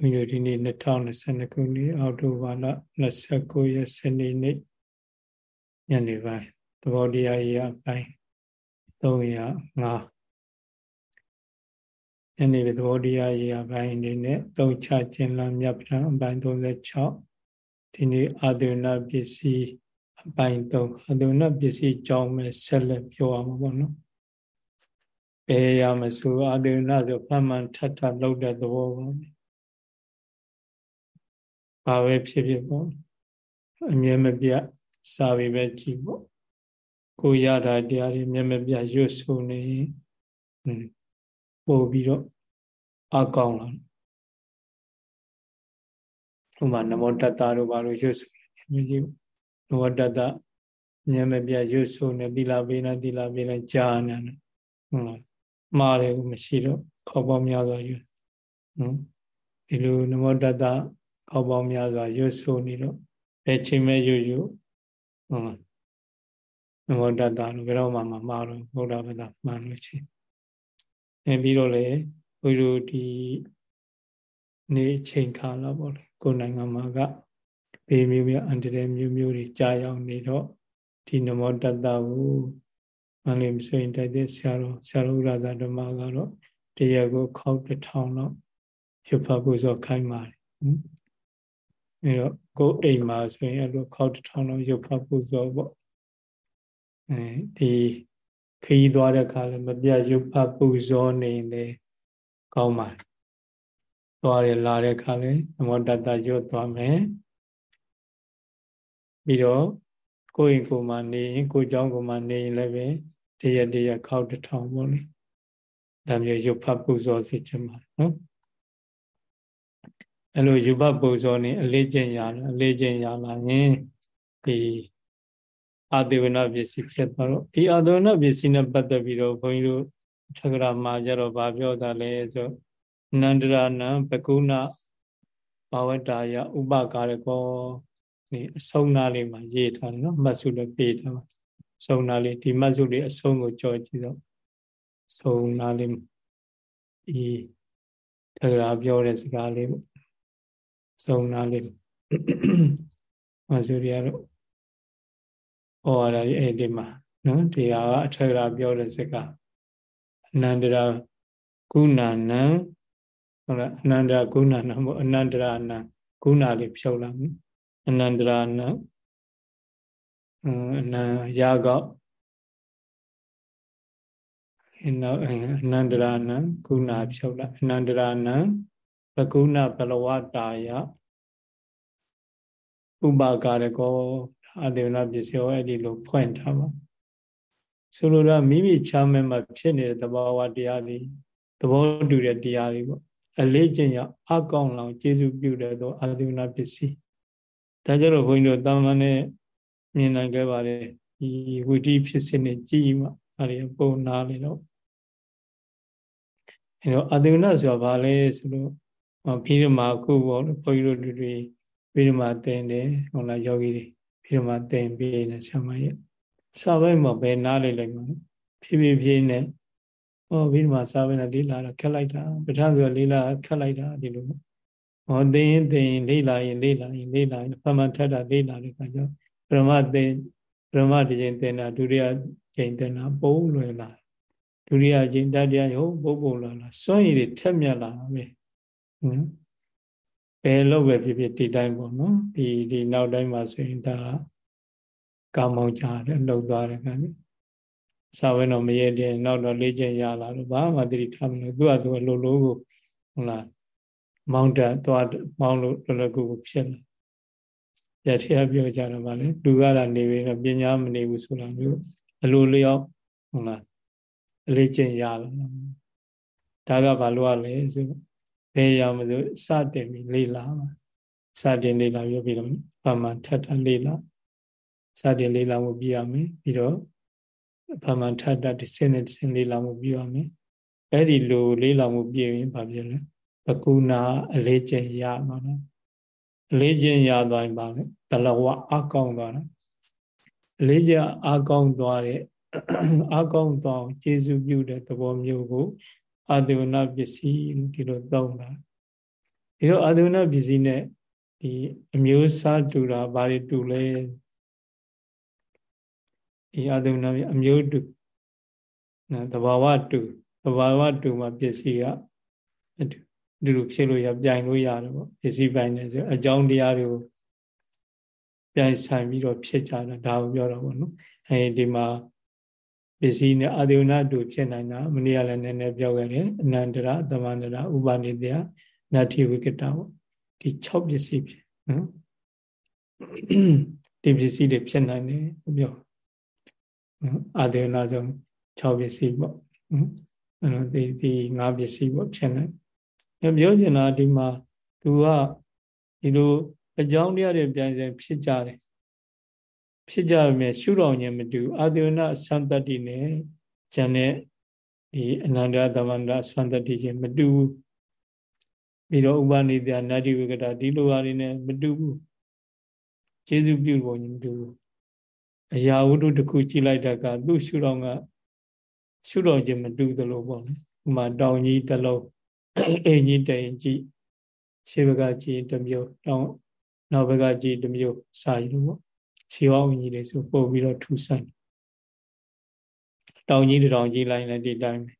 ဘုန်းကြီးတို့ဒီနေ့2022ခုနှစ်အောက်တိုဘာလ29ရက်စနေနေ့ညနေပိုင်းသဘောတရားရေးအပိုင်း305ညနေသဘောတရားရေးအပိုင်းအနေနဲ့သုံးချခြင်းလမ်းမြတ်ပဒံအပိုင်း36ဒီနေ့အာဒုဏပစ္စည်းအပိုင်း3အာဒုဏပစ္စည်းကြောင်းမဲ့ဆက်လက်ပြောအောင်ပေါ့နော်ဘယ်ရမဆိုအာဒုဏဆိုဖမှန်ထထလောက်တဲ့သဘောပါပဲ ဘာပဲဖြစ်ဖြစ်ပေါ့အမြဲမပြတ်စာပေပဲကြည့်ပေါ့ကိုရတာတရားတွေမြဲမပြတ်ရွတ်ဆိုနေပို့ပြီးတော့အကောင်းလာဥပမာနမောတတ္တတို့ဘာလို့ရွတ်ဆိုနေမြည်ကြည့်နမောတတ္တမြဲမပြတ်ရွတ်ဆိုနေသီလပေးနေသီလပေးနေကြာနေတယ်ဟုတ်လားမှားတယ်မရှိတော့ခေါ်ပေါင်းများစွာရွတ်နော်ဒီလိုနမောတတ္တ ခေါပေါင်းများစွာရွတ်ဆိုနေတော့ဘယ်ချိန်မဲ့ရွတ်ရွတ်ဟုတ်လားနမောတတ္တလို့ဘယ်တော့မှမမှားတော့ဘုရားဘာသာမှန်လို့ချင်းအဲပြီးတော့လေဘုရားဒီနေ့ချိန်ခါလာပေါ့လေကိုယ်နိုင်ငံမှာကဘေးမျိုးမျိုးအန္တရာယ်မျိုးမျိုးတွေကြာရောက်နေတော့ဒီနမောတတ္တကိုမလေးမဆိုရင်တိုက်တဲ့ဆရာတော်ဆရာတော်ဥရဇာဓမ္မကတော့တရားကိုခောက်တစ်ထောင်တော့ရွတ်ဖတ်ဖို့ဆိုခိုင်းပါတယ် အဲတော့ကိုယ်အိမ်မှာဆိုရင်အဲ့လိုခောက်တစ်ထောင်လုံးရုပ်ဖတ်ပူဇော်ပေါ့အဲဒီခရီးသွားတဲ့အခါလည်းမပြတ်ရုပ်ဖတ်ပူဇော်နေလေကောင်းပါတယ်သွားရလာတဲ့အခါလည်းနမောတတရွတ်သွားမယ်ပြီးတော့ကိုယ်ရင်ကိုယ်မှနေရင်ကိုယ်เจ้าကိုယ်မှနေရင်လည်းပဲတရတရခောက်တစ်ထောင်ပေါ့လေဒါမျိုးရုပ်ဖတ်ပူဇော်စေချင်ပါတယ်နော် အဲ့လိုယူဘပုံစောနေအလေးကျင့်ရအလေးကျင့်ရလာရင်ဒီအာသေဝနာပစ္စည်းဖြစ်သွားတော့ဒီအာသေဝနာပစ္စည်းနဲ့ပတ်သက်ပြီးတော့ဘုန်းကြီးတို့ထကရာမှာကြတော့ဗာပြောတာလဲဆိုနန္ဒရာနံပကုဏဘာဝတ္တာယဥပကာရကောဒီအဆုံးနာလေးမှာရေးထားတယ်နော်မှတ်စုလည်းပေးထားပါအဆုံးနာလေးဒီမှတ်စုလေးအဆုံးကိုကြော်ကြည့်တော့အဆုံးနာလေးဒီထကရာပြောတဲ့စကားလေးပေါ့ စုံနာလေးမဆူရီယာတို့ဟောရတာဒီအဲ့ဒီမှာနော်ဒီဟာကအထက်ကပြောတဲ့စကားအနန္တရာကုဏနံဟုတ်လားအနန္တရာကုဏနံမို့အနန္တရာနံကုဏလေးဖြုတ်လာမယ်အနန္တရာနံအနံရာကောအနန္တရာနံကုဏဖြုတ်လာအနန္တရာနံ ပကုဏဘလဝတာယဥပကာရကောအတေဝနာပစ္စယောအဲ့ဒီလိုဖွင့်ထားပါဆိုလိုတာမိမိချမ်းမဲ့မှာဖြစ်နေတဲ့သဘာဝတရားတွေသဘောတူတဲ့တရားတွေပေါ့အလေးကျင့်ရအကောင်းလောင်ကျေစုပြုတဲ့တော့အတေဝနာပစ္စည်းဒါကြတော့ခွင်တို့တာမန်နဲ့မြင်နိုင်ခဲ့ပါတယ်ဒီဝိတိဖြစ်စဉ်နဲ့ကြည်မှအဲ့ဒီပုံနာလေတော့အဲ့တော့အတေဝနာဆိုတာဘာလဲဆိုတော့ ပြီးတော့မှအခုပေါ့ဘုန်းကြီးတို့တွေပြီးတော့မှသင်တယ်ဟုတ်လားယောဂီတွေပြီးတော့မှသင်ပြီးနေဆံမရဲ့စာပိုင်းမှာပဲနားလေလိုက်မှာဖြည်းဖြည်းဖြည်းနဲ့ဟောပြီးတော့မှစာပိုင်းနဲ့လေးလာတော့ခက်လိုက်တာပဋ္ဌာန်းဆိုလေးလာခက်လိုက်တာဒီလိုဟောသင်ရင်သင်ရင်လေးလာရင်လေးလာရင်လေးလာရင်ဖမှန်ထက်တာလေးလာတဲ့အခါကျတော့ပရမသင်ပရမတစ်ချိန်သင်တာဒုတိယချိန်သင်တာပုံလွယ်လာဒုတိယချိန်တတိယရုပ်ပုပ်ပုံလာလာစွန့်ရည်တွေထက်မြက်လာပဲ နော်ဘယ်လို့ပဲဖြစ်ဖြစ်ဒီတိုင်းပေါ့နော်ဒီဒီနောက်တိုင်းမှာဆိုရင်ဒါကာမောင်ကြတယ်လှုပ်သွားတယ်ခင်ဗျစာဝဲတော့မရတဲ့နောက်တော့လေးချက်ရလာတော့ဘာမှသတိထားမလို့သူကသူအလိုလိုကိုဟုတ်လားမောင်းတက်သွားမောင်းလို့လောလောကူကူဖြစ်လာရထရပြောကြတော့ဗာလေလူကလာနေပြီတော့ပညာမနေဘူးဆိုတာမျိုးအလိုလျောက်ဟုတ်လားအလေးကျင့်ရလာဒါကဘာလို့ ਆ လဲဆို ဘယ်ရောက်မလို့စတင်ပြီးလေ့လာပါစတင်လေ့လာပြီးတော့ဘာမှထပ်ထပ်လေ့လာစတင်လေ့လာမှုပြရမယ်ပြီးတော့ဘာမှထပ်ထပ်တစ်စင်းနဲ့တစ်စင်းလေ့လာမှုပြရမယ်အဲ့ဒီလိုလေ့လာမှုပြရင်ဘာဖြစ်လဲပကုဏအလေးကျင့်ရမှာနော်အလေးကျင့်ရသွားရင်ပါလေတလဝအကောင်းသွားတာအလေးကျင့်အကောင်းသွားတဲ့အကောင်းသွားကျေစုပြုတဲ့သဘောမျိုးကို အာဒေဝနာပစ္စည်းဒီလိုသုံးတာဒီတော့အာသဝနာပစ္စည်းနဲ့ဒီအမျိုးစားတူတာဘာတွေတူလဲဒီအာသဝနာအမျိုးတူနော်တဘာဝတူတဘာဝတူမှာပစ္စည်းကအတူတူဖြစ်လို့ရပြိုင်လို့ရတယ်ပေါ့ပစ္စည်းပိုင်းနေဆိုအကြောင်းတရားတွေကိုပြိုင်ဆိုင်ပြီးတော့ဖြစ်ကြတာဒါကိုပြောတာပေါ့နော်အဲဒီမှာ ပစ္စည်းနဲ့အာဒေဝနာတူဖြစ်နိုင်တာမနေ့ကလည်းနည်းနည်းပြောခဲ့တယ်အနန္တရသမန္တရဥပနိတယနတ္ထိဝိကတပေါ့ဒီ6ပစ္စည်းဖြစ်နော်ဒီပစ္စည်းတွေဖြစ်နိုင်တယ်ပြောအာဒေဝနာဆို6ပစ္စည်းပေါ့အဲ့တော့ဒီဒီ5ပစ္စည်းပေါ့ဖြစ်နိုင်ပြောချင်တာဒီမှာသူကဒီလိုအကြောင်းတရားတွေပြန်ပြန်ဖြစ်ကြတယ် ဖြစ်ကြရမယ်ရှုတော်ဉာဏ်မတူအာသေဝနာသံတတ္တိနဲ့ဉာဏ်နဲ့ဒီအနန္တသမန္တသံတတ္တိချင်းမတူဘူးပြီးတော့ဥပနိဒယနတ္တိဝိကတာဒီလိုဟာတွေနဲ့မတူဘူးကျေစုပြုပုံမတူဘူးအရာဝတ္ထုတစ်ခုကြည့်လိုက်တာကသူ့ရှုတော်ကရှုတော်ချင်းမတူသလိုပေါ့လေဥမာတောင်ကြီးတစ်လုံးအိမ်ကြီးတိုင်ကြည့်ရှေးဘကကြည့်တစ်မျိုးတောင်နောက်ဘကကြည့်တစ်မျိုးစာရည်လို့ပေါ့ ရှေးဝဝင်းကြီးတွေဆိုပို့ပြီးတော့ထူဆန်းတောင်ကြီးတောင်ကြီးလိုက်လည်းဒီတိုင်းပဲ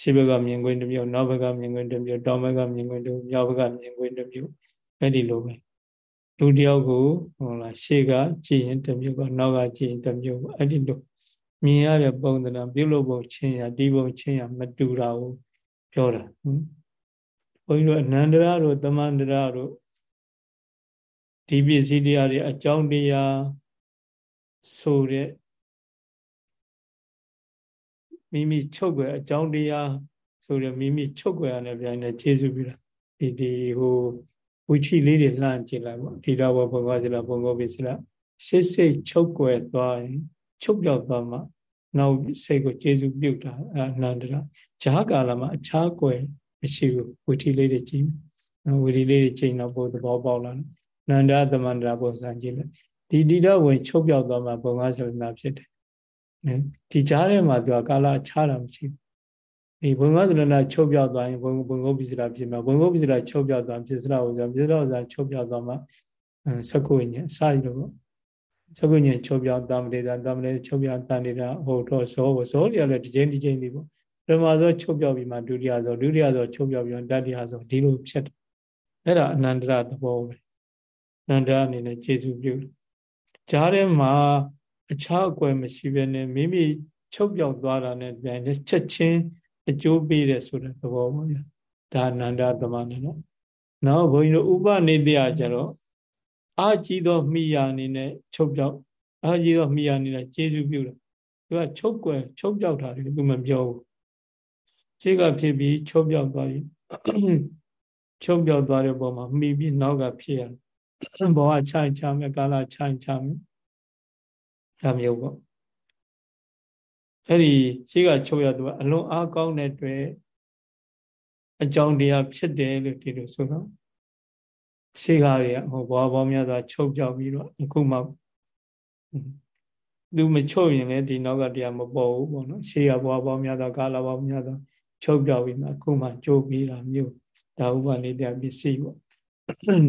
ရှေးဘက်ကမြင်ကွင်းတစ်မျိုးနောက်ဘက်ကမြင်ကွင်းတစ်မျိုးတောင်ဘက်ကမြင်ကွင်းတစ်မျိုးမြောက်ဘက်ကမြင်ကွင်းတစ်မျိုးအဲ့ဒီလိုပဲလူတယောက်ကိုဟုတ်လားရှေ့ကကြည့်ရင်တစ်မျိုးကနောက်ကကြည့်ရင်တစ်မျိုးအဲ့ဒီလိုမြင်ရတဲ့ပုံသဏ္ဍာန်ပြုလုပ်ပုံချင်းရဒီပုံချင်းရမတူတာကိုပြောတာဟင်ဘုန်းကြီးတို့အနန္တရတို့သမန္တရတို့ ဒီပစ္စည်းတရားတွေအကြောင်းတရားဆိုတဲ့မိမိချုပ်ွယ်အကြောင်းတရားဆိုတဲ့မိမိချုပ်ွယ်ရတဲ့ဗျာနဲ့ခြေစုပြီးတာဒီဒီဟိုဝိချီလေးတွေလှမ်းကြည့်လိုက်ပေါ့ဒီတော့ဘုံကောစီလာဘုံကောပိစီလာစိတ်စိတ်ချုပ်ွယ်သွားရင်ချုပ်ပြောက်သွားမှနောက်စိတ်ကိုခြေစုပြုတ်တာအနန္တရဂျာကာလမှာအခြားကွယ်မရှိဘူးဝိထီလေးတွေကြည့်ဝိထီလေးတွေချိန်တော့ပို့သဘောပေါက်လာတယ် နန္ဒသမန္တရာပုံစံကြည့်လိုက်ဒီတိတော့ဝင်ချုပ်ပြောက်သွားမှဘုံငါဆလနာဖြစ်တယ်ဒီကြားထဲမှာသူကကာလအခြားတာမရှိဘူးဒီဘုံငါဆလနာချုပ်ပြောက်သွားရင်ဘုံဘုံဂုတ်ပိစရာဖြစ်မှာဘုံဂုတ်ပိစရာချုပ်ပြောက်သွားပိစရာဥစ္စာပိစရာဥစ္စာချုပ်ပြောက်သွားမှစကုညင်စာရလို့ပေါ့စကုညင်ချုပ်ပြောက်တမတေတာတမတေချုပ်ပြောက်တန်နေတာဟိုတော့ဇောဇောတွေကလည်းဒီချိန်ဒီချိန်ဒီပေါ့ပထမဇောချုပ်ပြောက်ပြီးမှဒုတိယဇောဒုတိယဇောချုပ်ပြောက်ပြီးတတိယဇောဒီလိုဖြစ်တယ်အဲ့ဒါအနန္တရသဘောပဲ နန္ဒအနေနဲ့ကျေစုပြုကြားထဲမှာအခြားအကွယ်မရှိဘဲနဲ့မိမိချုပ်ပြောက်သွားတာနဲ့ပြန်ချက်ချင်းအကျိုးပေးတယ်ဆိုတဲ့သဘောပေါ့ဗျာဒါနန္ဒသမဏေနော်နောက်ဘုန်းကြီးတို့ဥပနိတယကျတော့အာကြီးသောမိယာအနေနဲ့ချုပ်ပြောက်အာကြီးသောမိယာအနေနဲ့ကျေစုပြုတယ်သူကချုပ်ကွယ်ချုပ်ပြောက်တာတွေသူမပြောဘူးခြေကဖြစ်ပြီးချုပ်ပြောက်သွားပြီချုပ်ပြောက်သွားတဲ့ပုံမှာမိပြီးနောက်ကဖြစ်ရတယ် ဘောကချိုင်ချမယ်ကာလချိုင်ချမယ်ဒါမျိုးပေါ့အဲ့ဒီရှိကချုပ်ရသူကအလွန်အားကောင်းတဲ့အတွက်အကြောင်းတရားဖြစ်တယ်လို့ဒီလိုဆိုတော့ရှိကားတွေကဟိုဘောဘောများစွာချုပ်ပြောက်ပြီးတော့အခုမှသူမချုပ်ရင်လည်းဒီနောက်ကတရားမပေါ်ဘူးပေါ့နော်ရှေးကဘောဘောများစွာကာလဘောများစွာချုပ်ပြောက်ပြီးမှအခုမှကြိုးပြီးတာမျိုးဒါဥပနိတ္တပစ္စည်းပေါ့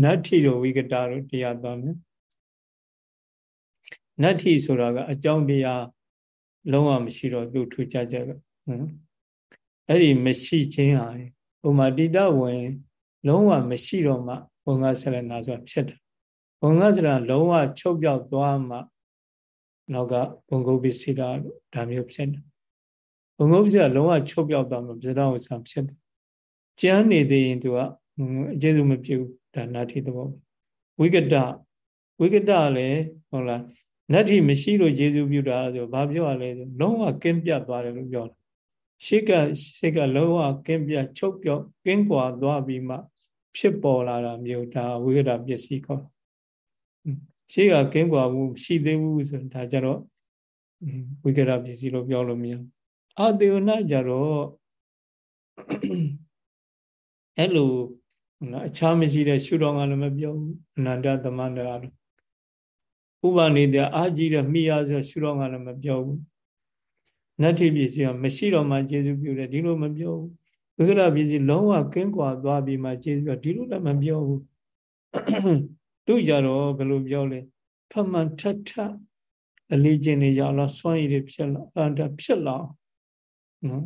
နတ္ထိတို့ဝိကတာတို့တရားသွားမယ်နတ္ထိဆိုတာကအကြောင်းတရားလုံးဝမရှိတော့သူထူကြကြပဲနော်အဲ့ဒီမရှိခြင်းဟာဥမာတိတဝင် လုံးဝမရှိတော့မှဘုံငါဆရဏဆိုတာဖြစ်တယ်ဘုံငါဆရဏလုံးဝချုပ်ပြောက်သွားမှနောက်ကဘုံဂုတ်ပိစိတာဒါမျိုးဖြစ်တယ်ဘုံဂုတ်ပိစိတာလုံးဝချုပ်ပြောက်သွားမှပြဒဝဆံဖြစ်တယ်ကျမ်းနေသေးရင်သူကအကျေစုမပြုတ် ဒါနာတိသဘောဝိကတဝိကတလည်းဟုတ်လားနတ္ထိမရှိလို့ယေရှုပြုတာဆိုဘာပြောရလဲဆိုလုံးဝကင်းပြတ်သွားတယ်လို့ပြောတာရှေ့ကစိတ်ကလုံးဝကင်းပြတ်ချုပ်ပြောက်ကင်းကွာသွားပြီးမှ ဖြစ်ပေါ်လာတာမျိုးဒါဝိကတပစ္စည်းခေါ်ရှေ့ကကင်းကွာမှုရှိသေးဘူးဆိုဒါကြတော့ဝိကတပစ္စည်းလို့ပြောလို့မရအာတေဝနာကြတော့အဲ့လို နော်အခြားမရှိတဲ့ရှုတော်ကလည်းမပြောဘူးအနန္တသမန္တရာလို့ဥပနေတဲ့အာကြီးတဲ့မိရဆိုရှုတော်ကလည်းမပြောဘူးနတ္ထိပစ္စည်းကမရှိတော့မှကျေစုပြုတယ်ဒီလိုမပြောဘူးဝိကရပစ္စည်းလုံးဝကင်းကွာသွားပြီးမှကျေးဇူးဒီလိုလည်းမပြောဘူးသူကြတော့ဘယ်လိုပြောလဲဖမှန်ထထအလေးကျင့်နေကြလားစွန့်ရည်တွေဖြစ်လာအန္တဖြစ်လာနော်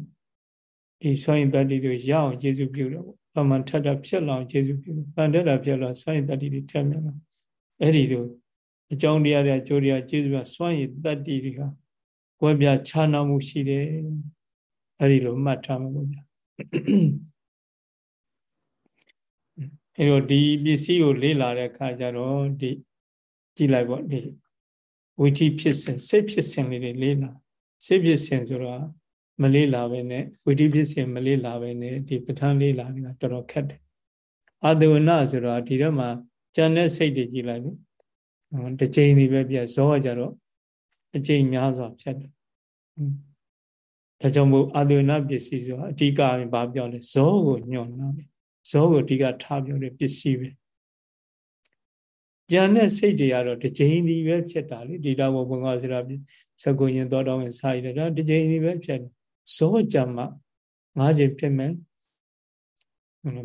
ဒီစွန့်ရည်တတ္တိတွေရအောင်ကျေးဇူးပြုတယ်ပေါ့ ဖမှန်ထထဖြစ်လာအောင်ကျေးဇူးပြုတယ်အန္တတာဖြစ်လာစွန့်ရည်တတ္တိတွေထက်မြက်လာအဲ့ဒီလိုအကြောင်းတရားတွေအကျိုးတရားကျေးဇူးကစွန့်ရည်တတ္တိတွေကကွဲပြားခြားနာမှုရှိတယ်အဲ့ဒီလိုမှတ်ထားမှာပေါ့ဗျာအဲတော့ဒီပစ္စည်းကိုလေ့လာတဲ့အခါကျတော့ဒီကြည့်လိုက်ပေါ့ဒီဝိသီဖြစ်စဉ်စိတ်ဖြစ်စဉ်လေးတွေလေ့လာစိတ်ဖြစ်စဉ်ဆိုတော့ မလေ့လာပဲနဲ့ဝိသီဖြစ်စဉ်မလေ့လာပဲနဲ့ဒီပဋ္ဌာန်းလေ့လာနေတာတော်တော်ခက်တယ်အာတဝနာဆိုတော့ဒီတော့မှကြံတဲ့စိတ်တွေကြည့်လိုက်လို့တစ်ချိန်ဒီပဲပြဇောကြတော့အချိန်များစွာဖြတ်တယ်ဒါကြောင့်မို့အာတဝနာပစ္စည်းဆိုတာအဓိကဘာပြောလဲဇောကိုညွှန်တာပဲဇောကိုအဓိကထားပြောတဲ့ပစ္စည်းပဲဉာဏ်နဲ့စိတ်တွေကတော့တစ်ချိန်ဒီပဲဖြစ်တာလေဒီတော့ဘုံကဆရာစကုရင်တော်တော်ဝင်စာရည်ဒါတစ်ချိန်ဒီပဲဖြစ်တယ် ဇောကြမှာ၅ချိန်ဖြစ်မယ်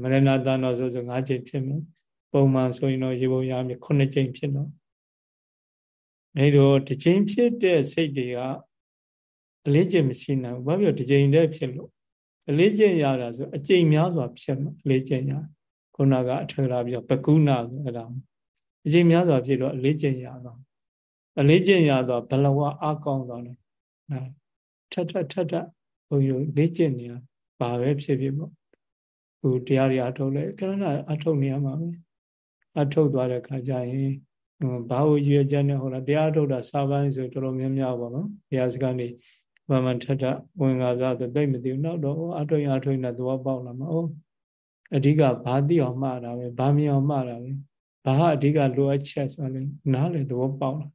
မရဏတန်တော်ဆိုဆို၅ချိန်ဖြစ်မယ်ပုံမှန်ဆိုရင်တော့ရေပုံရမယ်9ချိန်ဖြစ်တော့အဲဒါတစ်ချိန်ဖြစ်တဲ့စိတ်တွေကအလေးကျင့်မရှိနိုင်ဘူးဘာဖြစ်လို့တစ်ချိန်တည်းဖြစ်လို့အလေးကျင့်ရတာဆိုအကျိန်များစွာဖြစ်မှာအလေးကျင့်ရခုနကအထလာပြီးတော့ပကုဏဆိုအဲ့ဒါအကျိန်များစွာဖြစ်တော့အလေးကျင့်ရတော့အလေးကျင့်ရတော့ဘလဝအကောင်းတော့လေထထထထ ဘုံယူလေးကျင့်နေရဘာပဲဖြစ်ဖြစ်ပေါ့ဟိုတရားတွေအထုတ်လဲခဏခဏအထုတ်နေရမှာပဲအထုတ်သွားတဲ့ခါကျရင်ဘာလို့ရွေးကြနဲ့ဟောလားတရားထုတ်တာစာပိုင်းဆိုတော်တော်များများပေါ့နော်တရားစကားနေမမထထဝင်ကားစားဆိုတိတ်မသိဘူးနောက်တော့အထွင်အထွင်နဲ့သဘောပေါက်လာမှာဩအဓိကဘာသိအောင်မှားတာပဲဘာမြင်အောင်မှားတာပဲဘာဟာအဓိကလိုအပ်ချက်ဆိုလဲနားလေသဘောပေါက်လာ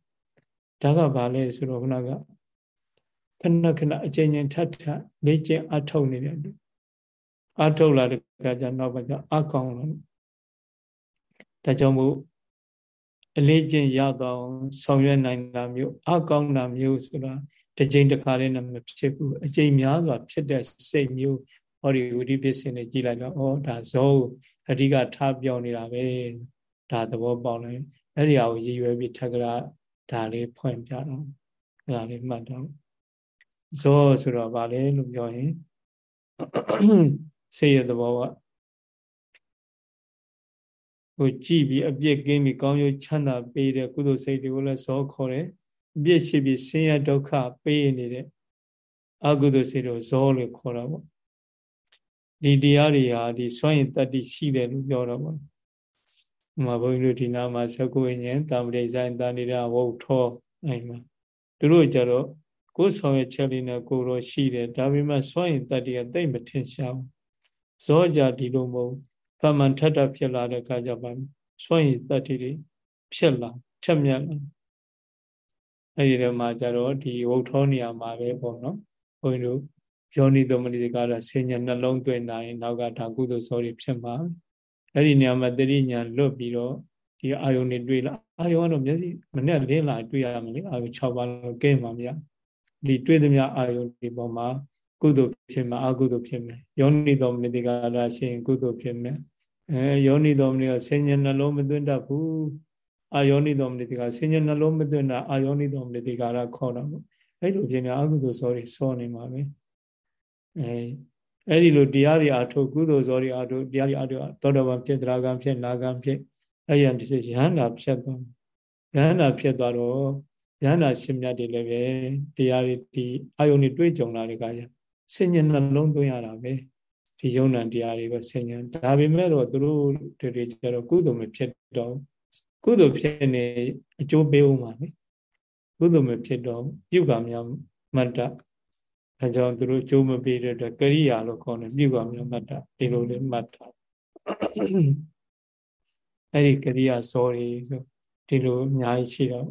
ဒါကဘာလဲဆိုတော့ခုနက ခဏခဏအချိန်ချင်းထထလေ့ကျင့်အထုတ်နေတဲ့အထုတ်လာတဲ့အခါကျနောက်ပါကျအကောင်လို့ဒါကြောင့်မို့အလေးကျင့်ရတော့ဆောင်ရွက်နိုင်တာမျိုးအကောင်းတာမျိုးဆိုတာတစ်ချိန်တစ်ခါလေးနဲ့မဖြစ်ဘူးအချိန်များစွာဖြစ်တဲ့စိတ်မျိုးဟောဒီဝိဓိပစ္စည်းနဲ့ကြည့်လိုက်တော့ဩဒါဇောအဓိကထားပြောနေတာပဲဒါသဘောပေါက်လိုက်အဲ့ဒီအကိုရည်ရွယ်ပြီးထက်ကရာဒါလေးဖွင့်ပြတော့အဲ့ဒါလေးမှတ်တော့ ဇောဆိုတော့ဗာလဲလို့ပြောရင်စိတ်ရဲ့သဘောကဟိုကြည်ပြီးအပြစ်ကင်းပြီးကောင်းကျိုးချမ်းသာပေးတဲ့ကုသိုလ်စိတ်တွေကိုလည်းဇောခေါ်တယ်အပြစ်ရှိပြီးဆင်းရဲဒုက္ခပေးနေတဲ့အကုသိုလ်စိတ်တို့ဇောလို့ခေါ်တာပေါ့ဒီတရားတွေဟာဒီစွန့်ရင်တတ္တိရှိတယ်လို့ပြောတော့ပေါ့။မှာဘုန်းကြီးတို့ဒီနာမှာသကုဝိညာဉ်တာမရိဆိုင်တာနေတာဝုတ်ထောအဲ့မှာသူတို့ကြတော့ ကိုယ်ဆောင်ရချက်လေးနဲ့ကိုယ်တော့ရှိတယ်ဒါပေမဲ့စွန့်ရင်တတ္တိကတိတ်မထင်ရှားဘူး။ဇောကြဒီလိုမဟုတ်ဖမှန်ထက်တာဖြစ်လာတဲ့အခါကျပါစွန့်ရင်တတ္တိတွေဖြစ်လာထက်မြက်လာအဲ့ဒီတော့မှကျတော့ဒီဝုတ်ထောနေရာမှာပဲပေါ့နော်ဘုန်းကြီးတို့ယောနိသမဏိကတော့ဆင်ညာနှလုံးသွင်းနိုင်နောက်ကဒါကုသိုလ်စောတွေဖြစ်မှာအဲ့ဒီနေရာမှာတတိညာလွတ်ပြီးတော့ဒီအာယုန်တွေတွေ့လာအာယုန်ကတော့မျက်စိမနဲ့လင်းလာတွေ့ရမှာလေအာယုန်6ပါးလုံးကဲမှာမရ ဒီတွေ့သမျှအာယုန်ဒီပေါ်မှာကုသိုလ်ဖြစ်မှာအကုသိုလ်ဖြစ်မယ်ယောနိသမဏိကတော့ရှင်ကုသိုလ်ဖြစ်မယ်အဲယောနိသမဏိကဆင်ညာနှလုံးမသွင်းတတ်ဘူးအာယောနိတော်မနိတိကဆင်ញနှလုံးမသွင်းတာအာယောနိတော်မနိတိကာရခေါ်တာပေါ့အဲ့လိုဖြစ်နေအကုသိုလ်စောတွေစောနေမှာပဲအဲအဲ့ဒီလိုတရားတွေအထုကုသိုလ်စောတွေအထုတရားတွေအထုသောတော်ဘာဖြစ်တရားကံဖြစ်နာကံဖြစ်အဲ့ရန်ဒီစိရဟန္တာဖြစ်သွားရဟန္တာဖြစ်သွားတော့ ရဟန္တာရှင်မြတ်တွေလည်းပဲတရားတွေဒီအာယုန်တွေတွေ့ကြုံလာတဲ့အခါကျဆင်ញနှလုံးသွင်းရတာပဲဒီယုံနံတရားတွေပဲဆင်ញဒါပေမဲ့တော့သူတို့တွေကျတော့ကုသိုလ်မဖြစ်တော့ကုသိုလ်ဖြစ်နေအကျိုးပေးဦးမှာလေကုသိုလ်မဖြစ်တော့ပြုကများမတ္တအဲကြောင့်သူတို့ကျိုးမပေးတဲ့အတွက်ကရိယာလို့ခေါ်တယ်ပြုကများမတ္တဒီလိုလေးမှတ်ထားအဲ့ဒီကရိယာစောရီဆိုဒီလိုအများကြီးရှိတော့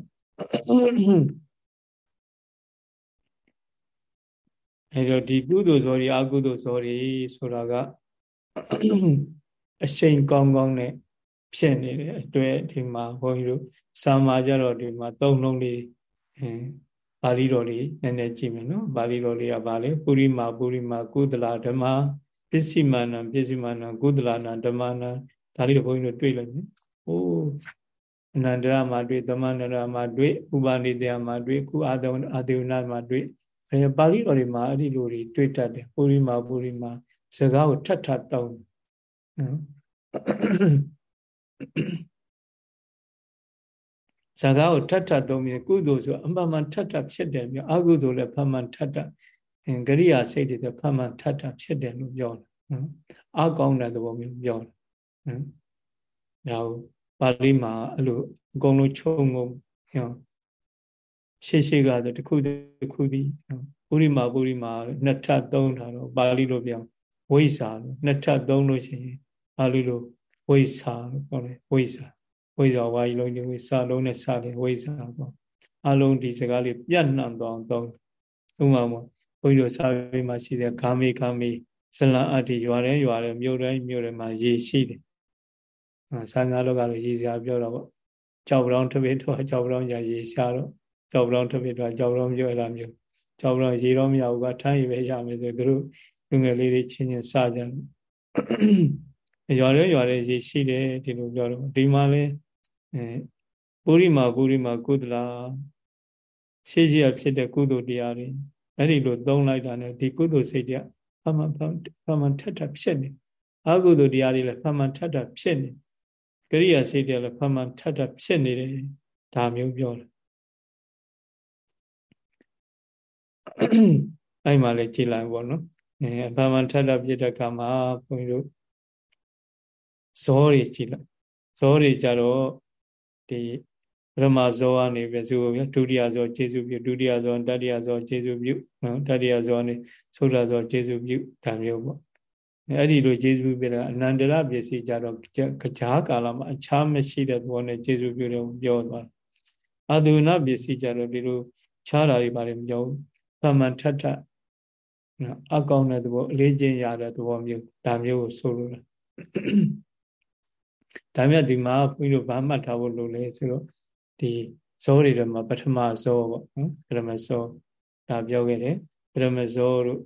အဲတော့ဒီကုသိုလ်ဇော်ရီအကုသိုလ်ဇော်ရီဆိုတာကအရှိန်ကောင်းကောင်းနဲ့ဖြစ်နေတဲ့အတွက်ဒီမှာဘုန်းကြီးတို့စာမာကြတော့ဒီမှာသုံးလုံးလေးအဲပါဠိတော်လေးနည်းနည်းကြည့်မယ်နော်ပါဠိတော်လေးကဗာလေပုရိမာပုရိမာကုသလဓမ္မပစ္စည်းမာနပစ္စည်းမာနကုသလနာဓမ္မနာဒါလေးတော့ဘုန်းကြီးတို့တွေ့လိုက်မယ်။အိုး အနန္တရမှာတွေ့သမန္တရမှာတွေ့ဥပနိတယမှာတွေ့ခုအာဒေဝအာဒေဝနာမှာတွေ့အဲပါဠိတော်တွေမှာအဲ့ဒီလိုတွေတွေ့တတ်တယ်ပုရိမာပုရိမာစကားကိုထပ်ထပ်တောင်းနော်ဇာကားကိုထပ်ထပ်သုံးပြီးကုသိုလ်ဆိုအမှန်မှန်ထပ်ထပ်ဖြစ်တယ်ပြောအကုသိုလ်လည်းဖမှန်ထပ်ထပ်ဂရိယာစိတ်တွေဖမှန်ထပ်ထပ်ဖြစ်တယ်လို့ပြောတယ်နော်အကောင်းတဲ့သဘောမျိုးပြောတယ်နော်ဒါကို ပါဠိမှာအဲ့လိုအကုန်လုံးခြုံငုံဟောရှေ့ရှေ့ကဆိုတစ်ခုတစ်ခုပြီးပုရိမာပုရိမာနှစ်ထပ်သုံးတာတော့ပါဠိလိုပြောဝိဇာလို့နှစ်ထပ်သုံးလို့ရှိရင်ပါဠိလိုဝိဇာလို့ပြောတယ်ဝိဇာဝိဇာဝါယီလုံးဒီဝိစာလုံးနဲ့စတယ်ဝိဇာပေါ့အလုံးဒီစကားလေးပြတ်နှံ့သွားအောင်သုံးဥပမာဘုန်းကြီးတို့စာပေမှာရှိတဲ့ဂါမေဂါမေဇလံအတ္တိရွာတယ်ရွာတယ်မြို့တိုင်းမြို့တိုင်းမှာရေရှိတယ် ဆန်းစားလောကလိုရေစရာပြောတော့ပေါ့ကြောက်ပလောင်ထပိတော့ကြောက်ပလောင်ညာရေရှားတော့ကြောက်ပလောင်ထပိတော့ကြောက်ပလောင်ပြောရတာမျိုးကြောက်ပလောင်ရေတော့မရဘူးကထမ်းရပဲရမယ်ဆိုသူတို့လူငယ်လေးတွေချင်းချင်းစကြတယ်ရွာရဲရွာရဲရေရှိတယ်ဒီလိုပြောတော့ဒီမှာလဲအဲပုရိမာပုရိမာကုသလာရှေ့ရှေ့ဖြစ်တဲ့ကုသိုလ်တရားတွေအဲ့ဒီလိုသုံးလိုက်တာ ਨੇ ဒီကုသိုလ်စိတ်တရားဖမှန်ဖမှန်ထက်ထဖြစ်နေအကုသိုလ်တရားတွေလည်းဖမှန်ထက်ထဖြစ်နေ ကရိယာစိတ်တွေလည်းဖမှန်ထက်ထဖြစ်နေတယ်ဒါမျိုးပြောတယ်အဲ့မှာလည်းကြည်လိုက်ပေါ့နော်အဲဖမှန်ထက်ထဖြစ်တဲ့အခါမှာဘုန်းကြီးတို့ဇောတွေကြည်လိုက်ဇောတွေကြတော့ဒီပထမဇောကနေပဲဆိုပြဒုတိယဇောကျေစုပြုဒုတိယဇောတတိယဇောကျေစုပြုနော်တတိယဇောနေသုဒ္ဓဇောကျေစုပြုဒါမျိုးပေါ့ အဲ့ဒီလိုကျေစုပြုတာအနန္တရပစ္စည်းကြတော့ကြားကာလမှာအခြားမရှိတဲ့ဘောနဲ့ကျေစုပြုတယ်ပြောသွားအဒုနာပစ္စည်းကြတော့ဒီလိုခြားတာတွေပါတယ်မပြောဘူးသမန်ထထနော်အကောင်းတဲ့သဘောအလေးကျင့်ရတဲ့သဘောမျိုးဒါမျိုးကိုဆိုလိုတာဒါမြတ်ဒီမှာဘုန်းကြီးတို့ဗာမှတ်ထားဖို့လိုလဲဆိုတော့ဒီဇောတွေထဲမှာပထမဇောပေါ့နော်ပထမဇောဒါပြောခဲ့တယ်ပထမဇောတို့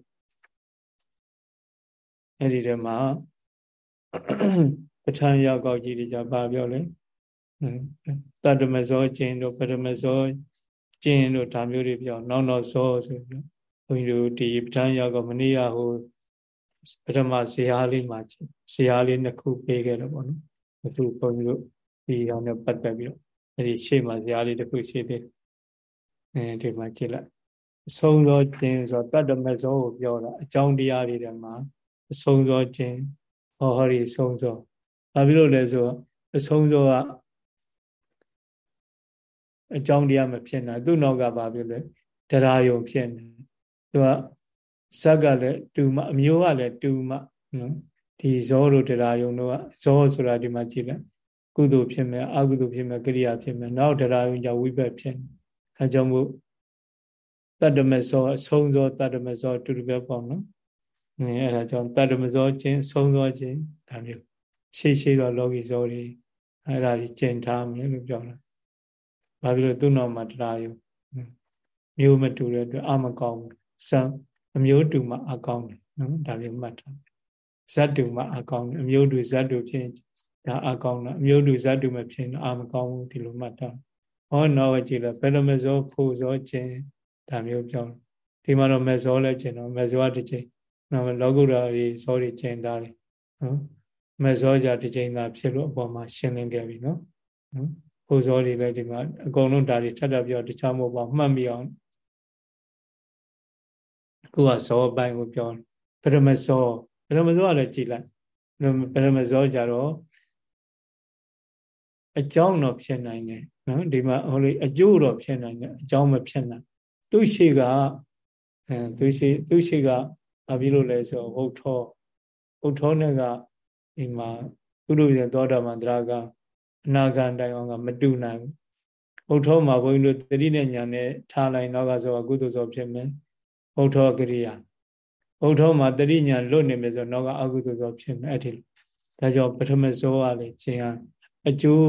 အဲ့ဒီထဲမှာပဋ္ဌာန်းရောက်ကောက်ကြီးတွေじゃဘာပြောလဲတတ္တမဇောကျင်တို့ပထမဇောကျင်တို့ဒါမျိုးတွေပြောနောက်နောက်ဇောဆိုပြီးဘုန်းကြီးတို့ဒီပဋ္ဌာန်းရောက်ကောမနေ့ကဟိုပထမဇေယျလေးမှာဇေယျလေးနှစ်ခုပေးခဲ့တယ်ပေါ့နော်အခုဘုန်းကြီးတို့ဒီအောင်နဲ့ပတ်သက်ပြီးတော့အဲဒီရှေ့မှာဇာတ်လေးတစ်ခုရှိသေးတယ်အဲဒီမှာကြည့်လိုက်အဆုံးသောခြင်းဆိုတတ္တမဇောကိုပြောတာအကြောင်းတရားတွေထဲမှာ အဆုံးသောခြင်းဟောဟောဒီအဆုံးသောဘာဖြစ်လို့လဲဆိုတော့အဆုံးသောကအကြောင်းတရားမဖြစ်နိုင်သူ့နောက်ကဘာဖြစ်လဲတရားယုံဖြစ်နေသူကဇက်ကလည်းတူမအမျိုးကလည်းတူမနော်ဒီဇောတို့တရားယုံတို့ကဇောဆိုတာဒီမှာကြည့်လိုက်ကုသိုလ်ဖြစ်မယ်အကုသိုလ်ဖြစ်မယ်ကရိယာဖြစ်မယ်နောက်တရားယုံကြောင့်ဝိဘက်ဖြစ်အဲကြောင့်မို့တတ္တမဇောအဆုံးဇောတတ္တမဇောတူတူပဲပေါ့နော် အဲအဲဒါကြောင့်တတ္တမဇောခြင်းဆုံးဇောခြင်းဒါမျိုးရှေ့ရှေ့တော့လောကီဇောတွေအဲဒါကြီးကျင့်ထားမယ်လို့ပြောတာဘာဖြစ်လို့သူ့နောက်မှာတရားယုံမျိုးမတူတဲ့အတွက်အမကောင်းဘူးစံအမျိုးတူမှအကောင်းတယ်နော်ဒါမျိုးမှတ်ထားဇတ်တူမှအကောင်းတယ်အမျိုးတူဇတ်တူဖြစ်ဒါအကောင်းတာအမျိုးတူဇတ်တူမဖြစ်အာမကောင်းဘူးဒီလိုမှတ်ထားဟောတော့ကြည့်လဲဘယ်လိုမဇောဖို့ဇောခြင်းဒါမျိုးပြောဒီမှာတော့မဇောလဲခြင်းတော့မဇောတစ်ချိန် နော်လောကုတ္တရာကြီးဇောတွေခြင်းတာတယ်နော်မဇောကြတစ်ချိန်သာဖြစ်လို့အပေါ်မှာရှင်းလင်းခဲ့ပြီနော်နော်ဖို့ဇောတွေလည်းဒီမှာအကုန်လုံးဒါတွေထပ်ထပ်ပြောတခြားမဟုတ်ပါမှတ်မိအောင်ခုကဇောပိုင်းကိုပြောပရမဇောပရမဇောကလည်းကြည်လိုက်ပရမဇောကြတော့အကြောင်းတော့ဖြစ်နိုင်တယ်နော်ဒီမှာဟိုလေအကျိုးတော့ဖြစ်နိုင်တယ်အကြောင်းမဖြစ်နိုင်သူရှိကအဲသူရှိသူရှိက ဘာဖြစ်လို့လဲဆိုဟုတ်ထောဟုတ်ထောနဲ့ကဒီမှာကုလိုပြန်သောတာပန်တရားကအနာဂတ်တိုင်အောင်ကမတူနိုင်ဘူးဟုတ်ထောမှာဘုန်းကြီးတို့သတိနဲ့ညာနဲ့ထားလိုက်တော့ကဆိုကုသိုလ်စောဖြစ်မယ်ဟုတ်ထောကရိယာဟုတ်ထောမှာတတိညာလွတ်နေမယ်ဆိုတော့ကအကုသိုလ်စောဖြစ်မယ်အဲ့ဒီဒါကြောင့်ပထမဇောကလည်းခြင်းဟာအကျိုး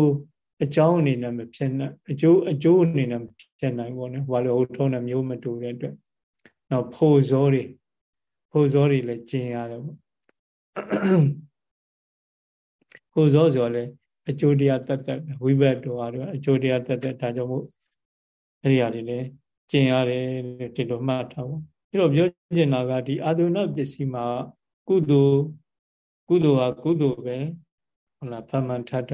အကြောင်းအနေနဲ့မဖြစ်နိုင်အကျိုးအကျိုးအနေနဲ့ဖြစ်နိုင်ပေါ့နော်ဘာလို့ဟုတ်ထုံးတဲ့မျိုးမတူတဲ့အတွက်နောက်ဖို့ဇောတွေ ဖို့ဇောတွေလည်းကျင်ရတယ်ပေါ့ကိုဇောဆိုလဲအကျိုးတရားတတ်တတ်ဝိဘတ်တော်အားအကျိုးတရားတတ်တတ်ဒါကြောင့်မို့အဲ့ဒီဟာတွေလည်းကျင်ရတယ်ဒီလိုမှတ်ထားပါအဲ့တော့ပြောချင်တာကဒီအာသုဏပစ္စည်းမှာကုသိုလ်ကုသိုလ်ဟာကုသိုလ်ပဲဟုတ်လားဖမန်ထထ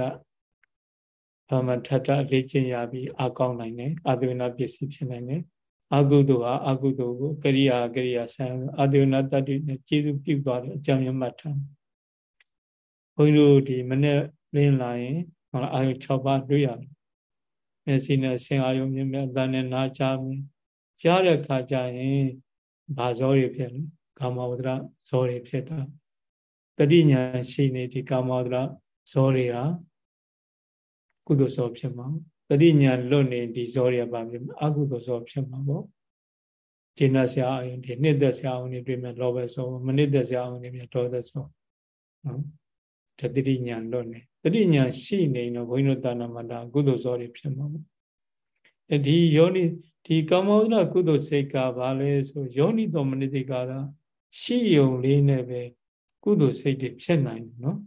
ဖမန်ထထလေ့ကျင့်ရပြီးအကောင်းနိုင်တယ်အာသုဏပစ္စည်းဖြစ်နိုင်တယ် အကုသိုလ်ဟာအကုသိုလ်ကိုကရိယာကရိယာဆံအာသုဏတတ္တိနဲ့ကျေစုပြုသွားတဲ့အကြောင်းရမှတ်ထားဘုန်းကြီးတို့ဒီမနေ့လင်းလာရင်ဟုတ်လားအာယု6ပါးတွေ့ရတယ်မျက်စိနဲ့ဆင်အာယုမြင်မြတ်အသံနဲ့နားကြားမြင်ကြားတဲ့ခါကျရင်ဘာဇောတွေဖြစ်လဲကာမဝဒရဇောတွေဖြစ်တာတတိညာရှိနေဒီကာမဝဒရဇောတွေဟာကုသိုလ်ဇောဖြစ်မှာ တတိညာလွတ်နေဒီဇောတွေကဘာဖြစ်အကုသိုလ်ဇောဖြစ်မှာပေါ့ဂျိနဆရာအရင်ဒီနှစ်သက်ဆရာအောင်တွေတွေ့မဲ့လောဘဇောမနစ်သက်ဆရာအောင်တွေမြတ်ဒေါသဇောနော်တတိညာလွတ်နေတတိညာရှိနေတော့ဘုန်းကြီးတို့တာနာမတာကုသိုလ်ဇောတွေဖြစ်မှာပေါ့အဲဒီယောနိဒီကာမောဒကုသိုလ်စိတ်ကဘာလဲဆိုယောနိတော်မနိတိကာရရှိယုံလေးနဲ့ပဲကုသိုလ်စိတ်တွေဖြစ်နိုင်တယ်နော်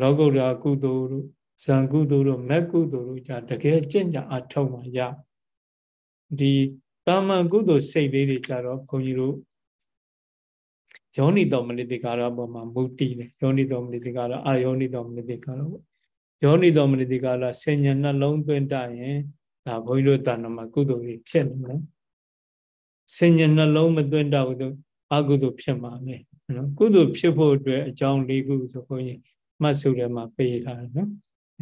လောကုတ္တရာကုသိုလ်တို့ ဇံကုသိုလ်တို့မက်ကုသိုလ်တို့じゃတကယ်ကြင်ကြအထောက်မှရဒီတာမန်ကုသိုလ်စိတ်လေးတွေကြတော့ခွန်ကြီးတို့ယောနိတော်မနိတိကာရပေါ်မှာမူတည်တယ်ယောနိတော်မနိတိကာရအာယောနိတော်မနိတိကာရပေါ့ယောနိတော်မနိတိကာရဆင်ញနှလုံးသွင်းတရင်ဒါဘုန်းကြီးတို့တဏ္ဍမှာကုသိုလ်ကြီးဖြစ်နေတယ်ဆင်ញနှလုံးမသွင်းတော့ဘူးအကုသိုလ်ဖြစ်မှာလေနော်ကုသိုလ်ဖြစ်ဖို့အတွက်အကြောင်း၄ခုဆိုဘုန်းကြီးမှတ်စုထဲမှာပေးထားတယ်နော်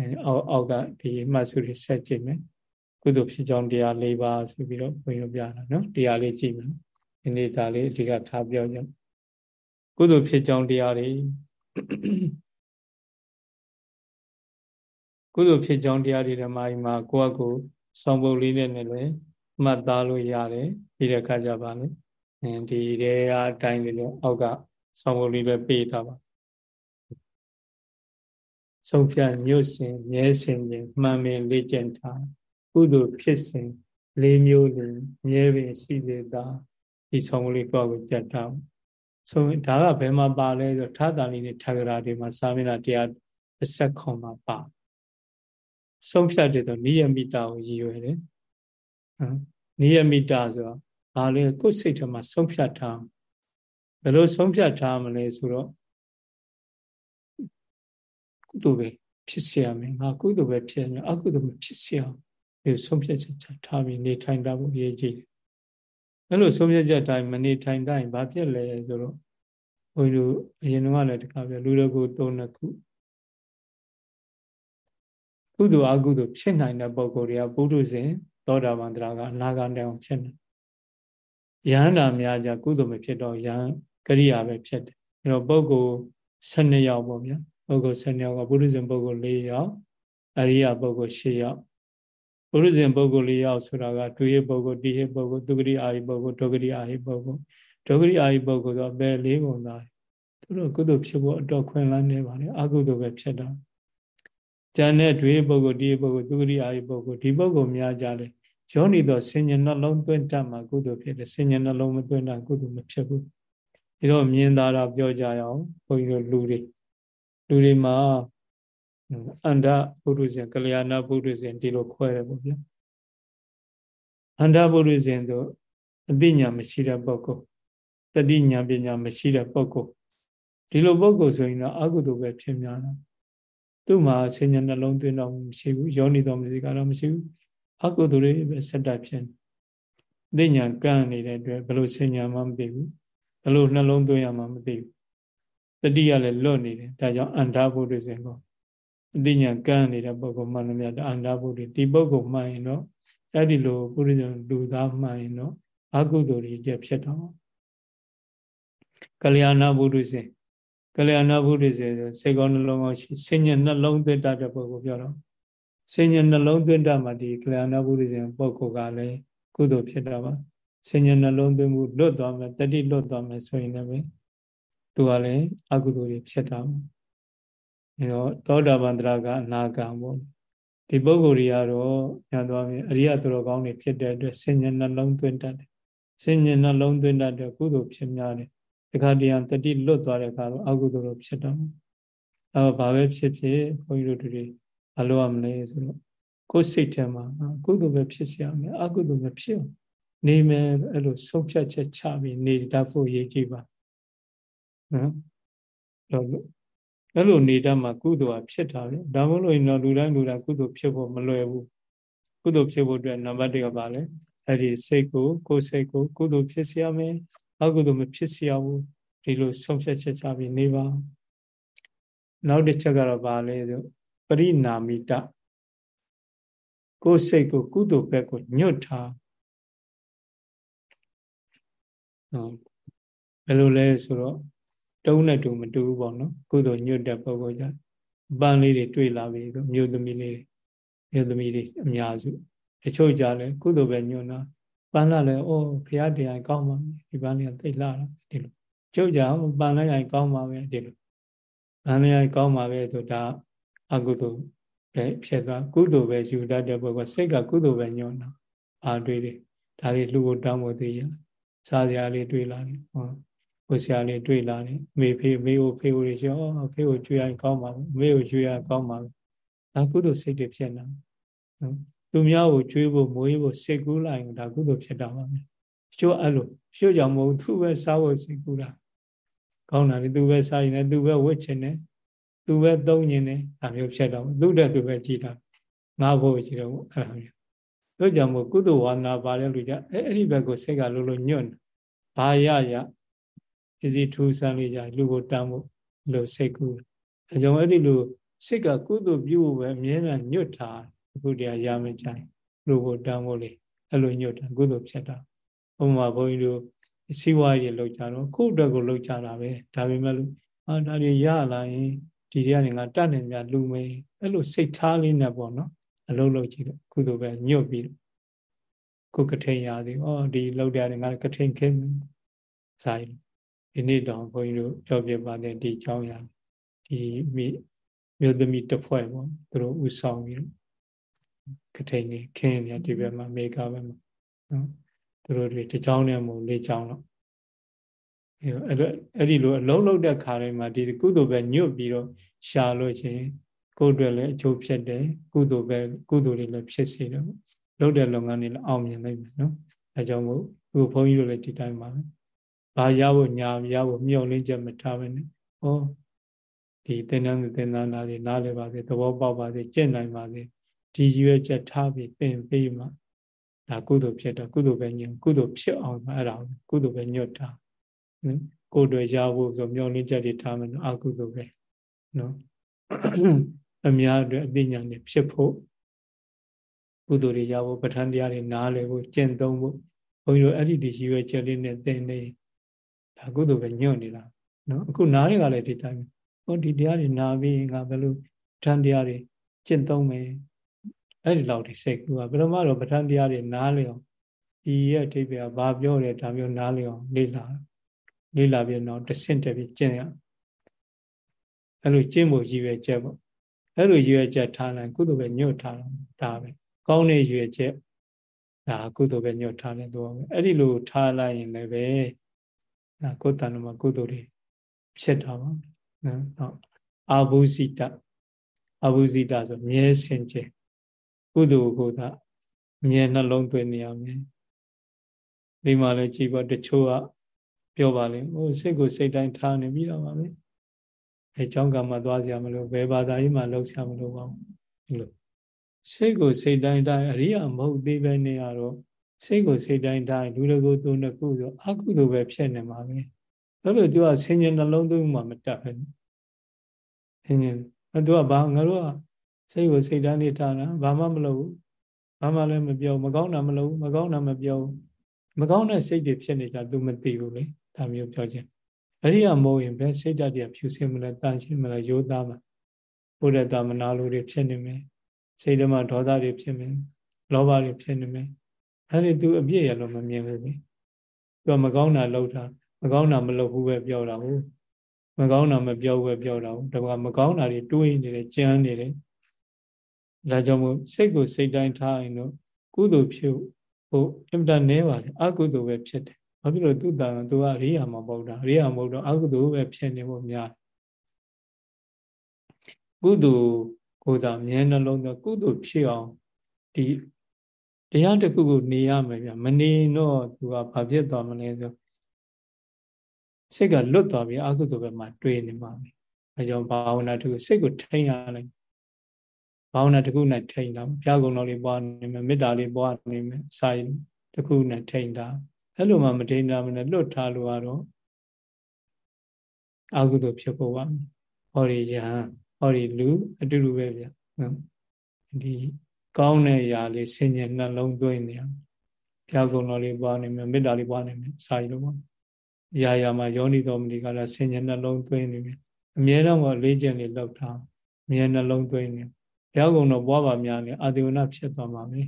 အဲအောက်အောက်ကဒီမှတ်စုတွေဆက်ကြည့်မယ်ကုသိုလ်ဖြစ်ကြောင်းတရား၄ပါးဆိုပြီးတော့ဘုန်းကြီးတို့ပြတာနော်တရားလေးကြည့်မယ်ဒီနေ့ဒါလေးအဓိကထားပြောကြကုသိုလ်ဖြစ်ကြောင်းတရားတွေကုသိုလ်ဖြစ်ကြောင်းတရားတွေဓမ္မကြီးမှာကိုယ့်အကိုဆောင်းပုတ်လေးနဲ့လည်းမှတ်သားလို့ရတယ်ပြီးတဲ့အခါကျပါလေဒီတွေအတိုင်းလေးလို့အောက်ကဆောင်းပုတ်လေးပဲပေးထားပါ ဆုံးဖြတ်ညွတ်စင်မြဲစင်ခြင်းမှန်ပင်လေ့ကျင့်ထားကုသိုလ်ဖြစ်စဉ်လေးမျိုးတွင်မြဲပင်ရှိသေးတာဒီဆောင်းပုတ်လေးကိုယ့်ကိုကြက်ထားဆိုဒါကဘယ်မှာပါလဲဆိုထာတာလေးနဲ့ထာဂရာတွေမှာစာမျက်နှာတရားတစ်ဆက်ခွန်မှာပါဆုံးဖြတ်တယ်ဆိုနိယမိတာကိုရည်ရွယ်တယ်နော်နိယမိတာဆိုတာဘာလဲကိုယ်စိတ်ထဲမှာဆုံးဖြတ်ထားဘယ်လိုဆုံးဖြတ်ထားမလဲဆိုတော့ ကုသိုလ်ပဲဖြစ်စေရမယ်ငါကုသိုလ်ပဲဖြစ်ရမယ်အကုသိုလ်မဖြစ်စေအောင်ဒီဆုံးဖြတ်ချက်ချထားပြီးနေထိုင်တာကိုအရေးကြီးတယ်အဲ့လိုဆုံးဖြတ်ချက်တိုင်းမနေထိုင်တိုင်းဘာဖြစ်လဲဆိုတော့ဘုန်းကြီးတို့အရင်ကလည်းတခါပြလူတော်ကို၃နှစ်ခုုသိုလ်အကုသိုလ်ဖြစ်နိုင်တဲ့ပုံကိုယ်တွေကပုထုဇဉ်သောတာပန်တရားကအနာဂတ်အောင်ဖြစ်နေ။ယန္တာများကြကုသိုလ်မဖြစ်တော့ယံကရိယာပဲဖြစ်တယ်။အဲတော့ပုဂ္ဂိုလ်12ယောက်ပေါ့ဗျာ ပုဂ္ဂိုလ်12ယောက်ကပုထုဇဉ်ပုဂ္ဂိုလ်4ယောက်အရိယပုဂ္ဂိုလ်10ယောက်ပုရုဇဉ်ပုဂ္ဂိုလ်၄ယောက်ဆိုတာကဒုယပုဂ္ဂိုလ်တိဟပုဂ္ဂိုလ်သူဂရိအာဟိပုဂ္ဂိုလ်ဒုဂရိအာဟိပုဂ္ဂိုလ်ဒုဂရိအာဟိပုဂ္ဂိုလ်ဆိုဘယ်လေးပုံသားသူတို့ကုသိုလ်ဖြစ်ဖို့အတော်ခွင့်လန်းနေပါလေအကုသိုလ်ပဲဖြစ်တာကျန်တဲ့ဒွေပုဂ္ဂိုလ်တိဟပုဂ္ဂိုလ်သူဂရိအာဟိပုဂ္ဂိုလ်ဒီပုဂ္ဂိုလ်များကြတယ်ယောနီတော်ဆင်ញနှလုံးသွင်းတတ်မှာကုသိုလ်ဖြစ်တယ်ဆင်ញနှလုံးမသွင်းတာကုသိုလ်မဖြစ်ဘူးဒီတော့မြင်သာတာပြောကြရအောင်ဘုန်းကြီးတို့လူတွေ လူတွေမှာအန္တပုရုဇဉ်ကလျာဏပုရုဇဉ်ဒီလိုခွဲတယ်ပေါ့ဗျာအန္တပုရိဇဉ်တို့အသိဉာဏ်မရှိတဲ့ပုဂ္ဂိုလ်တတိဉာဏ်ပညာမရှိတဲ့ပုဂ္ဂိုလ်ဒီလိုပုဂ္ဂိုလ်ဆိုရင်တော့အကုသိုလ်ပဲဖြစ်များတာသူ့မှာဆင်ញနှလုံးသွင်းတော့မရှိဘူးယောနီတော်မရှိကတော့မရှိဘူးအကုသိုလ်တွေပဲဆက်တိုက်ဖြစ်နေသိဉာဏ်ကန့်နေတဲ့အတွက်ဘယ်လိုဆင်ញမှမသိဘူးဘယ်လိုနှလုံးသွင်းရမှမသိဘူး တတိယလည်းလွတ်နေတယ်ဒါကြောင့်အန္တပုရိဇဉ်ကိုအသိဉာဏ်ကန့်နေတဲ့ပုဂ္ဂိုလ်မှန်တယ်မြတ်အန္တပုရိဒီပုဂ္ဂိုလ်မှန်ရင်တော့အဲ့ဒီလိုပုရိသလူသားမှန်ရင်တော့အကုသိုလ်တွေကျဖြစ်တော့ကလျာဏဘုဒ္ဓစေကလျာဏဘုဒ္ဓစေဆိုစေကောနှလုံးကောရှိစဉ္ညာနှလုံးသွင်းတတ်တဲ့ပုဂ္ဂိုလ်ပြောတော့စဉ္ညာနှလုံးသွင်းတတ်မှဒီကလျာဏဘုဒ္ဓစေပုဂ္ဂိုလ်ကလည်းကုသိုလ်ဖြစ်တော့ပါစဉ္ညာနှလုံးသွင်းမှုလွတ်သွားမယ်တတိလွတ်သွားမယ်ဆိုရင်လည်း သူကလည်းအကုသိုလ်တွေဖြစ်တာပါအဲတော့သောတာပန်တရာကအနာဂံပေါ့ဒီပုဂ္ဂိုလ်တွေကတော့ညာသွားပြီအရိယသူတော်ကောင်းတွေဖြစ်တဲ့အတွက်စဉ္ညာနှလုံးသွင်းတတ်တယ်စဉ္ညာနှလုံးသွင်းတတ်တဲ့ကုသိုလ်ဖြစ်များတယ်တခါတည်းတတိလွတ်သွားတဲ့အခါတော့အကုသိုလ်တော့ဖြစ်တော့အဲဘာပဲဖြစ်ဖြစ်ဘုန်းကြီးတို့တွေဘာလို့ရမလဲဆိုတော့ကိုယ်စိတ်ထဲမှာကုသိုလ်ပဲဖြစ်ရမယ်အကုသိုလ်ပဲဖြစ်အောင်နေမယ်အဲ့လိုဆုံးဖြတ်ချက်ချပြီးနေတတ်ဖို့ရည်ကြည်ပါ နော်အဲ့လိုနေတတ်မှာကုသိုလ်ကဖြစ်တာပဲဒါမှမဟုတ်ရင်တော့လူတိုင်းလူတိုင်းကုသိုလ်ဖြစ်ဖို့မလွယ်ဘူးကုသိုလ်ဖြစ်ဖို့အတွက်နံပါတ်1ကပါလဲအဲ့ဒီစိတ်ကိုကိုယ်စိတ်ကိုကုသိုလ်ဖြစ်စေရမယ်အကုသိုလ်မဖြစ်စေရဘူးဒီလိုဆုံးဖြတ်ချက်ချပြီးနေပါနောက်တစ်ချက်ကတော့ပါလဲဆိုပရိနာမိတကိုယ်စိတ်ကိုကုသိုလ်ဘက်ကိုညွတ်ထားဟုတ်ဘယ်လိုလဲဆိုတော့ တုံးနဲ့တူမတူဘူးပေါ့နော်ကုသိုလ်ညွတ်တဲ့ပုဂ္ဂိုလ်ကြပန်းလေးတွေတွေ့လာပြီမြို့သမီးလေးမြို့သမီးတွေအများစုတချို့ကြလဲကုသိုလ်ပဲညွတ်တာပန်းလာလဲအိုးဘုရားတရားကောင်းပါပြီဒီပန်းလေးကသိလာတာဒီလိုကျုပ်ကြပန်းလိုက်ရင်ကောင်းပါပဲဒီလိုပန်းလိုက်ရင်ကောင်းပါပဲဆိုဒါအကုသိုလ်ပဲဖြစ်သွားကုသိုလ်ပဲယူတတ်တဲ့ပုဂ္ဂိုလ်စိတ်ကကုသိုလ်ပဲညွတ်တာအာတွေ့တယ်ဒါလေးလူကိုတောင်းဖို့သိရစားစရာလေးတွေ့လာတယ်ဟော ကိုဆရာလေးတွေ့လာတယ်မေဖေမေကိုဖေကိုရောဖေကိုကျွေးရင်ကောင်းပါဘူးမေကိုကျွေးရင်ကောင်းပါဘူးဒါကုသိုလ်စိတ်တွေဖြစ်နေတာနော်သူများကိုကျွေးဖို့မွေးဖို့စိတ်ကူးလိုက်ရင်ဒါကုသိုလ်ဖြစ်တာပါပဲကျိုးအဲ့လိုကျိုးကြောင့်မဟုတ်သူပဲစားဖို့စိတ်ကူးတာကောင်းတာလေသူပဲစားရင်လည်းသူပဲဝတ်ချင်တယ်သူပဲသုံးရင်လည်းဒါမျိုးဖြစ်တော့သူ့တဲ့သူပဲကြည်တာငါဖို့ကြည်တော့အဲ့ဒါမျိုးတို့ကြောင့်မို့ကုသိုလ်ဝါနာပါတဲ့လူကြအဲ့အဲ့ဒီဘက်ကိုစိတ်ကလုံးလုံးညွတ်ဘာရရ ပစ္စည်းထူးဆန်းလေးကြလူကိုတမ်းဖို့လို့စိတ်ကူးအဲကြောင့်အဲ့ဒီလိုစိတ်ကကုသိုလ်ပြုဖို့ပဲအမြဲတမ်းညွတ်တာအခုတရားရမကြိုင်လူကိုတမ်းဖို့လေအဲ့လိုညွတ်တာကုသိုလ်ဖြစ်တာဥပမာဘုန်းကြီးတို့စီးပွားရေးလောက်ကြတော့ခုအတွက်ကိုလောက်ကြတာပဲဒါပေမဲ့လို့အာဒါတွေရလာရင်ဒီတွေကနေငါတတ်နေမြလူမေးအဲ့လိုစိတ်ထားလေးနဲ့ပေါ့နော်အလုံးလုံးကြည့်တော့ကုသိုလ်ပဲညွတ်ပြီးကိုကထိန်ရသည်ဩဒီလောက်တယ်ငါကထိန်ခင်းဆိုင် ဒီနေ့တောင်ခွန်ကြီးတို့ပြောပြပါတဲ့ဒီအကြောင်းအရာဒီမိမျိုးသမီးတစ်ဖွဲ့ပေါ့သူတို့ဥဆောင်ပြီးကထိန်နေခင်းနေဒီဘက်မှာမေကာဘက်မှာနော်သူတို့တွေဒီကြောင်းနဲ့မဟုတ်လေးကြောင်းတော့အဲ့လိုအဲ့ဒီလိုအလုံးလုံးတဲ့ခါတွေမှာဒီကုသိုလ်ပဲညွတ်ပြီးတော့ရှာလို့ချင်းကိုယ်တွေလည်းအကျိုးဖြစ်တယ်ကုသိုလ်ပဲကုသိုလ်တွေလည်းဖြစ်စေတယ်ပေါ့လုပ်တဲ့လုပ်ငန်းတွေလည်းအောင်မြင်နိုင်မယ်နော်အဲကြောင့်မို့ဘုန်းကြီးတို့လည်းဒီတိုင်းပါပဲ ဘာရဖို့ညာရဖို့မျှော်လင့်ချက်မထားဘဲနဲ့ဟောဒီသင်္นานသင်္นานသားတွေနားလည်ပါစေသဘောပေါက်ပါစေကျင့်နိုင်ပါစေဒီရွယ်ချက်ထားပြီးသင်ပေးမှဒါကုသိုလ်ဖြစ်တော့ကုသိုလ်ပဲညင်ကုသိုလ်ဖြစ်အောင်အဲ့ဒါကုသိုလ်ပဲညွတ်တာကိုယ်တွေရဖို့ဆိုမျောလင်းချက်တွေထားမယ်နော်အကုသိုလ်ပဲနော်အများအတွက်အသိဉာဏ်တွေဖြစ်ဖို့ကုသိုလ်တွေရဖို့ပဋ္ဌာန်းတရားတွေနားလည်ဖို့ကျင့်သုံးဖို့ဘုန်းကြီးတို့အဲ့ဒီဒီရည်ရွယ်ချက်လေးနဲ့သင်နေ ဒါကုသိုလ်ပဲညွတ်နေတာနော်အခုနားတွေကလည်းဒီတိုင်းဟောဒီတရားတွေနားပြီးငါဘယ်လိုပဋ္ဌာန်းတရားတွေကျင့်သုံးမယ်အဲ့ဒီလောက်ဒီစိတ်ကူကဘယ်လိုမှတော့ပဋ္ဌာန်းတရားတွေနားလည်အောင်ဒီရဲ့အထိပ္ပယ်ကဘာပြောတယ်ဒါမျိုးနားလည်အောင်လေ့လာလေ့လာပြီးတော့တဆင့်တက်ပြီးကျင့်ရအဲ့လိုကျင့်ဖို့ရည်ရွယ်ချက်ပေါ့အဲ့လိုရည်ရွယ်ချက်ထားလိုက်ကုသိုလ်ပဲညွတ်ထားတာဒါပဲကောင်းတဲ့ရည်ရွယ်ချက်ဒါကုသိုလ်ပဲညွတ်ထားတယ်တော့အဲ့ဒီလိုထားလိုက်ရင်လည်း နော်ကိုယ်တဏ္ဍမှာကုသိုလ်တွေဖြစ်တာပါနော်နောက်အာဘုဇိတအာဘုဇိတဆိုမြဲစင်ကြယ်ကုသိုလ်ကိုသာမြဲနှလုံးသွင်းနေရမယ်ဒီမှာလည်းကြည်ပါတချို့ကပြောပါလေဟိုစိတ်ကိုစိတ်တိုင်းထားနေပြီးတော့ပါပဲအဲကြောင့်ကမှသွားစရာမလိုဘယ်ဘာသာရေးမှလောက်စရာမလိုပါဘူးဒီလိုစိတ်ကိုစိတ်တိုင်းတိုင်းအရိယာမဟုတ်သေးပဲနေရတော့ စိတ်ကိုစိတ်တိုင်းတိုင်းလူတကူသုံးတကူဆိုအကုသိုလ်ပဲဖြစ်နေမှာပဲအဲ့လိုသူကဆင်ញင်နှလုံးသွင်းမှမတတ်ပဲဆင်ញင်အဲ့သူကဘာငါတို့ကစိတ်ကိုစိတ်တိုင်းနေထားတာဘာမှမလုပ်ဘူးဘာမှလည်းမပြောမကောင်းတာမလုပ်ဘူးမကောင်းတာမပြောဘူးမကောင်းတဲ့စိတ်တွေဖြစ်နေကြသူမသိဘူးလေဒါမျိုးပြောခြင်းအဲ့ဒီကမိုးရင်ပဲစိတ်ဓာတ်တွေဖြူစင်မလဲတန်ရှင်းမလဲရိုးသားမှာဘုဒ္ဓတာမနာလိုတွေဖြစ်နေမယ်စိတ်ဓမ္မဒေါသတွေဖြစ်မယ်လောဘတွေဖြစ်နေမယ် အဲ့ဒီသူအပြည့်ရလို့မမြင်ဘူးလေသူကမကောင်းတာလုပ်တာမကောင်းတာမလုပ်ဘူးပဲပြောတာဟုတ်မကောင်းတာမပြောဘူးပဲပြောတာဟုတ်ဒါကမကောင်းတာတွေတွေးနေတယ်ကြမ်းနေတယ်ဒါကြောင့်မို့စိတ်ကိုစိတ်တိုင်းထားရင်တော့ကုသိုလ်ဖြစ်ဖို့အင်တာနဲပါလေအကုသိုလ်ပဲဖြစ်တယ်ဘာဖြစ်လို့သူတန်သူကအရိယာမဟုတ်တာအရိယာမဟုတ်တော့အကုသိုလ်ပဲဖြစ်နေဖို့များကုသိုလ်ကိုသာမြဲနှလုံးသွင်းကုသိုလ်ဖြစ်အောင်ဒီ တရားတစ်ခုကိုနေရမယ်ဗျမနေတော့သူကဘာဖြစ်သွားမလဲဆိုစိတ်ကလွတ်သွားပြီးအကုသိုလ်ဘက်မှာတွေးနေမှာပဲအဲကြောင့်ဘာဝနာတစ်ခုစိတ်ကိုထိန်းရလိုက်ဘာဝနာတစ်ခုနဲ့ထိန်းတာဘုရားကုံတော်လေးပွားနေမယ်မေတ္တာလေးပွားနေမယ်စာရတစ်ခုနဲ့ထိန်းတာအဲ့လိုမှမထိန်းတာမနဲ့လွတ်ထားလို့ကတော့အကုသိုလ်ဖြစ်ဖို့ပါဟောဒီယဟန်ဟောဒီလူအတူတူပဲဗျဒီ ကောင်းတဲ့ຢာလေးဆင်ញံနှလုံးသွင်းနေရဘုရားကုံတော်လေးပွားနေမယ်မေတ္တာလေးပွားနေမယ်စာရလို့ပေါ့ရာရာမှာယောနိတော်မဏိကလည်းဆင်ញံနှလုံးသွင်းနေပြီအမြဲတမ်းကလေးကျင်လေးလောက်ထားအမြဲနှလုံးသွင်းနေဘုရားကုံတော်ပွားပါများနေအာတိဝနဖြစ်သွားမှာပဲ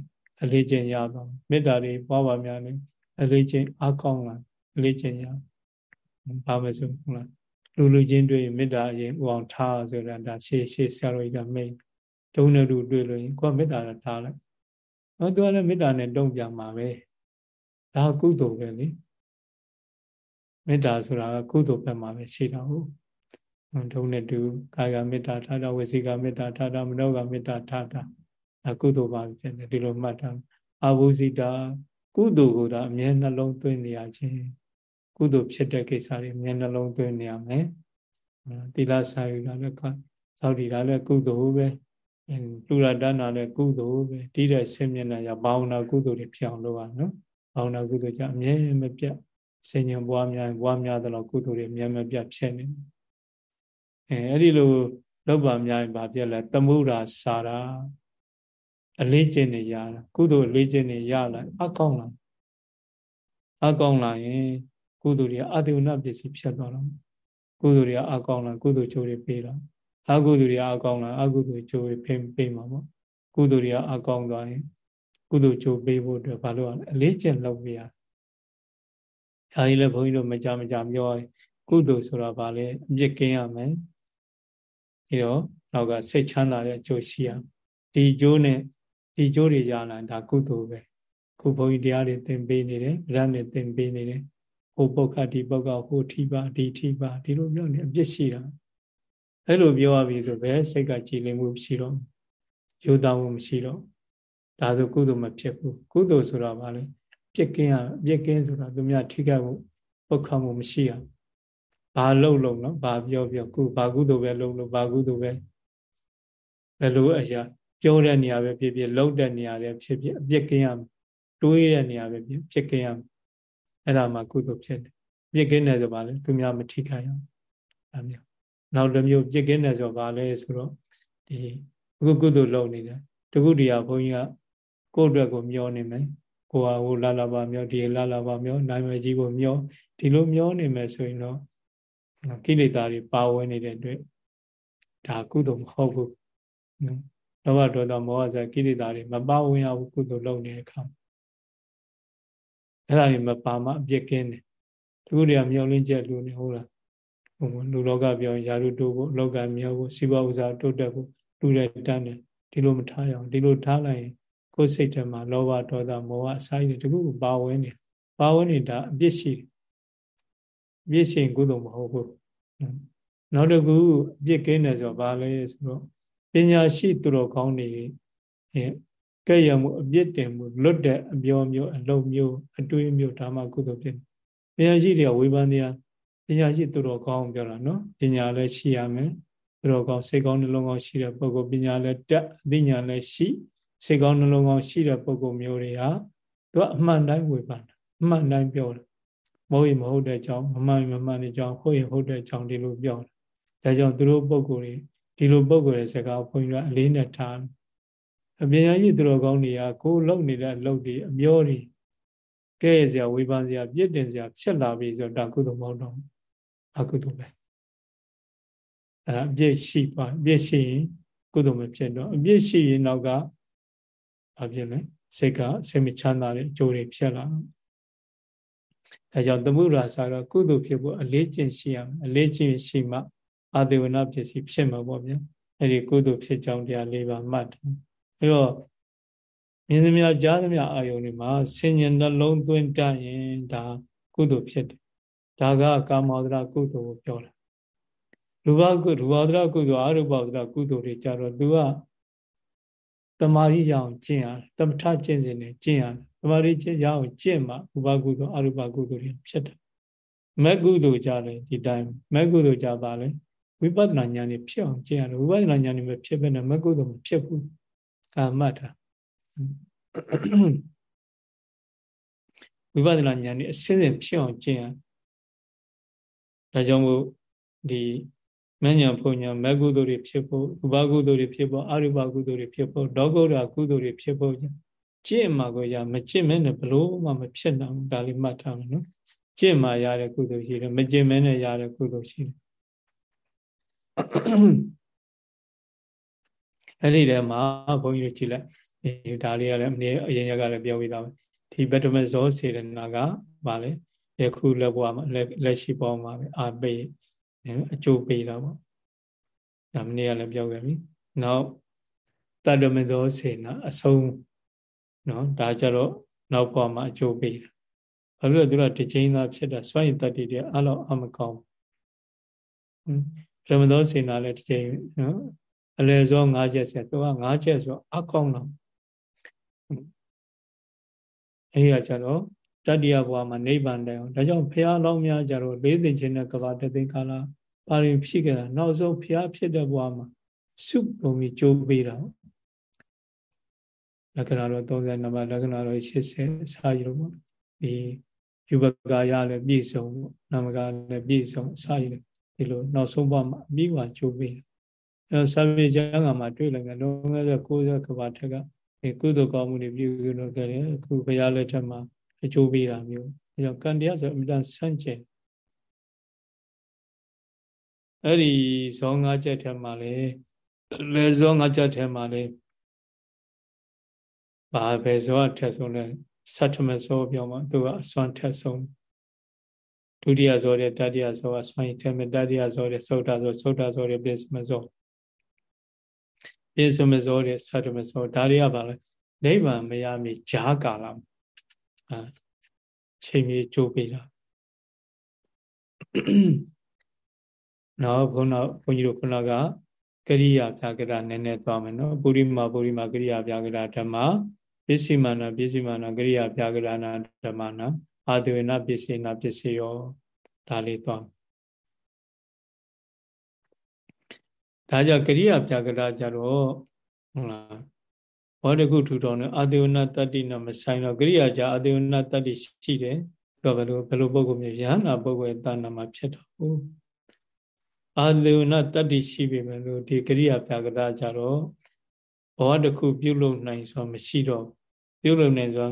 အလေးကျင်ရသွားမေတ္တာလေးပွားပါများနေအလေးကျင်အကောင်းလာအလေးကျင်ရဘာမဆိုဟုတ်လားလူလူချင်းတွေ့မေတ္တာအရင်ဥအောင်ထားဆိုတာဒါရှေ့ရှေ့ဆရာတော်ကြီးကမိတ် တုံးနဲ့တူတွေ့လို့ရင်ကိုယ်မေတ္တာထားလိုက်ဟောသူကလည်းမေတ္တာနဲ့တုံ့ပြန်မှာပဲဒါကုသိုလ်ပဲလေမေတ္တာဆိုတာကကုသိုလ်ဘက်မှာပဲရှိတာဟုတ်ဒုံနဲ့တူကာယမေတ္တာထားတာဝစီကမေတ္တာထားတာမနောကမေတ္တာထားတာအကုသိုလ်ပါဖြစ်တယ်ဒီလိုမှတ်တာအဘုဇိတာကုသိုလ်ကိုဒါအမြဲနှလုံးသွင်းနေရခြင်းကုသိုလ်ဖြစ်တဲ့ကိစ္စတွေအမြဲနှလုံးသွင်းနေရမယ်သီလစာယူတာလည်းသောက်တည်တာလည်းကုသိုလ်ပဲ လူရတနာလည်းကုသိုလ်ပဲတိတဲ့ဆင်းမျက်နှာရဘာဝနာကုသိုလ်တွေဖြစ်အောင်လုပ်ရနော်ဘာဝနာကုသိုလ်ကြအမြဲမပြတ်ဆင်ញံပွားများပွားများသလောက်ကုသိုလ်တွေအမြဲမပြတ်ဖြစ်နေအဲအဲ့ဒီလိုလောက်ပါများရင်ဘာဖြစ်လဲသမှုရာစာရာအလေးကျင့်နေရတာကုသိုလ်အလေးကျင့်နေရလာအကောင်းလာအကောင်းလာရင်ကုသိုလ်တွေအတုဏပစ္စည်းဖြစ်သွားတော့ကုသိုလ်တွေအကောင်းလာကုသိုလ်ချိုးတွေပေးတော့ အကုသိုလ်တွေအကောင်းလာအကုသိုလ်ချိုးတွေဖိပေးမှာပေါ့ကုသိုလ်တွေအကောင်းသွားရင်ကုသိုလ်ချိုးပေးဖို့အတွက်ဘာလို့အလေးကျင့်လုပ်ပြရအဲဒီလည်းဘုန်းကြီးတို့မကြမကြပြောကုသိုလ်ဆိုတာဘာလဲအပြစ်ကင်းရမယ်ပြီးတော့နောက်ကစိတ်ချမ်းသာတဲ့အကျိုးရှိရဒီကျိုးနဲ့ဒီကျိုးတွေရလာဒါကုသိုလ်ပဲခုဘုန်းကြီးတရားတွေသင်ပေးနေတယ်ဗရနဲ့သင်ပေးနေတယ်ဟိုပုဂ္ဂဒီပုဂ္ဂဟိုထိပါဒီထိပါဒီလိုပြောနေအပြစ်ရှိတာ အဲ့လိုပြောရပြီဆိုပဲစိတ်ကကြည်လင်မှုရှိတော့ယူသားမှုမရှိတော့ဒါဆိုကုသိုလ်မဖြစ်ဘူးကုသိုလ်ဆိုတာဘာလဲပြက်ကင်းရပြက်ကင်းဆိုတာသူများထိခိုက်မှုပုတ်ခတ်မှုမရှိအောင်ဘာလုံလုံနော်ဘာပြောပြောကုဘာကုသိုလ်ပဲလုံလုံဘာကုသိုလ်ပဲဘယ်လိုအရာပြောတဲ့နေရာပဲဖြစ်ဖြစ်လှုပ်တဲ့နေရာပဲဖြစ်ဖြစ်အပြက်ကင်းရတွေးတဲ့နေရာပဲဖြစ်ပြက်ကင်းရအဲ့ဒါမှကုသိုလ်ဖြစ်တယ်ပြက်ကင်းတယ်ဆိုပါလေသူများမထိခိုက်အောင်အဲ့မျိုး နောက်တစ်မျိုးပြက်ကင်းတယ်ဆိုပါလေဆိုတော့ဒီအခုကုသိုလ်လုပ်နေတယ်တကုတရားဘုန်းကြီးကကိုယ့်အတွက်ကိုမျောနေမယ်ကိုယ်ဟာဟိုလာလာပါမျောဒီလာလာပါမျောနိုင်မယ်ကြီးကိုမျောဒီလိုမျောနေမယ်ဆိုရင်တော့ကိလေသာတွေပါဝင်နေတဲ့အတွက်ဒါကုသိုလ်မဟုတ်ဘူးလောဘဒေါသမောဟဆိုကိလေသာတွေမပါဝင်ရဘူးကုသိုလ်လုပ်နေတဲ့အခါအဲ့ဒါတွေမပါမှအပြစ်ကင်းတယ်တခုတည်းကမျောလင်းချက်လူနေဟုတ်လားဟို လူလောကပြောရင်ယာရုတိုးဖို့လောကမျောဖို့စီးပွားဥစားတိုးတက်ဖို့လူတဲ့တန်းတယ်ဒီလိုမထားရအောင်ဒီလိုထားလိုက်ရင်ကိုယ်စိတ်ထဲမှာလောဘဒေါသမောဟအစာရည်တခုခုပါဝင်နေပါဝင်နေတာအပြစ်ရှိတယ်အပြစ်ရှိရင်ကုသိုလ်မဟုတ်ဘူးနောက်တစ်ခုအပြစ်ကင်းတယ်ဆိုတော့ဘာလဲဆိုတော့ပညာရှိသူတော်ကောင်းတွေကဲ့ရမှုအပြစ်တင်မှုလွတ်တဲ့အပြောမျိုးအလုံးမျိုးအတွေးမျိုးဒါမှကုသိုလ်ဖြစ်ပညာရှိတွေကဝေဖန်တရား ပညာရှိသူတော်ကောင်းပြောတာနော်ပညာလည်းရှိရမယ်သူတော်ကောင်းစိတ်ကောင်းနှလုံးကောင်းရှိတဲ့ပုဂ္ဂိုလ်ပညာလည်းတက်အသိဉာဏ်လည်းရှိစိတ်ကောင်းနှလုံးကောင်းရှိတဲ့ပုဂ္ဂိုလ်မျိုးတွေဟာသူကအမှန်တိုင်းဝေဖန်တာအမှန်တိုင်းပြောတာမဟုတ်ရင်မဟုတ်တဲ့အကြောင်းမမှန်မမှန်တဲ့အကြောင်းဟုတ်ရင်ဟုတ်တဲ့အကြောင်းဒီလိုပြောတာဒါကြောင့်သူတို့ပုဂ္ဂိုလ်တွေဒီလိုပုဂ္ဂိုလ်ရဲ့စကားဘုန်းကြီးကအလေးနဲ့ထားအပညာရှိသူတော်ကောင်းတွေကကိုယ်လုံနေတဲ့အလုပ်တွေအမျောတွေကဲ့ရဲ့စရာဝေဖန်စရာပြစ်တင်စရာဖြစ်လာပြီဆိုတော့ဒါကုသိုလ်မဟုတ်တော့ အကုသိုလ်ပဲအဲ့ဒါအပြစ်ရှိပါအပြစ်ရှိရင်ကုသိုလ်မဖြစ်တော့အပြစ်ရှိရင်နောက်ကဘာဖြစ်လဲစိတ်ကစိတ်မချမ်းသာတဲ့အကျိုးတွေဖြစ်လာတော့အဲကြောင့်သမှုရာဆိုတော့ကုသိုလ်ဖြစ်ဖို့အလေးကျင့်ရှိရမယ်အလေးကျင့်ရှိမှအာသေဝနာပစ္စည်းဖြစ်မှာပေါ့ဗျာအဲ့ဒီကုသိုလ်ဖြစ်ကြောင်းတရား၄ပါးမှတ်တယ်အဲ့တော့မြင်သမျှကြားသမျှအာယုန်တွေမှာဆင်ញံနှလုံးသွင်းတတ်ရင်ဒါကုသိုလ်ဖြစ်တယ် ဒါကကာမောဒရာကုသိုလ်ကိုပြောတာရူပကုရူပဒရာကုသိုလ်အရူပဒရာကုသိုလ်တွေကြတော့သူကတမာရီရအောင်ကျင့်ရတယ်တမထကျင့်စဉ်နဲ့ကျင့်ရတယ်တမာရီကျင့်ရအောင်ကျင့်မှရူပကုသိုလ်အရူပကုသိုလ်တွေဖြစ်တယ်မကုသိုလ်ကြတယ်ဒီတိုင်းမကုသိုလ်ကြပါလေဝိပဿနာဉာဏ်နဲ့ဖြစ်အောင်ကျင့်ရတယ်ဝိပဿနာဉာဏ်နဲ့မဖြစ်ဘဲနဲ့မကုသိုလ်မဖြစ်ဘူးအာမတ်တာဝိပဿနာဉာဏ်နဲ့အစဉ်စဉ်ဖြစ်အောင်ကျင့်ရတယ် ဒါကြောင့်မို့ဒီမဉ္ဇဉ်ဖုန်ညာမကုသိုလ်တွေဖြစ်ဖို့ဥပကုသိုလ်တွေဖြစ်ဖို့အရူပကုသိုလ်တွေဖြစ်ဖို့ဒေါဂုရကုသိုလ်တွေဖြစ်ဖို့ကျင့်မှာကိုရမကျင့်မဲနဲ့ဘလို့မှမဖြစ်နိုင်ဘူးဒါလေးမှတ်ထားမယ်နော်ကျင့်မှာရတဲ့ကုသိုလ်ရှိတယ်မကျင့်မဲနဲ့ရတဲ့ကုသိုလ်ရှိတယ်အဲ့ဒီထဲမှာဘုန်းကြီးတို့ကြည့်လိုက်ဒါလေးကလည်းအနည်းအရင်ရကလည်းပြောပြီးသားပဲဒီဗတ္တမဇောစေရနာကဗာလေ ယခုလက်ဘဝမှာလက်ရှိဘဝမှာပဲအာပိအကျိုးပေးတာပေါ့ဒါမနေ့ကလည်းပြောခဲ့ပြီနောက်တတ္တမသောစေနာအဆုံးနော်ဒါကြတော့နောက်ဘဝမှာအကျိုးပေးတာဘာလို့လဲသူကတချင်းသားဖြစ်တာစွန့်ရင်တတ္တိတွေအလောက်အမကောင်းရမသောစေနာလည်းတချင်းနော်အလဲစော၅ချက်ဆက်သူက၅ချက်ဆိုအကောင်းတော့အဲ့ရကြတော့ တတ္တိယဘဝမှာနိဗ္ဗာန်တိုင်အောင်ဒါကြောင့်ဘုရားလောင်းများကြတော့လေးသိင်ခြင်းနဲ့ကဘာတသိင်္ကာလပါရင်ဖြစ်ကြတာနောက်ဆုံးဘုရားဖြစ်တဲ့ဘဝမှာစုပုံပြီးကြိုးပေးတာလက္ခဏာတော့30နံပါတ်လက္ခဏာတော့80စာရလို့ပေါ့ဒီယူဘကာရလည်းပြည့်စုံပေါ့နာမကလည်းပြည့်စုံစာရဒီလိုနောက်ဆုံးဘဝမှာအပြီးဝကြိုးပေးအဲစာပေကျမ်းကမှာတွေ့လိုက်တယ်လုံးဝ90ကဘာထက်ကဒီကုသိုလ်ကောင်းမှုတွေပြုလို့ကြတယ်အခုဘုရားလက်ထက်မှာ အကျိုးပေးတာမျိုးအဲကြောင့်ကံတရားဆိုအမြဲတမ်းဆန့်ကျင်အဲ့ဒီဇောငါးချက်ထဲမှာလေလေဇောငါးချက်ထဲမှာလေဘာပဲဇောအထက်ဆုံးလဲသတ္တမဇောပြောမှာသူကအစွမ်းထက်ဆုံးဒုတိယဇောတဲ့တတိယဇောကစွမ်းရင်ထဲမှာတတိယဇောတဲ့သုဒ္ဓဇောသုဒ္ဓဇောတဲ့ပြစ္ဆမဇောပြစ္ဆမဇောတဲ့သတ္တမဇောဒါတွေကဘာလဲနိဗ္ဗာန်မရမီဈာကာလ အာချိန်ကြီးကြိုးပေးတာနောက်ခုနဘုန်းကြီးတို့ခုနကကရိယာပြကရနည်းနည်းသွားမယ်နော်ပုရိမာပုရိမာကရိယာပြကရဓမ္မပစ္စည်းမာနပစ္စည်းမာနကရိယာပြကရနာဓမ္မနာအာတဝေနပစ္စေနာပစ္စယောဒါလေးသွားဒါကြောင့်ကရိယာပြကရကြတော့ဟုတ်လား ဘောတကုထူတော်နဲ့အာတဝေနတတ္တိနဲ့မဆိုင်တော့ကရိယာကြအာတဝေနတတ္တိရှိတယ်တော့ဘယ်လိုဘယ်လိုပုံကုန်မျိုးယဟနာပုဂ္ဂိုလ်တဏ္ဍမှာဖြစ်တော့ဘူးအာသေဝနတတ္တိရှိပေမဲ့လို့ဒီကရိယာပြကတာကြတော့ဘောတစ်ခုပြုလုပ်နိုင်ဆိုမရှိတော့ပြုလုပ်နိုင်ဆို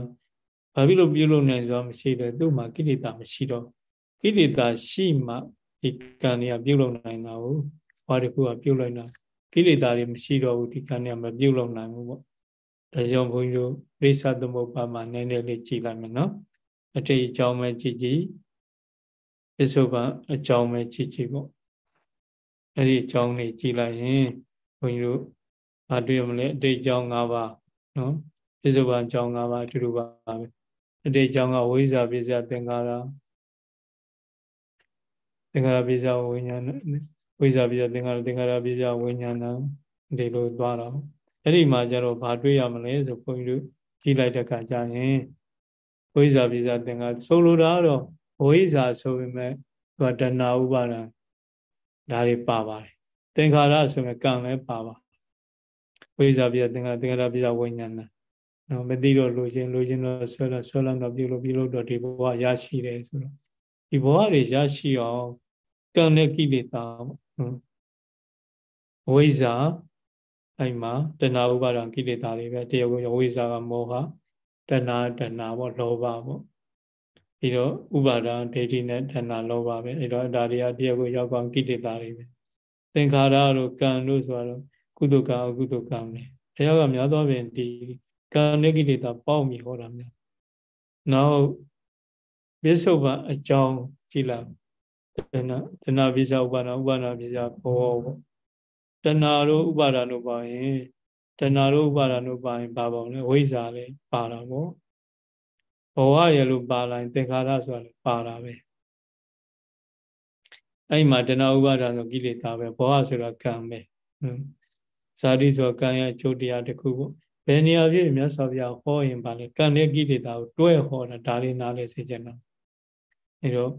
ဘာဖြစ်လို့ပြုလုပ်နိုင်ဆိုမရှိတယ်သူ့မှာကိလေသာမရှိတော့ကိလေသာရှိမှဒီကံတွေကပြုလုပ်နိုင်တာကိုဘောတစ်ခုကပြုလုပ်နိုင်ကိလေသာတွေမရှိတော့ဘူးဒီကံတွေကမပြုလုပ်နိုင်ဘူးပေါ့ ဒါကြောင့်ဘုန်းကြီးတို့ရိသသမုပ္ပါမှာနည်းနည်းလေးကြည်လိုက်မယ်နော်အတိတ်အကြောင်းပဲကြည်ကြည်ပစ္စုပန်အကြောင်းပဲကြည်ကြည်ပေါ့အဲ့ဒီအကြောင်းလေးကြည်လိုက်ရင်ဘုန်းကြီးတို့ဘာတွေ့မလဲအတိတ်အကြောင်း၅ပါးနော်ပစ္စုပန်အကြောင်း၅ပါးအတူတူပါပဲအတိတ်အကြောင်းကဝိဇ္ဇာပစ္စယသင်္ခါရသင်္ခါရပစ္စယဝိညာဏဝိဇ္ဇာပစ္စယသင်္ခါရသင်္ခါရပစ္စယဝိညာဏဒီလိုသွားတော့ အဲ့ဒီမှာကျတော့ဘာတွေ့ရမလဲဆိုဘုန်းကြီးတို့ကြည့်လိုက်တဲ့အခါကျရင်ဝိဇ္ဇာပစ္စယသင်္ခါရဆိုလိုတာတော့ဝိဇ္ဇာဆိုပေမဲ့သူကတဏှာဥပါဒံဒါတွေပါပါတယ်သင်္ခါရဆိုရင်ကံလည်းပါပါဝိဇ္ဇာပြသင်္ခါသင်္ခါရပြဝိညာဏနော်မသိတော့လိုချင်လိုချင်တော့ဆွဲတော့ဆွဲလောက်တော့ပြုလို့ပြုလို့တော့ဒီဘဝရရှိတယ်ဆိုတော့ဒီဘဝတွေရရှိအောင်ကံနဲ့ကိလေသာပေါ့ဝိဇ္ဇာ အဲ့မှာတဏှာဥပါဒံကိလေသာတွေပဲတရားကိုဝိဇ္ဇာကမောဟတဏှာတဏှာပေါ့လောဘပေါ့ပြီးတော့ဥပါဒံဒိဋ္ဌိနဲ့ဌာနလောဘပဲအဲ့တော့ဒါတွေကတရားကိုရောက်ကောင်းကိလေသာတွေပဲသင်္ခါရတို့ကံတို့ဆိုတော့ကုသကံအကုသကံပဲတရားကများသောဖြင့်ဒီကံနဲ့ကိလေသာပေါက်မြဟောတာများနောက်ပစ္စုပန်အကြောင်းကြည့်လိုက်တဏတဏပိစ္ဆဥပါဒဥပါဒပိစ္ဆဘောပေါ့ တဏတို့ဥပါဒတို့ပါရင်တဏတို့ဥပါဒတို့ပါရင်ဘာပေါ့လဲဝိဇ္ဇာလေးပါတာပေါ့ဘဝရလို့ပါလာရင်သင်္ခါရဆိုတာပါတာပဲအဲ့မှာတဏှာဥပါဒဆိုကိလေသာပဲဘဝဆိုတာကံပဲဇာတိဆိုကံရဲ့အကျိုးတရားတစ်ခုပေါ့ဘယ်နေရာပြည့်မြတ်စွာဘုရားဟောရင်ပါလေကံနဲ့ကိလေသာကိုတွဲဟောတာဒါလေးနားလဲစေချင်တာအဲတော့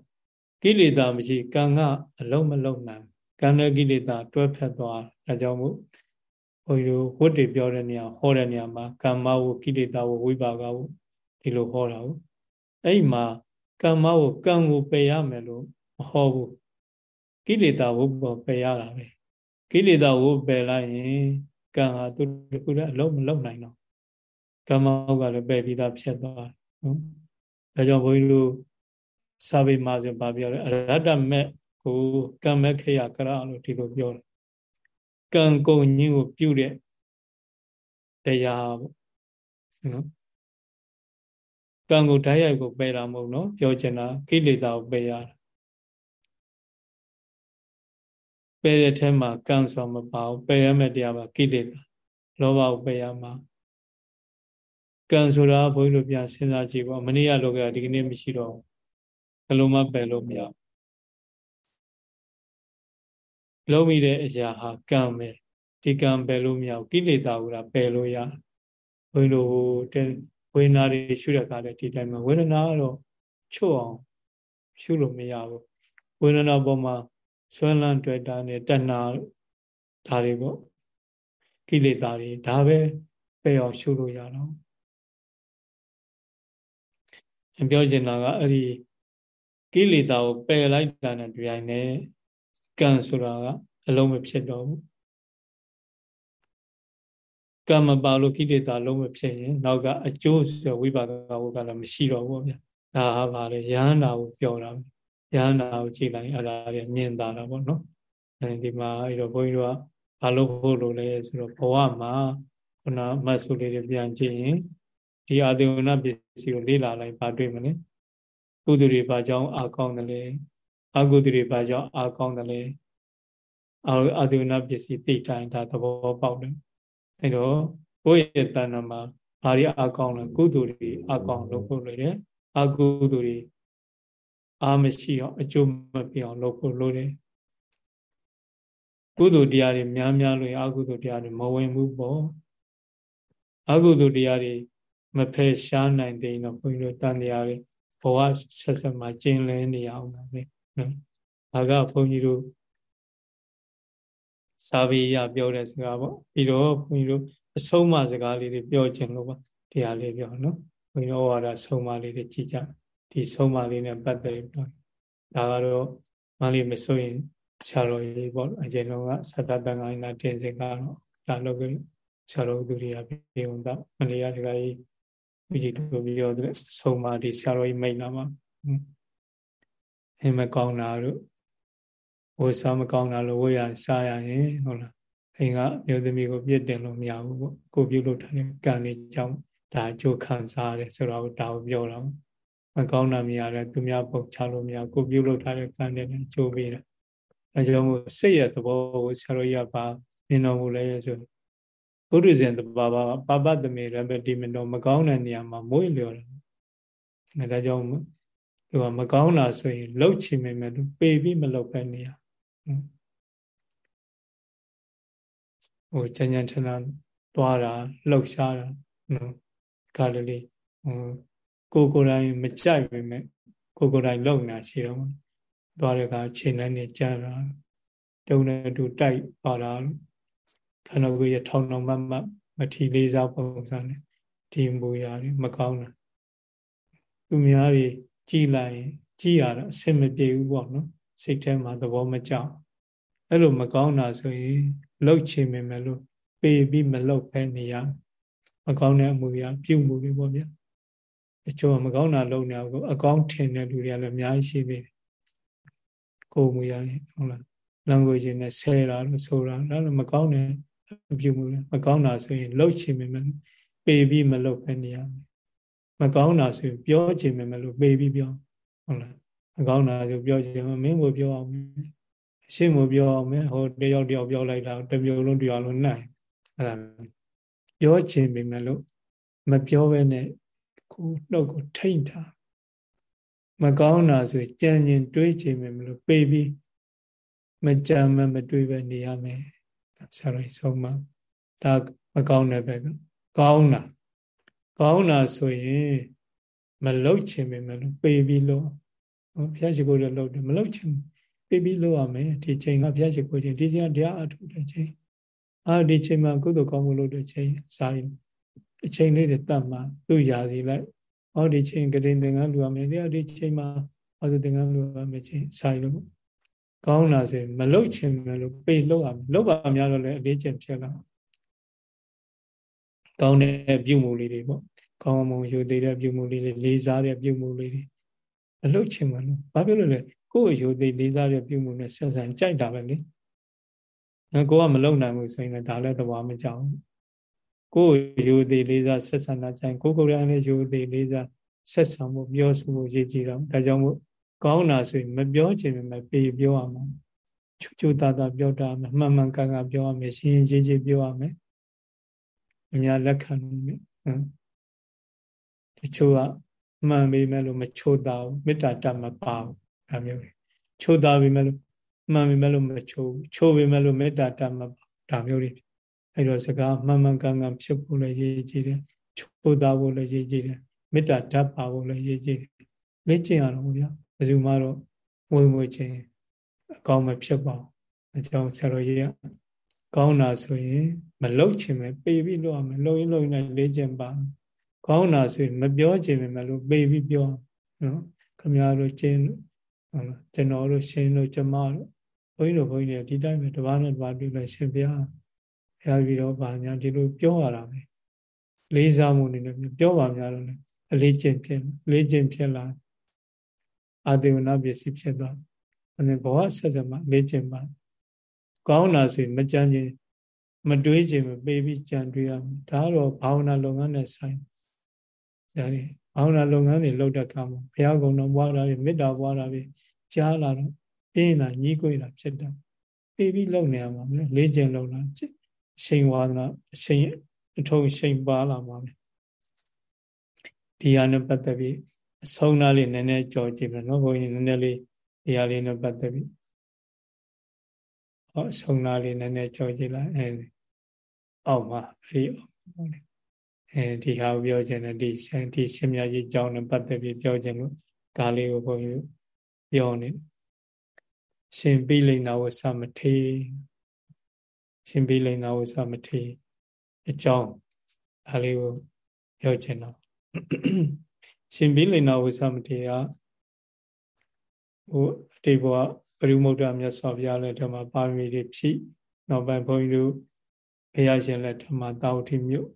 ကိလေသာမရှိကံကအလုံးမလုံးနိုင် ကံနဲ့ကိလေသာတွဲဖက်သွားဒါကြောင့်မို့ဘုန်းကြီးတို့ဝတ်တွေပြောတဲ့နေရာဟောတဲ့နေရာမှာကမ္မဝကိလေသာဝဝိပါကဝဒီလိုဟောတာဟုတ်အဲ့မှာကမ္မဝကံကိုပယ်ရမယ်လို့မဟောဘူးကိလေသာဝပေါ်ပယ်ရတာပဲကိလေသာဝပယ်လိုက်ရင်ကံဟာသူတခုတည်းအလုံးမလုံးနိုင်တော့ကမ္မဝကလည်းပယ်ပြီးသားဖြစ်သွားနော်ဒါကြောင့်ဘုန်းကြီးတို့စာပေမှာဆိုဗာပြောတယ်အရတ္တမဲ့ ကိုကံမဲ့ခေယကရလို့ဒီလိုပြောတယ်ကံကုန်ညင်းကိုပြုတဲ့တရားပေါ့နော်ကံကိုဓာတ်ရိုက်ကိုပယ်တာမဟုတ်နော်ပြောချင်တာကိလေသာကိုပယ်ရတာပယ်တဲ့ထဲမှာကံဆိုမပါဘူးပယ်ရမယ့်တရားပါကိလေသာလောဘကိုပယ်ရမှာကံဆိုတာဘုန်းကြီးတို့ပြန်စဉ်းစားကြည့်ပေါ့မနေ့ကလောကဒီကနေ့မရှိတော့ဘယ်လိုမှပယ်လို့မရ လုံးမိတဲ့အရာဟာကံပဲဒီကံပယ်လို့မရဘူးကိလေသာကပယ်လို့ရဘုန်းကြီးတို့ဝေဒနာတွေရှုတဲ့အခါလည်းဒီတိုင်းမှာဝေဒနာကတော့ချွတ်အောင်ရှုလို့မရဘူးဝေဒနာပေါ်မှာဆွဲလန်းတွေ့တာနဲ့တဏှာဒါတွေပေါ့ကိလေသာတွေဒါပဲပယ်အောင်ရှုလို့ရတော့ပြောချင်တာကအဲ့ဒီကိလေသာကိုပယ်လိုက်တာနဲ့တွင်နဲ့ ကံဆိုတာကအလုံးမဖြစ်တော့ဘူးကံမပါလို့ကိလေသာလုံးမဖြစ်ရင် နောက်ကအကျိုးဆိုဝိပါကဝကလည်းမရှိတော့ဘူးဗျာဒါဟာပါလေယန္တာကိုပြောတာယန္တာကိုကြည့်လိုက်အဲ့ဒါတွေမြင်တာတော့ဗောနော်အဲဒီမှာအဲ့တော့ဘုန်းကြီးတို့ကဘာလို့ဖို့လို့လဲဆိုတော့ဘဝမှာခုနမတ်ဆုလေးတွေပြန်ကြည့်ရင်ဒီအာသေဝနာပစ္စည်းကိုလေ့လာလိုက်ဘာတွေ့မလဲကုသိုလ်တွေဘာကြောင့်အာကောင်းတယ်လဲ အကုသိုလ်တွေဘာကြောင့်အာကောင်းတယ်လဲအာသေဝနာပစ္စည်းသိတိုင်းဒါသဘောပေါက်တယ်အဲ့တော့ကိုယ့်ရဲ့တဏ္ဍာမှာဘာတွေအကောင်းလဲကုသိုလ်တွေအကောင်းလုပ်ဖို့လိုတယ်အကုသိုလ်တွေအာမရှိအောင်အကျိုးမပြအောင်လုပ်ဖို့လိုတယ်ကုသိုလ်တရားတွေများများလို့အကုသိုလ်တရားတွေမဝင်ဘူးပေါ့အကုသိုလ်တရားတွေမဖယ်ရှားနိုင်တဲ့တော့ဘုန်းကြီးတို့တန်တရားတွေဘဝဆက်ဆက်မှာကျင်လည်နေအောင်ပါပဲ နော်ဒါကဘုန်းကြီးတို့စာပေရပြောတဲ့စကားပေါ့ပြီးတော့ဘုန်းကြီးတို့အဆုံးအမစကားလေးတွေပြောခြင်းလို့ပါတရားလေးပြောနော်ဘုန်းကြီးတို့ဟောတာဆုံးမလေးတွေကြည့်ကြဒီဆုံးမလေးနဲ့ပတ်သက်ပြီးဒါကတော့မလေးမစိုးရင်ဆရာတော်ကြီးပေါ့အကျဉ်းတော်ကသတ္တတန်ခိုင်းတာတင်စင်ကတော့ဒါလုပ်ပြီးဆရာတော်သူတွေကပြေုံတော့မလေးရတကကြီးဝိจิตတို့ပြောတဲ့ဆုံးမဒီဆရာတော်ကြီးမိတ်လာမှာ အင်းမကောင်းတာတို့ဝတ်စားမကောင်းတာလို့ဝတ်ရစားရရင်ဟုတ်လားအိမ်ကမျိုးသမီးကိုပြစ်တင်လို့မရဘူးပေါ့ကိုပြုတ်လို့ထားတဲ့ကံလေးကြောင့်ဒါအကျိုးခံစားရတယ်ဆိုတော့ဒါကိုပြောတော့မကောင်းတာမရတယ်သူများပုံချလို့မရကိုပြုတ်လို့ထားတဲ့ကံတွေနဲ့ကျိုးပေးတာအဲကြောင့်မို့စိတ်ရဲ့သဘောကိုဆရာတော်ကြီးကပါမြင်တော်မူလဲဆိုဘုရားရှင်တဘာဘာပပတမေရပတိမတော်မကောင်းတဲ့နေရာမှာမွေးလျော်တယ်အဲဒါကြောင့် သူကမကောင်းတာဆိုရင်လှုပ်ချင်မိမယ်သူပေပြီးမလှုပ်ပဲနေရဟိုချမ်းချမ်းထထတွားတာလှုပ်ရှားတာနော်ကားလေးဟိုကိုကိုယ်တိုင်မကြိုက်ပေမဲ့ကိုကိုယ်တိုင်လုံနေတာရှိတော့သွားတဲ့အခါချိန်တိုင်းနဲ့ကြာတာတုံနဲ့တူတိုက်ပါတာခန္ဓာကိုယ်ရထောင်ထောင်မမမထီလေးစားပုံစံနဲ့ဒီမူရာတွေမကောင်းတာသူများတွေ ကြည်လိုက်ကြည်ရတာအဆင်မပြေဘူးပေါ့နော်စိတ်ထဲမှာသဘောမကျအဲ့လိုမကောင်းတာဆိုရင်လှုပ်ချင်မယ်မလို့ပေပြီးမလှုပ်ဖဲနေရမကောင်းတဲ့အမှုရပြုမှုတွေပေါ့ဗျာအချို့မကောင်းတာလုပ်နေအောင်အကောင်းထင်တဲ့လူတွေကလည်းအများကြီးရှိသေးတယ်ကိုယ်မူရဟုတ်လား language နဲ့ဆဲတာလို့ဆိုတာဒါလည်းမကောင်းတဲ့အပြုမှုလည်းမကောင်းတာဆိုရင်လှုပ်ချင်မယ်မလို့ပေပြီးမလှုပ်ဖဲနေရမ ကောင်းတာဆိုရင်ပြောချင်မယ်မလို့ပေပြီးပြောဟုတ်လားမကောင်းတာဆိုပြောချင်မင်းကိုပြောအောင်ရှင်းမပြောအောင်မယ်ဟိုတယောက်တယောက်ပြောလိုက်တာတမျိုးလုံးတရားလုံးနိုင်အဲ့ဒါပြောချင်ပြီမဲ့လို့မပြောဘဲနဲ့ကိုနှုတ်ကိုထိမ့်ထားမကောင်းတာဆိုကြံရင်တွေးချင်မယ်မလို့ပေပြီးမကြမ်းမမတွေးပဲနေရမယ်ဆရာတော်ဆုံးမဒါမကောင်းတဲ့ဘက်ကကောင်းတာ ကောင်းတာဆိုရင်မလုတ်ချင်မယ်မလို့ပေပြီးလို့ဘုရားရှိခိုးလည်းလုတ်တယ်မလုတ်ချင်ပေပြီးလို့ရမယ်ဒီချိန်ကဘုရားရှိခိုးချိန်ဒီချိန်ကတရားအထုတ်တဲ့ချိန်အာဒီချိန်မှာကုသိုလ်ကောင်းမှုလုပ်တဲ့ချိန်စာရင်အချိန်လေးတွေတတ်မှသူ့ရာစီလိုက်ဟောဒီချိန်ကတိန်သင်္ကန်းလူရမယ်ဒီချိန်မှာဟောဒီသင်္ကန်းလူရမယ်ချိန်စာရင်လို့ကောင်းလာစေမလုတ်ချင်မလို့ပေလို့ရမယ်လုတ်ပါများတော့လည်းအလေးကျင့်ဖြစ်လာ ကောင်းတဲ့ပြုမှုလေးတွေပေါ့ကောင်းမွန်ယူသေးတဲ့ပြုမှုလေးတွေလေးစားတဲ့ပြုမှုလေးတွေမလုတ်ချင်မလို့ဘာဖြစ်လို့လဲကိုယ့်ယူသေးလေးစားတဲ့ပြုမှုနဲ့ဆက်ဆံကြိုက်တာပဲလေနော်ကိုကမလုံနိုင်ဘူးဆိုရင်လည်းဒါလည်းသဘောမကြောက်ဘူးကိုယ်ယူသေးလေးစားဆက်ဆံတာကြိုင်ကိုကိုယ်ရလည်းယူသေးလေးစားဆက်ဆံမှုပြောဆိုမှုရည်ကြည်တော့ဒါကြောင့်မို့ကောင်းတာဆိုရင်မပြောချင်ပေမဲ့ပေပြောရမှာချူချူတာတာပြောတာမှန်မှန်ကန်ကန်ပြောရမယ်ရှင်းရှင်းချင်းပြောရမယ် အများလက်ခံနိုင်မယ်တချို့ကမှန်ပေမဲ့လို့မချိုးတာဘူးမေတ္တာတတ်မပါဘူးဒါမျိုးချိုးတာပေမဲ့လို့မှန်ပေမဲ့လို့မချိုးချိုးပေမဲ့လို့မေတ္တာတတ်မပါဒါမျိုးတွေအဲ့တော့စကားမှန်မှန်ကန်ကန်ဖြစ်ဖို့လည်းရည်ကြည်တယ်ချိုးတာဖို့လည်းရည်ကြည်တယ်မေတ္တာဓာတ်ပါဖို့လည်းရည်ကြည်တယ်လေ့ကျင့်ရတော့ဗျာဘယ်သူမှတော့ငွေငွေချင်းအကောင်းမဖြစ်ပါဘူးအကြောင်းဆရာတော်ကြီးက ကောင်းတာဆိုရင်မလုတ်ချင်ပဲပေပြီးလို့ရမယ်လုံရင်လုံရင်လေ့ကျင့်ပါကောင်းတာဆိုရင်မပြောချင်ပဲမလို့ပေပြီးပြောနော်ခမရတို့ကျင်းဟုတ်လားကျွန်တော်တို့ရှင်တို့ကျမတို့ဘုန်းကြီးတို့ဘုန်းကြီးတွေဒီတိုင်းပဲတပားနဲ့တပားတွေ့လို့ရှင်ဗျာဖျားပြီးတော့ဗာညာဒီလိုပြောရတာပဲလေးစားမှုနေနဲ့ပြောပါများတော့လေအလေးကျင့်ဖြစ်အလေးကျင့်ဖြစ်လာအာဒေဝနာပစ္စည်းဖြစ်သွားအဲဘဝဆက်စပ်မှာလေးကျင့်ပါ ကောင်းတာဆိုရင်မကြမ်းခြင်းမတွေးခြင်းမပေးပြီးကြံတွေးရမယ်ဒါတော့ဘာဝနာလုပ်ငန်းနဲ့ဆိုင်ဒါတွေဘာဝနာလုပ်ငန်းတွေလုပ်တဲ့အခါမှာဘုရားကုံတော်ပွားတာတွေမေတ္တာပွားတာတွေကြားလာတော့ပြင်းလာညီးကွေးလာဖြစ်တယ်ပေးပြီးလုပ်နေရမှာမလဲလေးကျင့်လုပ်လာရှိန်ဝါဒနာရှိန်အထုံရှိန်ပါလာမှာပဲဒီဟာနဲ့ပတ်သက်ပြီးအဆုံးသားလေးနည်းနည်းကြော်ကြည့်မယ်နော်ဘုန်းကြီးနည်းနည်းလေးဒီဟာလေးနဲ့ပတ်သက်ပြီး ဟောအဆုံးသားလေးနည်းနည်းကြော်ကြည့်လိုက်အဲအောက်မှာအဲဒီအဲဒီဟာကိုပြောခြင်းနဲ့ဒီဆန်ဒီရှင်မြတ်ကြီးကြောင်းနဲ့ပတ်သက်ပြီးပြောခြင်းလို့ဒါလေးကိုဘုန်းကြီးပြောနေရှင်ပိလိန်နာဝသမထေရှင်ပိလိန်နာဝသမထေအကြောင်းဒါလေးကိုပြောခြင်းတော့ရှင်ဘိလိန်နာဝိသမတေကဟိုအတိဘော ပရိမုဒ္ဒမြတ်စွာဘုရားလက်ထက်မှာပါရမီတွေဖြည့်နောက်ပိုင်းဘုန်းကြီးတို့ဘုရားရှင်လက်ထက်မှာတာဝတိမြို့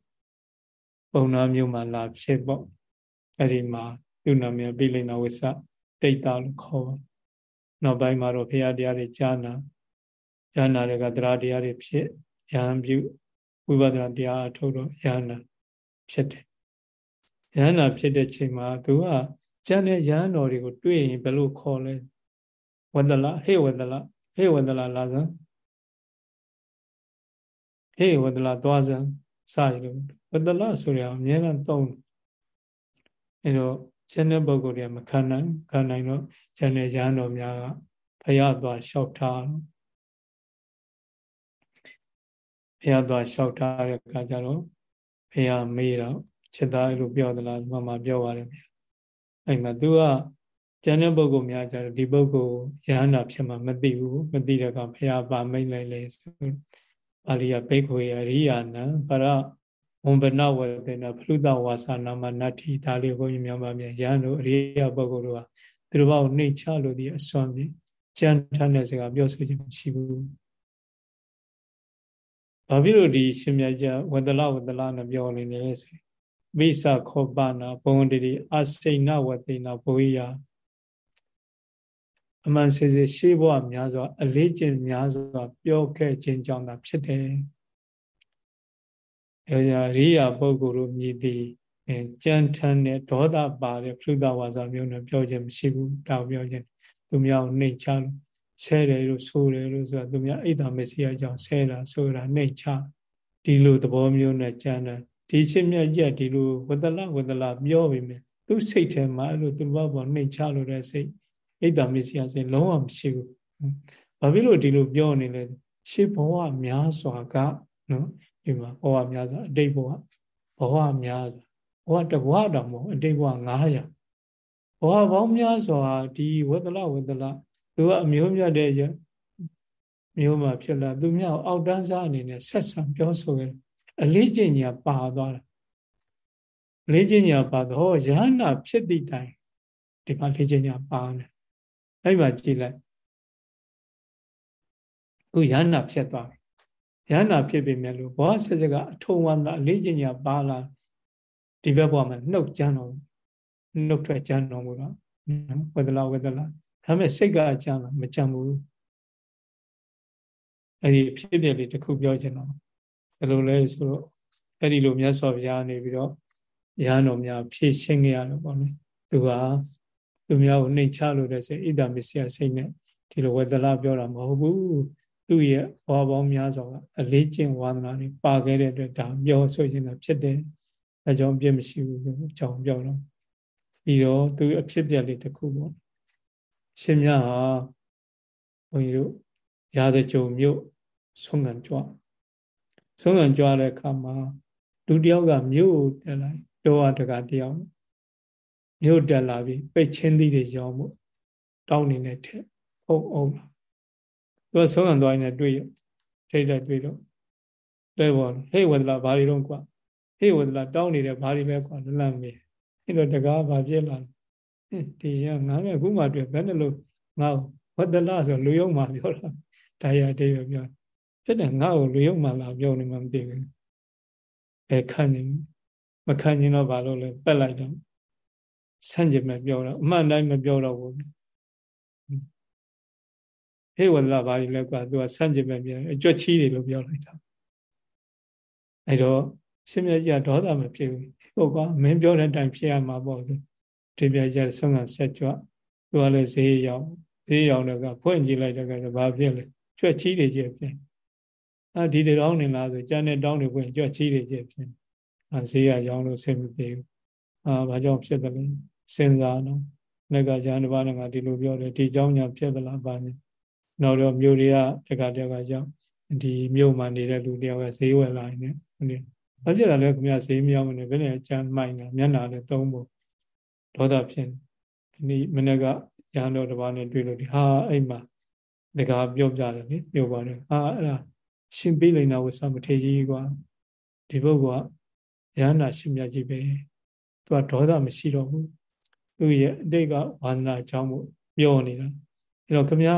ပုံနာမြို့မှာလာဖြစ်ပေါ့အဲ့ဒီမှာသူ့နာမည်ဘိလိန်နာဝိသတိတ်တာလို့ခေါ်ပါနောက်ပိုင်းမှာတော့ဘုရားတရားတွေကြားနာကြားနာတွေကတရားတရားတွေဖြစ်ရဟန်းပြုဝိပဿနာတရားအထုတ်တော့ရဟန္တာဖြစ်တယ်ယဟန္တာဖြစ်တဲ့ချိန်မှာသူကကျန်တဲ့ယဟန်တော်တွေကိုတွေ့ရင်ဘယ်လိုခေါ်လဲ ဝဒလဟေဝဒလဟေဝဒလလာစံဟေဝဒလသွားစံစရလို့ဝဒလဆိုရအောင်အများနဲ့သုံးအဲတော့ကျန်တဲ့ပုဂ္ဂိုလ်တွေကမခံနိုင်ခံနိုင်တော့ကျန်တဲ့ယဟန်တော်များကဖရသွားလျှောက်ထားဖရသွားလျှောက်ထားတဲ့အခါကျတော့ဖရမေးတော့ချက်သားလို့ပြောသလားမှမှပြောပါတယ်ဗျအဲ့မှာ तू က ကျန်တဲ့ပုဂ္ဂိုလ်များကြတော့ဒီပုဂ္ဂိုလ်ယဟန္တာဖြစ်မှမသိဘူးမသိတဲ့ကောင်ဖះပါမိတ်လိုက်လေဆိုပါဠိယဘိက္ခွေအရိယာနံပရဝံဗနဝေဒနာဖလုတဝါစာနာမနတ္ထိဒါလေးဘုန်းကြီးများပါမြန်ယဟန်တို့အရိယာပုဂ္ဂိုလ်တို့ကသူတို့ဘောက်နှိတ်ချလို့ဒီအစွမ်းဖြင့်ကြံထမ်းတဲ့စကားပြောဆိုခြင်းမရှိဘူးဘာဖြစ်လို့ဒီရှင်မြတ်ကြဝဒလဝဒလနဲ့ပြောနေလဲဆိုမိစ္ဆခောပနာဘုံတတိအစိဏဝတိနာဘဝိယ အမှန်စေစေရှေးဘဝများစွာအလေးကျင့်များစွာပြောခဲ့ခြင်းကြောင့်သာဖြစ်တယ်။အဲရာရိယာပုဂ္ဂိုလ်တို့မြည်သည်ကြံထမ်းတဲ့ဒေါသပါတဲ့ပြုသဝါစာမျိုးနဲ့ပြောခြင်းမရှိဘူးတောင်ပြောခြင်းသူများနှိမ်ချဆဲတယ်လို့ဆိုတယ်လို့ဆိုတာသူများအိတ်တာမစီအကြောင်းဆဲတာဆိုတာနှိမ်ချဒီလိုသဘောမျိုးနဲ့ကြံတယ်ဒီရှင်မြတ်ကြီးကဒီလိုဝတ္တလဝတ္တလပြောပြီမယ်သူစိတ်ထဲမှာအဲ့လိုသူဘဘောနှိမ်ချလို့တဲ့စိတ် ဣဒ္ဓမစ္စယစိတ်လုံးဝမရှိဘူးဘာဖြစ်လို့ဒီလိုပြောနေလဲရှေးဘဝများစွာကနော်ဒီမှာဘဝများစွာအတိတ်ဘဝဘဝများစွာဘဝတဘဝတော့မဟုတ်အတိတ်ဘဝ900ဘဝပေါင်းများစွာဒီဝတ္တလဝတ္တလသူကအမျိုးမြတ်တဲ့မျိုးမှာဖြစ်လာသူမြောက်အောက်တန်းစားအနေနဲ့ဆက်ဆံပြောဆိုခဲ့အလေးကျင့်ညာပါသွားတာအလေးကျင့်ညာပါတော့ယဟနာဖြစ်သည့်တိုင်ဒီမှာလေးကျင့်ညာပါနေ အဲ့မှာကြည့်လိုက်ခုယဟနာဖြစ်သွားပြီယဟနာဖြစ်ပြီမြဲလို့ဘောဆက်စကအထုံဝန္တာအလေးကျင့်ညာပါလာဒီဘက်ဘဝမှာနှုတ်ကြမ်းတော်နှုတ်ထွက်ကြမ်းတော်မူတော့ဝေဒလာဝေဒလာဒါပေမဲ့စိတ်ကအကြမ်းလာမကြမ်းဘူးအဲ့ဒီဖြစ်ပြလေးတစ်ခုပြောချင်တော့ဘယ်လိုလဲဆိုတော့အဲ့ဒီလိုမြတ်စွာဘုရားနေပြီးတော့ရဟန်းတော်များဖြည့်ရှင်းကြရတယ်ပေါ့နော်သူက သူများကိုနှိမ်ချလို့တဲ့စိတ်ဣဒ္ဓမစ္စယစိတ်နဲ့ဒီလိုဝေဒလာပြောတာမဟုတ်ဘူးသူ့ရဲ့ဘောပေါင်းများစွာကအလေးကျင့်ဝါသနာတွေပါခဲ့တဲ့အတွက်ဒါပြောဆိုရင်တော့ဖြစ်တယ်အကြောင်းပြည့်မရှိဘူးဆိုအကြောင်းပြောတော့ပြီးတော့သူအဖြစ်ပြက်လေးတစ်ခုပေါ့ရှင်မြတ်ဟာဘုန်းကြီးတို့ရာဇကြုံမြို့ဆုံးခံကြွဆုံးခံကြွတဲ့အခါမှာလူတယောက်ကမြို့တက်လိုက်တောအတကတယောက် မြို့တက်လာပြီးပိတ်ချင်းသီးတွေရောင်းမှုတောင်းနေတဲ့ထက်ဟုတ်အောင်လာသူကဆုံးခံသွားရင်တွေ့ရထိတ်တဲ့တွေ့တော့လဲပေါ်ဟေးဝဒလာဘာတွေတော့ကွာဟေးဝဒလာတောင်းနေတယ်ဘာတွေလဲကွာလလန့်မေးအဲ့တော့တကားဘာဖြစ်လာလဲဒီရငါကအခုမှတွေ့ဘယ်နဲ့လို့ငါဝဒလာဆိုလူယုံမှပြောတာဒါရအတေးပဲပြောဖြစ်တယ်ငါ့ကိုလူယုံမှလာပြောနေမှမသိဘူးအဲခံနေမခံရင်တော့ဘာလို့လဲပက်လိုက်တော့ ဆန့်ကျင်မဲ့ပြောတော့အမှန်တိုင်းမပြောတော့ဘူးဟေးဝဒလာဘာကြီးလဲကွာသူကဆန့်ကျင်မဲ့ပြောအကြွက်ချီးတွေလို့ပြောလိုက်တာအဲ့တော့ရှင်မြတ်ကြီးကဒေါသမဖြစ်ဘူးဟုတ်ကွာမင်းပြောတဲ့အတိုင်းဖြစ်ရမှာပေါ့ဆိုဒီပြကြဆုံးကဆက်ကြွသူကလည်းဈေးရောက်ဈေးရောက်တော့ကဖွင့်ကြည့်လိုက်တော့ကဘာဖြစ်လဲကြွက်ချီးတွေကြီးဖြစ်အာဒီတောင်းနေလားဆိုကြမ်းတဲ့တောင်းတွေဖွင့်ကြွက်ချီးတွေကြီးဖြစ်အာဈေးရရောင်းလို့ဆင်မပြေဘူးအာဘာကြောင့်ဖြစ်တယ်လဲ စဉ်းစားတော့ငါကဇာန်တစ်ပါးနဲ့ငါဒီလိုပြောတယ်ဒီเจ้าညာဖြစ်သလားဘာညာနောက်တော့မြို့တွေကတခါတည်းကရောက်ဒီမြို့မှာနေတဲ့လူတယောက်ကဈေးဝယ်လာနေတယ်ဘာဖြစ်လာလဲခင်ဗျာဈေးမရောက်နေဘယ်နဲ့အချမ်းမိုက်နေမျက်နာလည်းသုံးဖို့ဒေါသဖြစ်ဒီနေ့မနေ့ကရဟန်းတော်တစ်ပါးနဲ့တွေ့လို့ဒီဟာအဲ့မှာတကားပြောပြတယ်လေပြောပါတယ်အာအဲ့ဒါရှင်ပိလိန်နာဝဆမထေကြီးကွာဒီဘုတ်ကရဟန္တာရှင်မြတ်ကြီးပဲသူကဒေါသမရှိတော့ဘူး သူရဲ့အတိတ်ကဝန္ဒနာအကြောင်းကိုပြောနေတာအဲ့တော့ခင်ဗျာ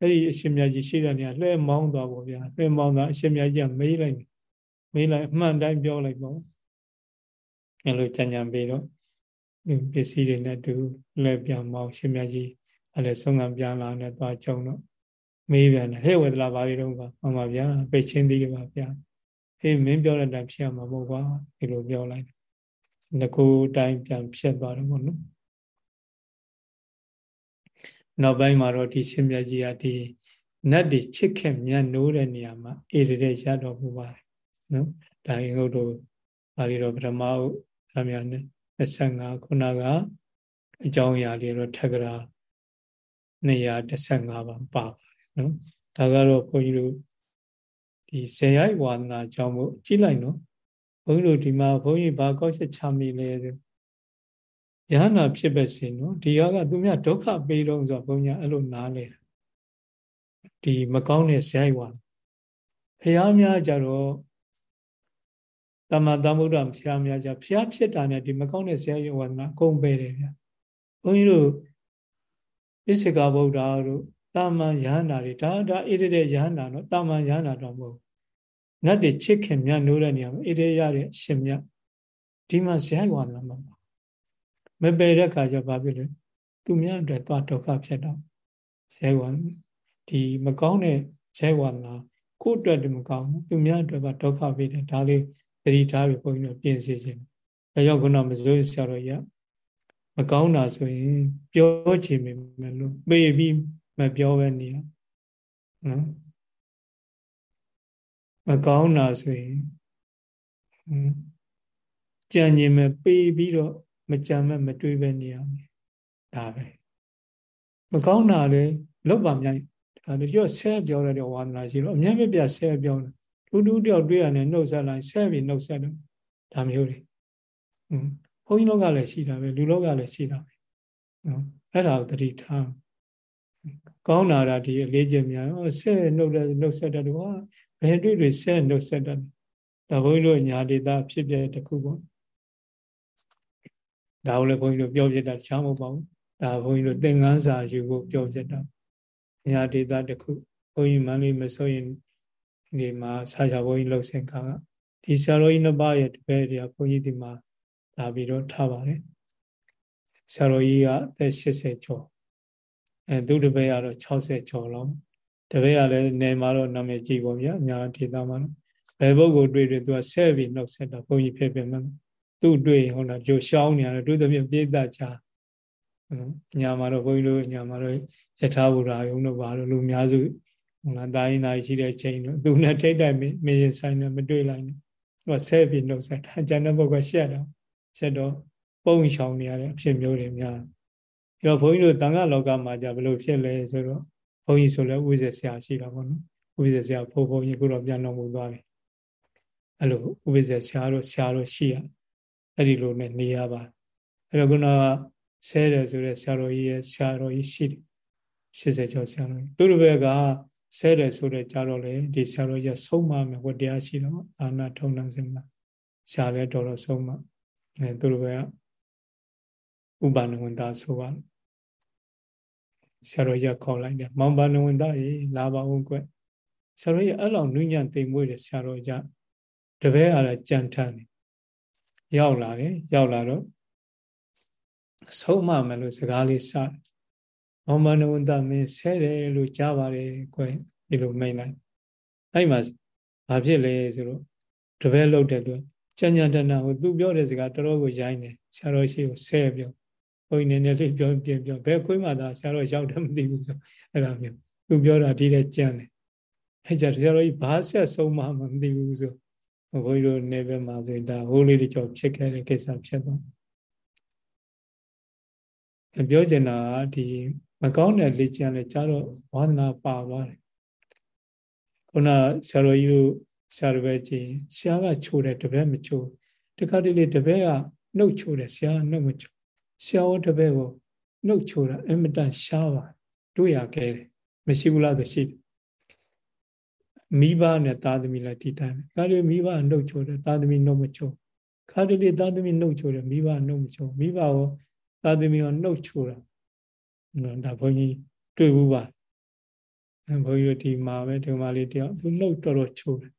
အဲ့ဒီအရှင်မြတ်ကြီးရှိတဲ့နေရာလှဲမောင်းသွားပေါ့ဗျာလှဲမောင်းသွားအရှင်မြတ်ကြီးကမေးလိုက်မေးလိုက်အမှန်တိုင်းပြောလိုက်ပေါ့အဲ့လိုကြံကြံပြီးတော့ပစ္စည်းတွေနဲ့တူလဲပြန်မောင်းရှင်မြတ်ကြီးအဲ့လေဆုံးခံပြန်လာနဲ့သွားကြုံတော့မေးပြန်တယ်ဟဲ့ဝေဒလာဘာတွေတော့ကမှန်ပါဗျာပိတ်ချင်းသေးတယ်ပါဗျာဟေးမင်းပြောတဲ့အတိုင်းဖြစ်ရမှာပေါ့ကွာဒီလိုပြောလိုက်ငကိုတိုင်းပြန်ဖြစ်သွားတယ်ပေါ့နော် နောက်ပိုင်းမှာတော့ဒီရှင်မြတ်ကြီးကဒီနတ်တွေချစ်ခင်မြတ်နိုးတဲ့နေရာမှာအေရတဲ့ရတော်မူပါတယ်နော်ဒါရင်ဟုတ်တို့ပါဠိတော်ပထမဥအများနဲ့25ခုနကအကြောင်းအရာတွေတော့ထက်ကရာ215ပါပါပါတယ်နော်ဒါကတော့ဘုန်းကြီးတို့ဒီဇေယိုက်ဝါဒနာအကြောင်းကိုကြည့်လိုက်နော်ဘုန်းကြီးတို့ဒီမှာဘုန်းကြီးဘာကောက်ချက်ချမိလဲဆို ယဟနာဖြစ်ပဲစေနော်ဒီဟာကသူများဒုက္ခပေးတော့ဆိုတော့ဘုန်းကြီးအဲ့လိုနားလေဒီမကောင်းတဲ့ဇေယိုက်ဝါဖះများကြတော့တမန်သမုဒ္ဒဖះများကြဖះဖြစ်တာနဲ့ဒီမကောင်းတဲ့ဇေယိုက်ဝါဒနာအကုန်ပဲတယ်ဗျဘုန်းကြီးတို့ဣစ္ဆကဗုဒ္ဓတို့တာမန်ယဟနာတွေဒါဒါဣရတဲ့ယဟနာနော်တာမန်ယဟနာတော့မဟုတ်နတ်တွေချစ်ခင်မြတ်နိုးတဲ့နေရာမှာဣရရတဲ့အရှင်မြတ်ဒီမှာဇေယိုက်ဝါဒနာမှာ မပယ်တဲ့ခါကျဘာဖြစ်လဲသူများအတွက်သွားဒုက္ခဖြစ်တော့ရဲဝါဒီမကောင်းတဲ့ရဲဝါနာကိုယ့်အတွက်တည်းမကောင်းဘူးသူများအတွက်ကဒုက္ခဖြစ်တယ်ဒါလေးသတိထားပြီးဘုန်းကြီးတို့ပြင်စေခြင်းဒါကြောင့်ခုနမစိုးဆရာတော်ကြီးကမကောင်းတာဆိုရင် ပြောချင်မယ်လို့ပေပြီးမပြောပဲနေရနော်မကောင်းတာဆိုရင်ကြံကျင်မဲ့ပေးပြီးတော့ မကြံမဲ့မတွေးပဲနေရမယ်ဒါပဲမကောင်းတာလေလောဘမြိုင်ဒါတို့ပြောဆဲပြောရတဲ့ဝါသနာရှိတော့အမြဲမပြဆဲပြောတယ်တူတူတယောက်တွေ့ရတယ်နှုတ်ဆက်လိုက်ဆဲပြီးနှုတ်ဆက်တယ်ဒါမျိုးတွေอืมဘုန်းကြီးလောကလည်းရှိတာပဲလူလောကလည်းရှိတာပဲနော်အဲ့ဒါကိုတတိထားကောင်းတာဒါဒီအလေးချက်များဆဲနှုတ်တဲ့နှုတ်ဆက်တဲ့တော့ဘယ်တွေ့တွေဆဲနှုတ်ဆက်တယ်ဒါဘုန်းကြီးတို့ညာဒေတာဖြစ်ပြတဲ့တစ်ခုပေါ့ ဒါကိုလည်းဘုန်းကြီးတို့ပြောပြတာတခြားမဟုတ်ပါဘူးဒါဘုန်းကြီးတို့သင်္ကန်းစာယူဖို့ပြောပြတာညာဒေတာတစ်ခုဘုန်းကြီးမန္တလေးမဆိုရင်ဒီမှာဆာချဘုန်းကြီးလှုပ်ဆင်ခါကဒီဆရာတော်ကြီးနှစ်ပါးရဲ့တပည့်တွေကဘုန်းကြီးဒီမှာလာပြီးတော့ထားပါတယ်ဆရာတော်ကြီးကအသက်80ကျော်အဲသူတပည့်ကတော့60ကျော်လောက်တပည့်ကလည်းနေမှာတော့နာမည်ကြီးပေါ့ဗျာညာဒေတာမှာဘယ်ပုဂ္ဂိုလ်တွေ့တွေ့သူကဆဲပြီးနှုတ်ဆက်တာဘုန်းကြီးဖြစ်ပြန်မှာ သူ့တွေ့ဟုတ်လားကြိုရှောင်းနေရတယ်သူသဖြင့်ပြိဿချာညာမှာတော့ဘုန်းကြီးတို့ညာမှာတော့ယထာဘူရာယုံတို့ဘာလို့လူများစုဟုတ်လားတာရင်သားရှိတဲ့ချိန်တို့သူနဲ့ထိတ်တိုက်မရင်ဆိုင်နဲ့မတွေ့လိုက်နဲ့သူကဆဲပြီးနှုတ်ဆက်တာကျန်တဲ့ဘုကရှက်တော့ရှက်တော့ပုံရှောင်နေရတဲ့အဖြစ်မျိုးတွေများပြီးတော့ဘုန်းကြီးတို့တန်ခါလောကမှာじゃဘယ်လိုဖြစ်လဲဆိုတော့ဘုန်းကြီးဆိုလဲဥစ္စေဆရာရှိတာပေါ့နော်ဥစ္စေဆရာဘုန်းဘုန်းကြီးကတော့ပြန်တော်မူသွားတယ်အဲ့လိုဥစ္စေဆရာတို့ဆရာတို့ရှိရ အဲ့ဒီလိုနဲ့နေရပါအဲ့တော့ခုနကဆဲတယ်ဆိုတဲ့ဆရာတော်ကြီးရဲ့ဆရာတော်ကြီးရှိတယ်80ကျော်ဆရာတော်ကြီးသူတို့ဘက်ကဆဲတယ်ဆိုတဲ့ကြတော့လေဒီဆရာတော်ကြီးဆုံးမမယ်ဝတရားရှိတော့အာနာထုံနှံစင်မှာဆရာလည်းတော်တော်ဆုံးမအဲသူတို့ဘက်ကဥပနဝန္တာဆိုပါဆရာတော်ကြီးခေါ်လိုက်တယ်မောင်ပါနဝန္တာရေလာပါဦးကွဆရာတော်ကြီးအဲ့လောက်နုညံ့သိမ်မွေးတယ်ဆရာတော်ကြီးတပည့်အားလည်းကြံထမ်းတယ် ရောက်လာတယ်ရောက်လာတော့ဆုံးမမယ်လို့စကားလေးစတယ်။မောင်မနဝန္တမင်းဆဲတယ်လို့ကြားပါတယ်ကွယ်ဒီလိုမိန်လိုက်။အဲ့မှာဘာဖြစ်လဲဆိုတော့တပည့်လောက်တဲ့လို့ကြံ့ကြံ့တဏဟိုသူပြောတဲ့စကားတော်တော်ကိုရိုင်းတယ်ဆရာတော်ရှိကိုဆဲပြော။ဘုန်းကြီးနည်းနည်းလေးပြောပြင်ပြောဘယ်ခွေးမှသာဆရာတော်ရောက်တယ်မသိဘူးဆိုအဲ့လိုမျိုးသူပြောတာဒီတဲ့ကြံ့တယ်။အဲ့ကြဆရာတော်ကြီးဘာဆက်ဆုံးမှမသိဘူးဆို ဘုန်းကြီးတို့နေဘက်မှာဆိုရင်ဒါဟိုးလေးတကြောဖြစ်ခဲ့တဲ့ကိစ္စဖြစ်သွားပြောချင်တာကဒီမကောင်းတဲ့လေ့ကျင့်လဲကြတော့ဝါသနာပါသွားတယ်ခုနဆရာတော်ကြီးတို့ဆရာတော်ပဲကြည့်ဆရာကချိုးတယ်တပည့်မချိုးတခါတလေတပည့်ကနှုတ်ချိုးတယ်ဆရာကနှုတ်မချိုးဆရာတော်တပည့်ကိုနှုတ်ချိုးတာအင်မတန်ရှားပါတွေ့ရခဲ့တယ်မရှိဘူးလားဆိုရှိတယ် မိဘနဲ့သားသမီးလည်းဒီတိုင်းပဲခါလေးမိဘနှုတ်ချိုးတယ်သားသမီးနှုတ်မချိုးခါလေးသားသမီးနှုတ်ချိုးတယ်မိဘနှုတ်မချိုးမိဘရောသာသမီကိုနှုတ်ချိုးတာနော်ဒါဘုန်းကြီးတွေ့ဘူးပါဘုန်းကြီးတို့ဒီမှာပဲဒီမှာလေးတယောက်သူနှုတ်တော်တော်ချိုးတယ်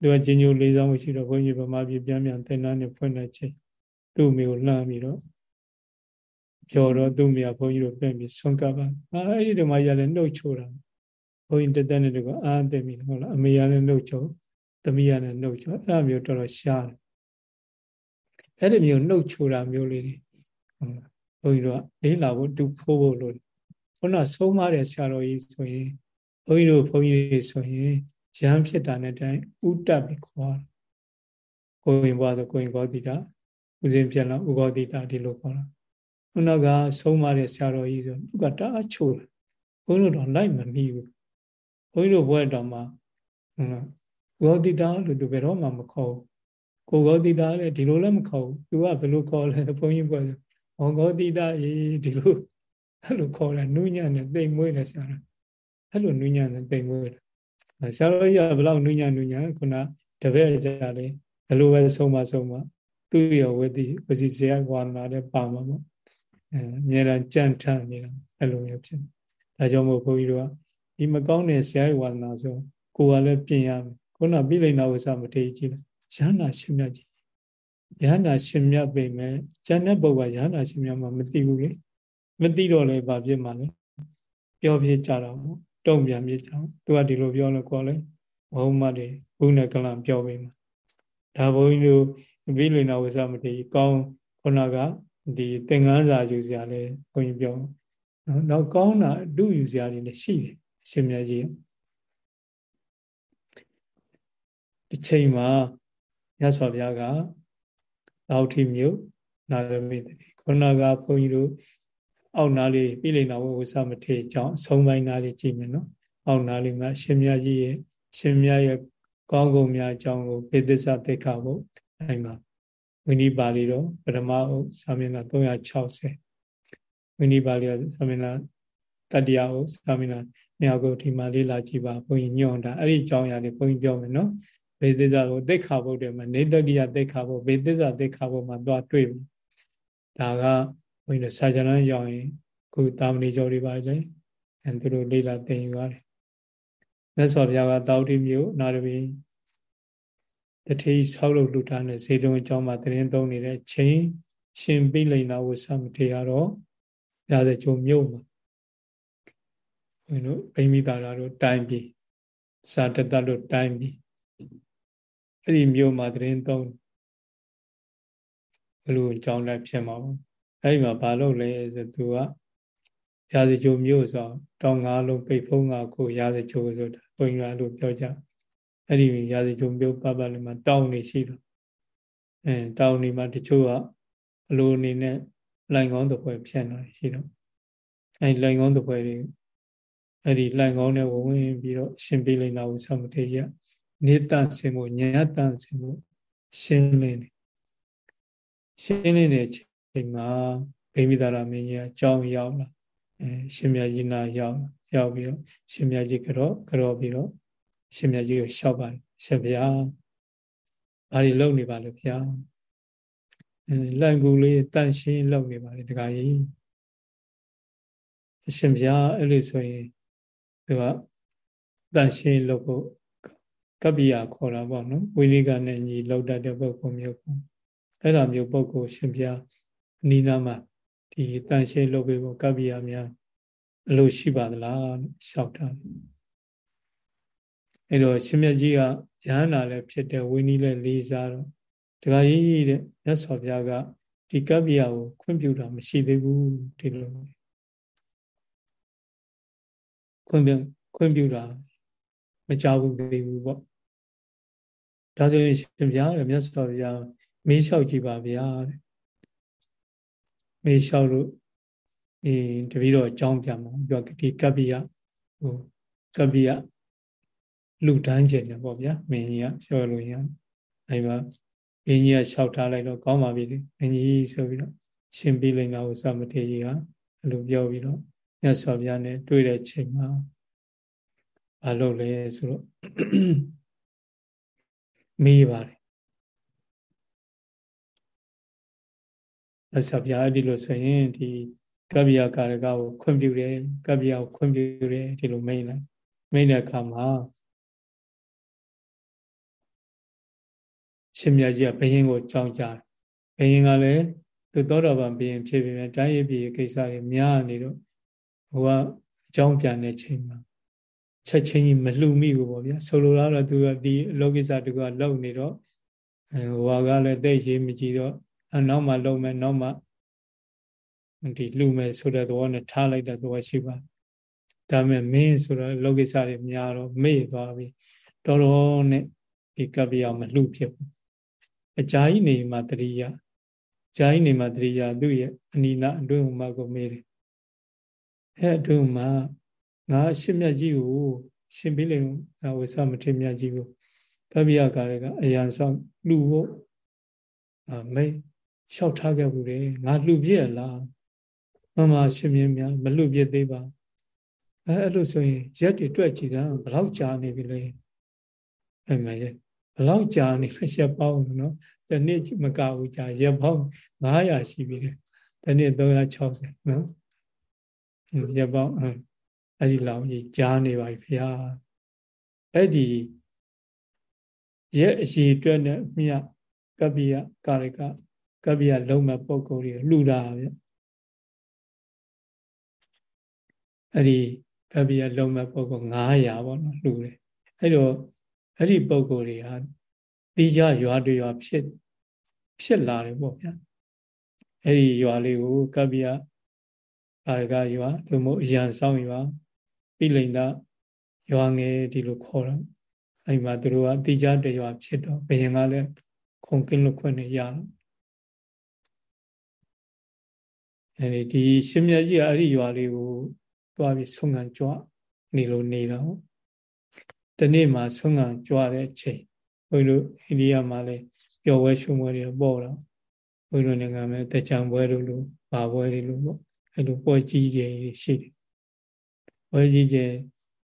သူကဂျင်းညိုလေးဆောင်ရှိတော့ဘုန်းကြီးဗမာပြည်ပြန်ပြန်သင်္นานနဲ့ဖွင့်တဲ့ချိန်သူ့မိကိုလှမ်းပြီးတော့ပြောတော့သူ့မိကဘုန်းကြီးတို့ပြန်ပြီးဆွန့်ကပ်ပါအာအဲ့ဒီဒီမှာရလည်းနှုတ်ချိုးတာ ဘုန်းကြီးတက်တက်နဲ့တကအာသိပြီဟုတ်လားအမေရလည်းနှုတ်ချိုးသမီးရလည်းနှုတ်ချိုးအဲ့ဒါမျိုးတော်တော်ရှားတယ်အဲ့ဒီမျိုးနှုတ်ချိုတာမျိုးလေးတွေဘုန်းကြီးတို့ကလေးလာဖို့တူဖိုးဖို့လို့ခုနဆုံးမတဲ့ဆရာတော်ကြီးဆိုရင်ဘုန်းကြီးတို့ဘုန်းကြီးတွေဆိုရင်ရဟန်းဖြစ်တာနဲ့တိုင်းဥတ္တပြီးခေါ်ကိုရင်ဘွားဆိုကိုရင်ကောတိတာဥစဉ်ပြန်လာဥကောတိတာဒီလိုခေါ်တာခုနကဆုံးမတဲ့ဆရာတော်ကြီးဆိုသူကတအားချိုတယ်ဘုန်းကြီးတို့တော့လိုက်မမီဘူး ဘုန်းကြီးတို့ဘွဲတော်မှာဥကောတိတာလို့သူဘယ်တော့မှမခေါ်ဘူးကိုဂောတိတာလည်းဒီလိုလည်းမခေါ်ဘူးသူကဘယ်လိုခေါ်လဲဘုန်းကြီးပြောတယ်ဟောဂောတိတာရေးဒီလိုအဲ့လိုခေါ်တယ်နုညံ့နဲ့တိမ်မွေးတယ်ဆရာအဲ့လိုနုညံ့နဲ့တိမ်မွေးတယ်ဆရာတော်ကြီးကဘယ်လောက်နုညံ့နုညံ့ခုနတပည့်ကြလေဘယ်လိုပဲဆုံးမဆုံးမသူ့ရဝေတိဝစီဇေယဝါနာတဲ့ပါမှာပေါ့အဲအများအားကြံ့ထမ်းနေတာအဲ့လိုမျိုးဖြစ်ဒါကြောင့်မို့ဘုန်းကြီးတို့က ဒီမကောင်းတဲ့ဇေယဝါနာဆိုကိုယ်ကလည်းပြင်ရမယ်ခုနပြိလိန်နာဝဆမထေကြီးကြည့်လိုက်ရဟန္တာရှင်မြတ်ကြီးရဟန္တာရှင်မြတ်ပေမဲ့ကျန်တဲ့ပုဂ္ဂိုလ်ရဟန္တာရှင်မြတ်မှမသိဘူးလေမသိတော့လေဘာဖြစ်မှလဲပြောဖြစ်ကြတာပေါ့တုံ့ပြန်ဖြစ်ကြအောင်သူကဒီလိုပြောလို့ကိုယ်လေဘုံမတွေဘုနဲ့ကလန်ပြောပေးမှာဒါဘုန်းကြီးတို့ဘိလိနာဝိသမတိကောင်းခုနကဒီသင်္ကန်းစာယူစရာလဲဘုန်းကြီးပြောနော်တော့ကောင်းတာအတုယူစရာတွေလည်းရှိတယ် ရှင်မြတ်ကြီးတစ်ချိန်မှာမြတ်စွာဘုရားကလောက်ထိမြို့နာရမိတတိခုနကဘုန်းကြီးတို့အောက်နားလေးပြည်လိန်တော်ဝိသမထေအကြောင်းအဆုံးပိုင်းနားလေးကြည့်မယ်နော်အောက်နားလေးမှာရှင်မြတ်ကြီးရဲ့ရှင်မြတ်ရဲ့ကောင်းကုန်များအကြောင်းကိုပေသစ္စာသိက္ခာဘုအဲ့မှာဝိနည်းပါဠိတော်ပထမအုပ်စာမျက်နှာ360ဝိနည်းပါဠိတော်စာမျက်နှာတတိယအုပ်စာမျက်နှာ မြောက်ကိုဒီမှာလေးလာကြည့်ပါဘုန်းကြီးညွှန်တာအဲ့ဒီအကြောင်းအရာတွေဘုန်းကြီးပြောမယ်နော်ဘေသစ္စာကိုသိက္ခာဘုတ်တယ်မှာနေတကိယသိက္ခာဘုတ်ဘေသစ္စာသိက္ခာဘုတ်မှာသွားတွေ့ပြီဒါကဘုန်းကြီးတို့စာကြလန်းရောက်ရင်ခုတာမဏိကျော်တွေပါလေအဲသူတို့လေးလာသင်ယူရတယ်မြတ်စွာဘုရားကတောတိမျိုးနာရဝီတတိဆောက်လုပ်လူထားတဲ့ဇေတုံအကြောင်းမှာတရင်သုံးနေတဲ့ချင်းရှင်ပိလိန်နာဝဆမထေရတော့ရာဇကြုံမြို့မှာ ဘုန်းတို့ဗိမိတာရာတို့တိုင်းပြီးစာတတတို့တိုင်းပြီးအဲ့ဒီမြို့မှာတရင်သုံးဘလို့အကြောင်းလိုက်ဖြစ်မှာပေါ့အဲ့ဒီမှာဘာလုပ်လဲဆိုသူကရာဇကြိုမြို့ဆိုတောင်ငါလုံးပိတ်ဖုံးငါကိုရာဇကြိုဆိုတာဘုန်းကြီးကလို့ပြောကြအဲ့ဒီရာဇကြိုမြို့ပတ်ပတ်လေးမှာတောင်းနေရှိတော့အဲတောင်းနေမှာတချို့ကအလိုအနေနဲ့လိုင်ကောင်းတစ်ပွဲဖြန့်တာရှိတော့အဲ့လိုင်ကောင်းတစ်ပွဲတွေ အဲ့ဒီလိုင်ကောင်းနဲ့ဝင်ဝင်ပြီးတော့ရှင်ပေးလိုက်တာကိုသမထေရနေတဆင်မှုညတဆင်မှုရှင်းလင်းနေရှင်းလင်းတဲ့အချိန်မှာဗိမိတာရမင်းကြီးအကြောင်းရောက်လာအဲရှင်မြတ်ကြီးနာရောက်ရောက်ပြီးတော့ရှင်မြတ်ကြီးကတော့ကြောပြီးတော့ရှင်မြတ်ကြီးကိုလျှောက်ပါတယ်ရှင်ဗျာဘာတွေလုပ်နေပါလဲဗျာအဲလန့်ကူလေးတန့်ရှင်းလုပ်နေပါလေတခါကြီးအရှင်ဗျာအဲ့လိုဆိုရင် သူကတန့်ရှင်းလုပ်ဖို့ကပ္ပိယခေါ်တာပေါ့နော်ဝိနိကနဲ့ညီလောက်တတ်တဲ့ပုဂ္ဂိုလ်မျိုးပေါ့အဲ့လိုမျိုးပုဂ္ဂိုလ်ရှင်ဗျာအနိနာမှာဒီတန်ရှင်းလုပ်ပေးဖို့ကပ္ပိယများအလိုရှိပါသလားလျှောက်တာအဲ့တော့ရှင်မြတ်ကြီးကရဟန္တာလည်းဖြစ်တဲ့ဝိနည်းလည်းလေးစားတော့တခါကြီးတဲ့မြတ်စွာဘုရားကဒီကပ္ပိယကိုခွင့်ပြုတာမရှိသေးဘူးဒီလို ခွင့်ပြုခွင့်ပြုတာမကြဘူးသေးဘူးပေါ့ဒါဆိုရင်ရှင်ဘုရားမြတ်စွာဘုရားမေးလျှောက်ကြည့်ပါဗျာတဲ့မေးလျှောက်လို့ဒီတပည့်တော်အကြောင်းပြန်မှာပြောဒီကပ္ပိယဟိုကပ္ပိယလူတန်းကျင်တယ်ပေါ့ဗျာမင်းကြီးကပြောလို့ရအဲမှာမင်းကြီးကလျှောက်ထားလိုက်တော့ကောင်းပါပြီလေမင်းကြီးဆိုပြီးတော့ရှင်ပြီးလိမ့်မှာဥစ္စာမထေရကြီးကအဲ့လိုပြောပြီးတော့ မြတ်စွာဘုရားနဲ့တွေ့တဲ့ချိန်မှာမလုပ်လဲဆိုတော့မေးပါတယ်မြတ်စွာဘုရားအဲ့ဒီလိုဆိုရင်ဒီကပ္ပိယကာရကကိုခွင့်ပြုတယ်ကပ္ပိယကိုခွင့်ပြုတယ်ဒီလိုမိတ်လိုက်မိတ်တဲ့အခါမှာရှင်မြတ်ကြီးကဘယင်းကိုကြောင်းကြတယ်ဘယင်းကလည်းသူသောတော်ဗံဘယင်းဖြစ်ပြီးတိုင်းရပြည်ကိစ္စတွေများနေတော့ ဟိုကအကြောင်းပြန်တဲ့ချိန်မှာချက်ချင်းကြီးမလှူမိဘူးပေါ့ဗျာဆိုလိုတာတော့သူကဒီအလောကိစ္စတူကလုံနေတော့ဟိုကလည်းတိတ်ရေးမကြည့်တော့အနောက်မှလုံမယ်နောက်မှဒီလှူမယ်ဆိုတဲ့သဘောနဲ့ထားလိုက်တဲ့သဘောရှိပါဒါမဲ့မင်းဆိုတော့လောကိစ္စတွေများတော့မေ့သွားပြီတော်တော်နဲ့ဒီကပ္ပိယမလှူဖြစ်ဘူးအကြာကြီးနေမှာတရိယာကြာကြီးနေမှာတရိယာသူ့ရဲ့အနိနာအတွင်းဟိုမှာကိုမေးတယ် အဲအတွင်းမှာငါရှင်းမြတ်ကြီးကိုရှင်ပိလိန်ဝိသမထေမြတ်ကြီးကိုကပ္ပိယကာရကအယံဆောင်လှူဖို့အမေလျှောက်ထားခဲ့ဘူးတယ်ငါလှူပြည့်လားမမရှင်မြင်းများမလှူပြည့်သေးပါအဲအဲ့လိုဆိုရင်ရက်တွေတွက်ကြည့်တာဘလောက်ကြာနေပြီလဲအဲ့မှာရက်ဘလောက်ကြာနေလဲရက်ပေါင်းနော်တနေ့မကဘူးကြာရက်ပေါင်း900ရှိပြီလေတနေ့360နော် ရက်ပေါင်းအဲ့ဒီလောက်ကြီးကြာနေပါပြီဗျာအဲ့ဒီရက်အရှိအတွက်နဲ့မြတ်ကပ္ပိယကာရကကပ္ပိယလုံးမဲ့ပုံကိုယ်တွေလှူတာဗျအဲ့ဒီကပ္ပိယလုံးမဲ့ပုံကို900ပေါ့နော်လှူတယ်အဲ့တော့အဲ့ဒီပုံကိုယ်တွေဟာတိကြရွာတွေရွာဖြစ်ဖြစ်လာတယ်ပေါ့ဗျာအဲ့ဒီရွာလေးကိုကပ္ပိယ ကာရကရွာသို့မဟုတ်အရန်ဆောင်ရွာပိလိန်ဒရွာငယ်ဒီလိုခေါ်တာအဲ့မှာသူတို့ကတိကြတရွာဖြစ်တော့ဘယင်ကလည်းခုံကင်းလို့ခွင့်နေရတော့အဲဒီဒီရှင်မြတ်ကြီးကအဲ့ဒီရွာလေးကိုသွားပြီးဆုံးခံကြွနေလို့နေတာဟုတ်ဒီနေ့မှာဆုံးခံကြွတဲ့အချိန်ဘုန်းကြီးတို့အိန္ဒိယမှာလည်းပျော်ဝဲရှုံးပွဲတွေပေါ့တော့ဘုန်းကြီးတို့နိုင်ငံမှာတကြံပွဲတို့လိုဘာပွဲတွေလိုပေါ့ အဲ့လိုပွဲကြီးကြီးရှိတယ်ပွဲကြီးကြီး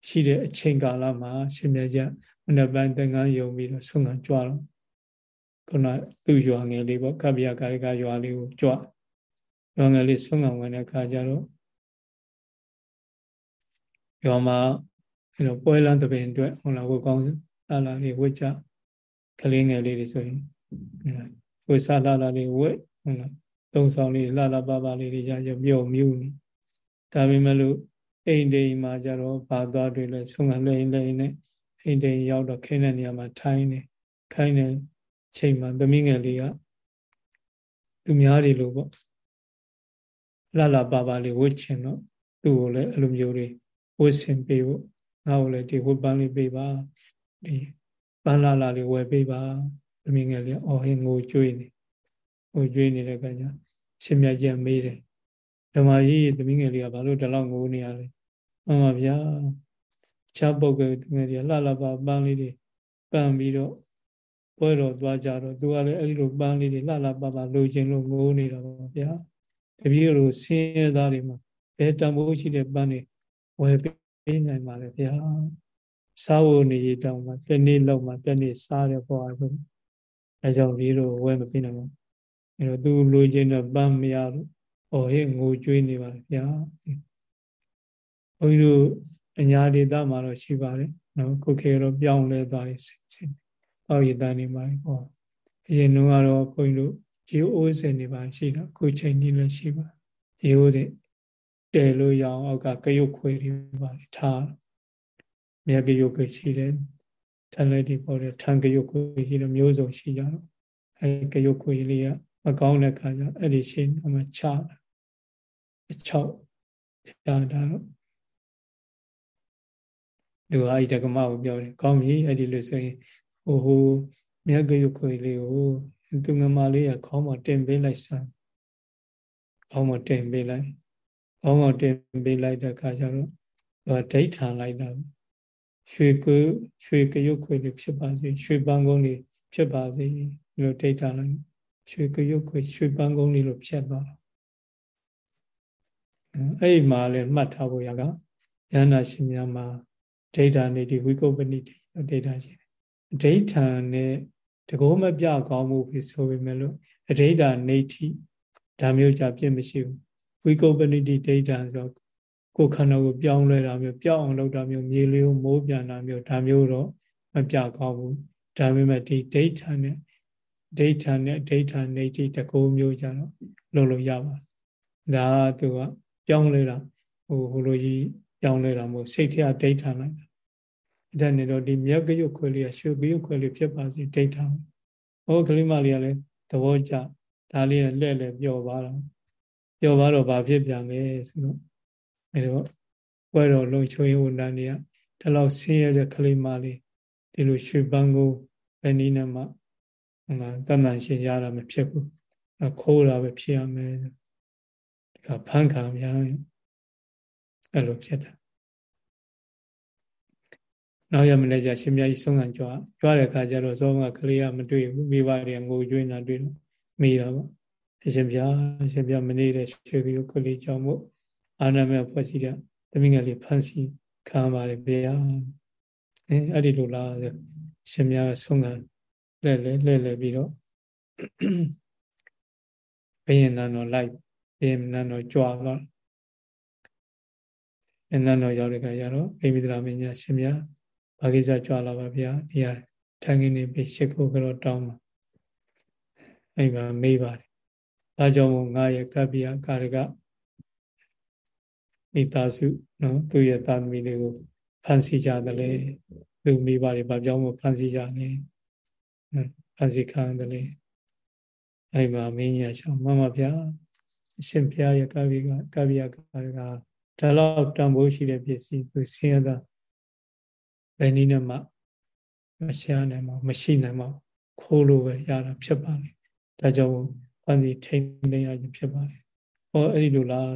ရှိတဲ့အချိန်ကာလမှာ ရှင်မြတ်ကြီးမနေ့ပိုင်းသင်္ကန်းယုံပြီးတော့ဆုံးခံကြွတော့ခုနသူ့ရွာငယ်လေးပေါ့ကပ္ပိယကာရိကရွာလေးကိုကြွရွာငယ်လေးဆုံးခံဝင်တဲ့အခါကျတော့ရွာမှာအဲ့တော့ပွဲလန်းတပင်အတွက်ဟုတ်လားဝတ်ကောင်းလာလာလေးဝတ်ကြကလေးငယ်လေးတွေဆိုရင်ဝတ်စားလာလာလေးဝတ်ဟုတ်လား သုံးဆောင်လေးလှလှပပလေးတွေရရမြုံမြူးနေဒါပေမဲ့လို့အိမ်တိမ်မှာကြတော့ဘာသွားတွေ့လဲဆုံးခံလဲလဲနဲ့အိမ်တိမ်ရောက်တော့ခင်းတဲ့နေရာမှာထိုင်းနေခိုင်းနေချိန်မှာသမီးငယ်လေးကသူများတွေလို့ပေါ့လှလှပပလေးဝတ်ချင်တော့သူ့ကိုလည်းအဲ့လိုမျိုးတွေဝတ်ဆင်ပေးဖို့ငါ့ကိုလည်းဒီဝတ်ပန်းလေးပေးပါဒီပန်းလာလာလေးဝယ်ပေးပါသမီးငယ်လေးအော်ဟင်းငိုကြွေးနေ ငိုကြွေးနေတဲ့ကညာရှင်မြတ်ကြီးမေးတယ်ဓမ္မကြီးသမီးငယ်လေးကဘာလို့ဒီလောက်ငိုနေရလဲမှန်ပါဗျာချားပုတ်ကငယ်လေးလှလှပါပန်းလေးတွေပန်းပြီးတော့ပွဲတော်သွားကြတော့သူကလည်းအဲ့ဒီလိုပန်းလေးတွေလှလှပပလိုချင်လို့ငိုနေတာပါဗျာတပည့်တို့ဆင်းရဲသားတွေမှာဘယ်တန်ဖိုးရှိတဲ့ပန်းတွေဝယ်ပေးနိုင်ပါလေဗျာစားဝနေရတောင်မှတစ်နေ့လောက်မှတစ်နေ့စားရပေါ်အောင်အဲကြောင့်ဒီလိုဝယ်မပေးနိုင်ဘူး အဲတော့သူလိုချင်တဲ့ပန်းမရလို့ဟောဟဲ့ငိုကြွေးနေပါလေဗျာဘုန်းကြီးတို့အညာဒေသမှာတော့ရှိပါတယ်နော်ခုခေတ်တော့ပြောင်းလဲသွားပြီအောက်ရည်တန်းနေပါဟောအရင်တုန်းကတော့ဘုန်းကြီးတို့ရေအိုးစင်နေပါရှိတော့ခုချိန်ကြီးလည်းရှိပါရေအိုးစင်တဲလို့ရအောင်အောက်ကကရုတ်ခွေတွေပါထားမြက်ကရုတ်ခွေရှိတယ်ထန်လည်းဒီပေါ်တယ်ထန်ကရုတ်ခွေရှိတယ်မျိုးစုံရှိကြတော့အဲကရုတ်ခွေလေးက မကောင်းတဲ့ခါကျအဲ့ဒီရှိနေမှာချအချောက်ချတာတော့လူဟာအဲ့တက္ကမကိုပြောတယ်ကောင်းပြီအဲ့ဒီလို့ဆိုရင်ဟိုဟိုမြက်ကရုတ်ခွေလေးကိုသူငမလေးကခေါင်းပေါ်တင်ပေးလိုက်စမ်းခေါင်းပေါ်တင်ပေးလိုက်ခေါင်းပေါ်တင်ပေးလိုက်တဲ့အခါကျတော့သူကဒိဋ္ဌာန်လိုက်တာရွှေကိုရွှေကရုတ်ခွေလေးဖြစ်ပါစေရွှေပန်းကုန်းလေးဖြစ်ပါစေလို့ဒိဋ္ဌာန်လိုက် ရွှေကရုတ်ခွေရွှေပန်းကုန်းလေးလို့ဖြတ်သွားတာအဲ့ဒီမှာလည်းမှတ်ထားဖို့ရကယန္တာရှင်များမှာဒိဋ္ဌာနေဒီဝိကုပ္ပနိတိဒိဋ္ဌာရှိတယ်ဒိဋ္ဌာနဲ့တကောမပြကောင်းမှုဖြစ်ဆိုပေမဲ့လို့အဋိဌာနေတိဒါမျိုးကြပြည့်မရှိဘူးဝိကုပ္ပနိတိဒိဋ္ဌာဆိုကိုယ်ခန္ဓာကိုပြောင်းလဲတာမျိုးပြောင်းအောင်လုပ်တာမျိုးမြေလေးကိုမိုးပြန်တာမျိုးဒါမျိုးတော့မပြကောင်းဘူးဒါပေမဲ့ဒီဒိဋ္ဌာနဲ့ ဒိဋ္ဌာနဲ့ဒိဋ္ဌာနေတိတကောမျိုးကြတော့လုပ်လို့ရပါတယ်ဒါကသူကပြောင်းလဲတာဟိုဟိုလိုကြီးပြောင်းလဲတာမဟုတ်စိတ်ထဲဒိဋ္ဌာလိုက်ဒါနဲ့တော့ဒီမြက်ကရုပ်ခွဲလေးကရွှေကရုပ်ခွဲလေးဖြစ်ပါစေဒိဋ္ဌာဟောကလေးမလေးကလည်းသဘောကျဒါလေးကလက်လက်ပျော်ပါတော့ပျော်ပါတော့ဘာဖြစ်ပြန်လဲဆိုတော့အဲတော့ပွဲတော်လုံချုံရင်ဝန်တန်းတွေကဒီလောက်ဆင်းရဲတဲ့ကလေးမလေးဒီလိုရွှေပန်းကိုပဲနီးနေမှ ဟိုမှာတဏ္ဍရှင်ရတာမဖြစ်ဘူးခိုးတာပဲဖြစ်ရမယ်ဒီကဖန်ခံများအဲ့လိုဖြစ်တာနောက်ရမလဲကြရှင်မြတ်ကြီးဆုံးခံကြွားကြွားတဲ့အခါကျတော့ဇောမကလေးကမတွေ့ဘူးမိဘတွေကငိုကြွေးနေတာတွေ့တော့မိတာပေါ့အရှင်ပြာအရှင်ပြာမနေတဲ့ရွှေကြီးကလေးကြောင့်မို့အာနာမေဖွဲ့စည်းတဲ့သမီးငယ်လေးဖန်စီခံပါလေဗျာအဲအဲ့ဒီလိုလားရှင်မြတ်ဆုံးခံ လဲလဲလဲလဲပြီးတော့ဘယင်နန်းတော်လိုက်ဘယင်နန်းတော်ကြွားတော့အနန္တော်ရောက်တဲ့ခါကျတော့အိမိဒရာမင်းကြီးရှင်မြတ်ဘာကိစ္စကြွလာပါဗျာဒီဟာထိုင်ခင်းနေပြီရှစ်ခုကတော့တောင်းပါအဲ့မှာမေးပါတယ်ဒါကြောင့်မို့ငါရဲ့ကပ္ပိယကာရကမိသားစုနော်သူ့ရဲ့သားသမီးလေးကိုဖန်ဆီးကြတယ်လေသူမိပါတယ်ဘာကြောင့်မို့ဖန်ဆီးကြလဲ ဖန်ဆီးခံတယ်လေအဲ့မှာမင်းကြီးရှောင်းမမဗျာအရှင်ဘုရားရဲ့ကပ္ပိကကပ္ပိယကာရကဒါတော့တန်ဖိုးရှိတဲ့ပစ္စည်းသူဆင်းရဲတာဘယ်နည်းနဲ့မှမရှာနိုင်ပါမရှိနိုင်ပါခိုးလို့ပဲရတာဖြစ်ပါလေဒါကြောင့်ဖန်စီထိန်သိမ်းရခြင်းဖြစ်ပါလေဟောအဲ့ဒီလိုလား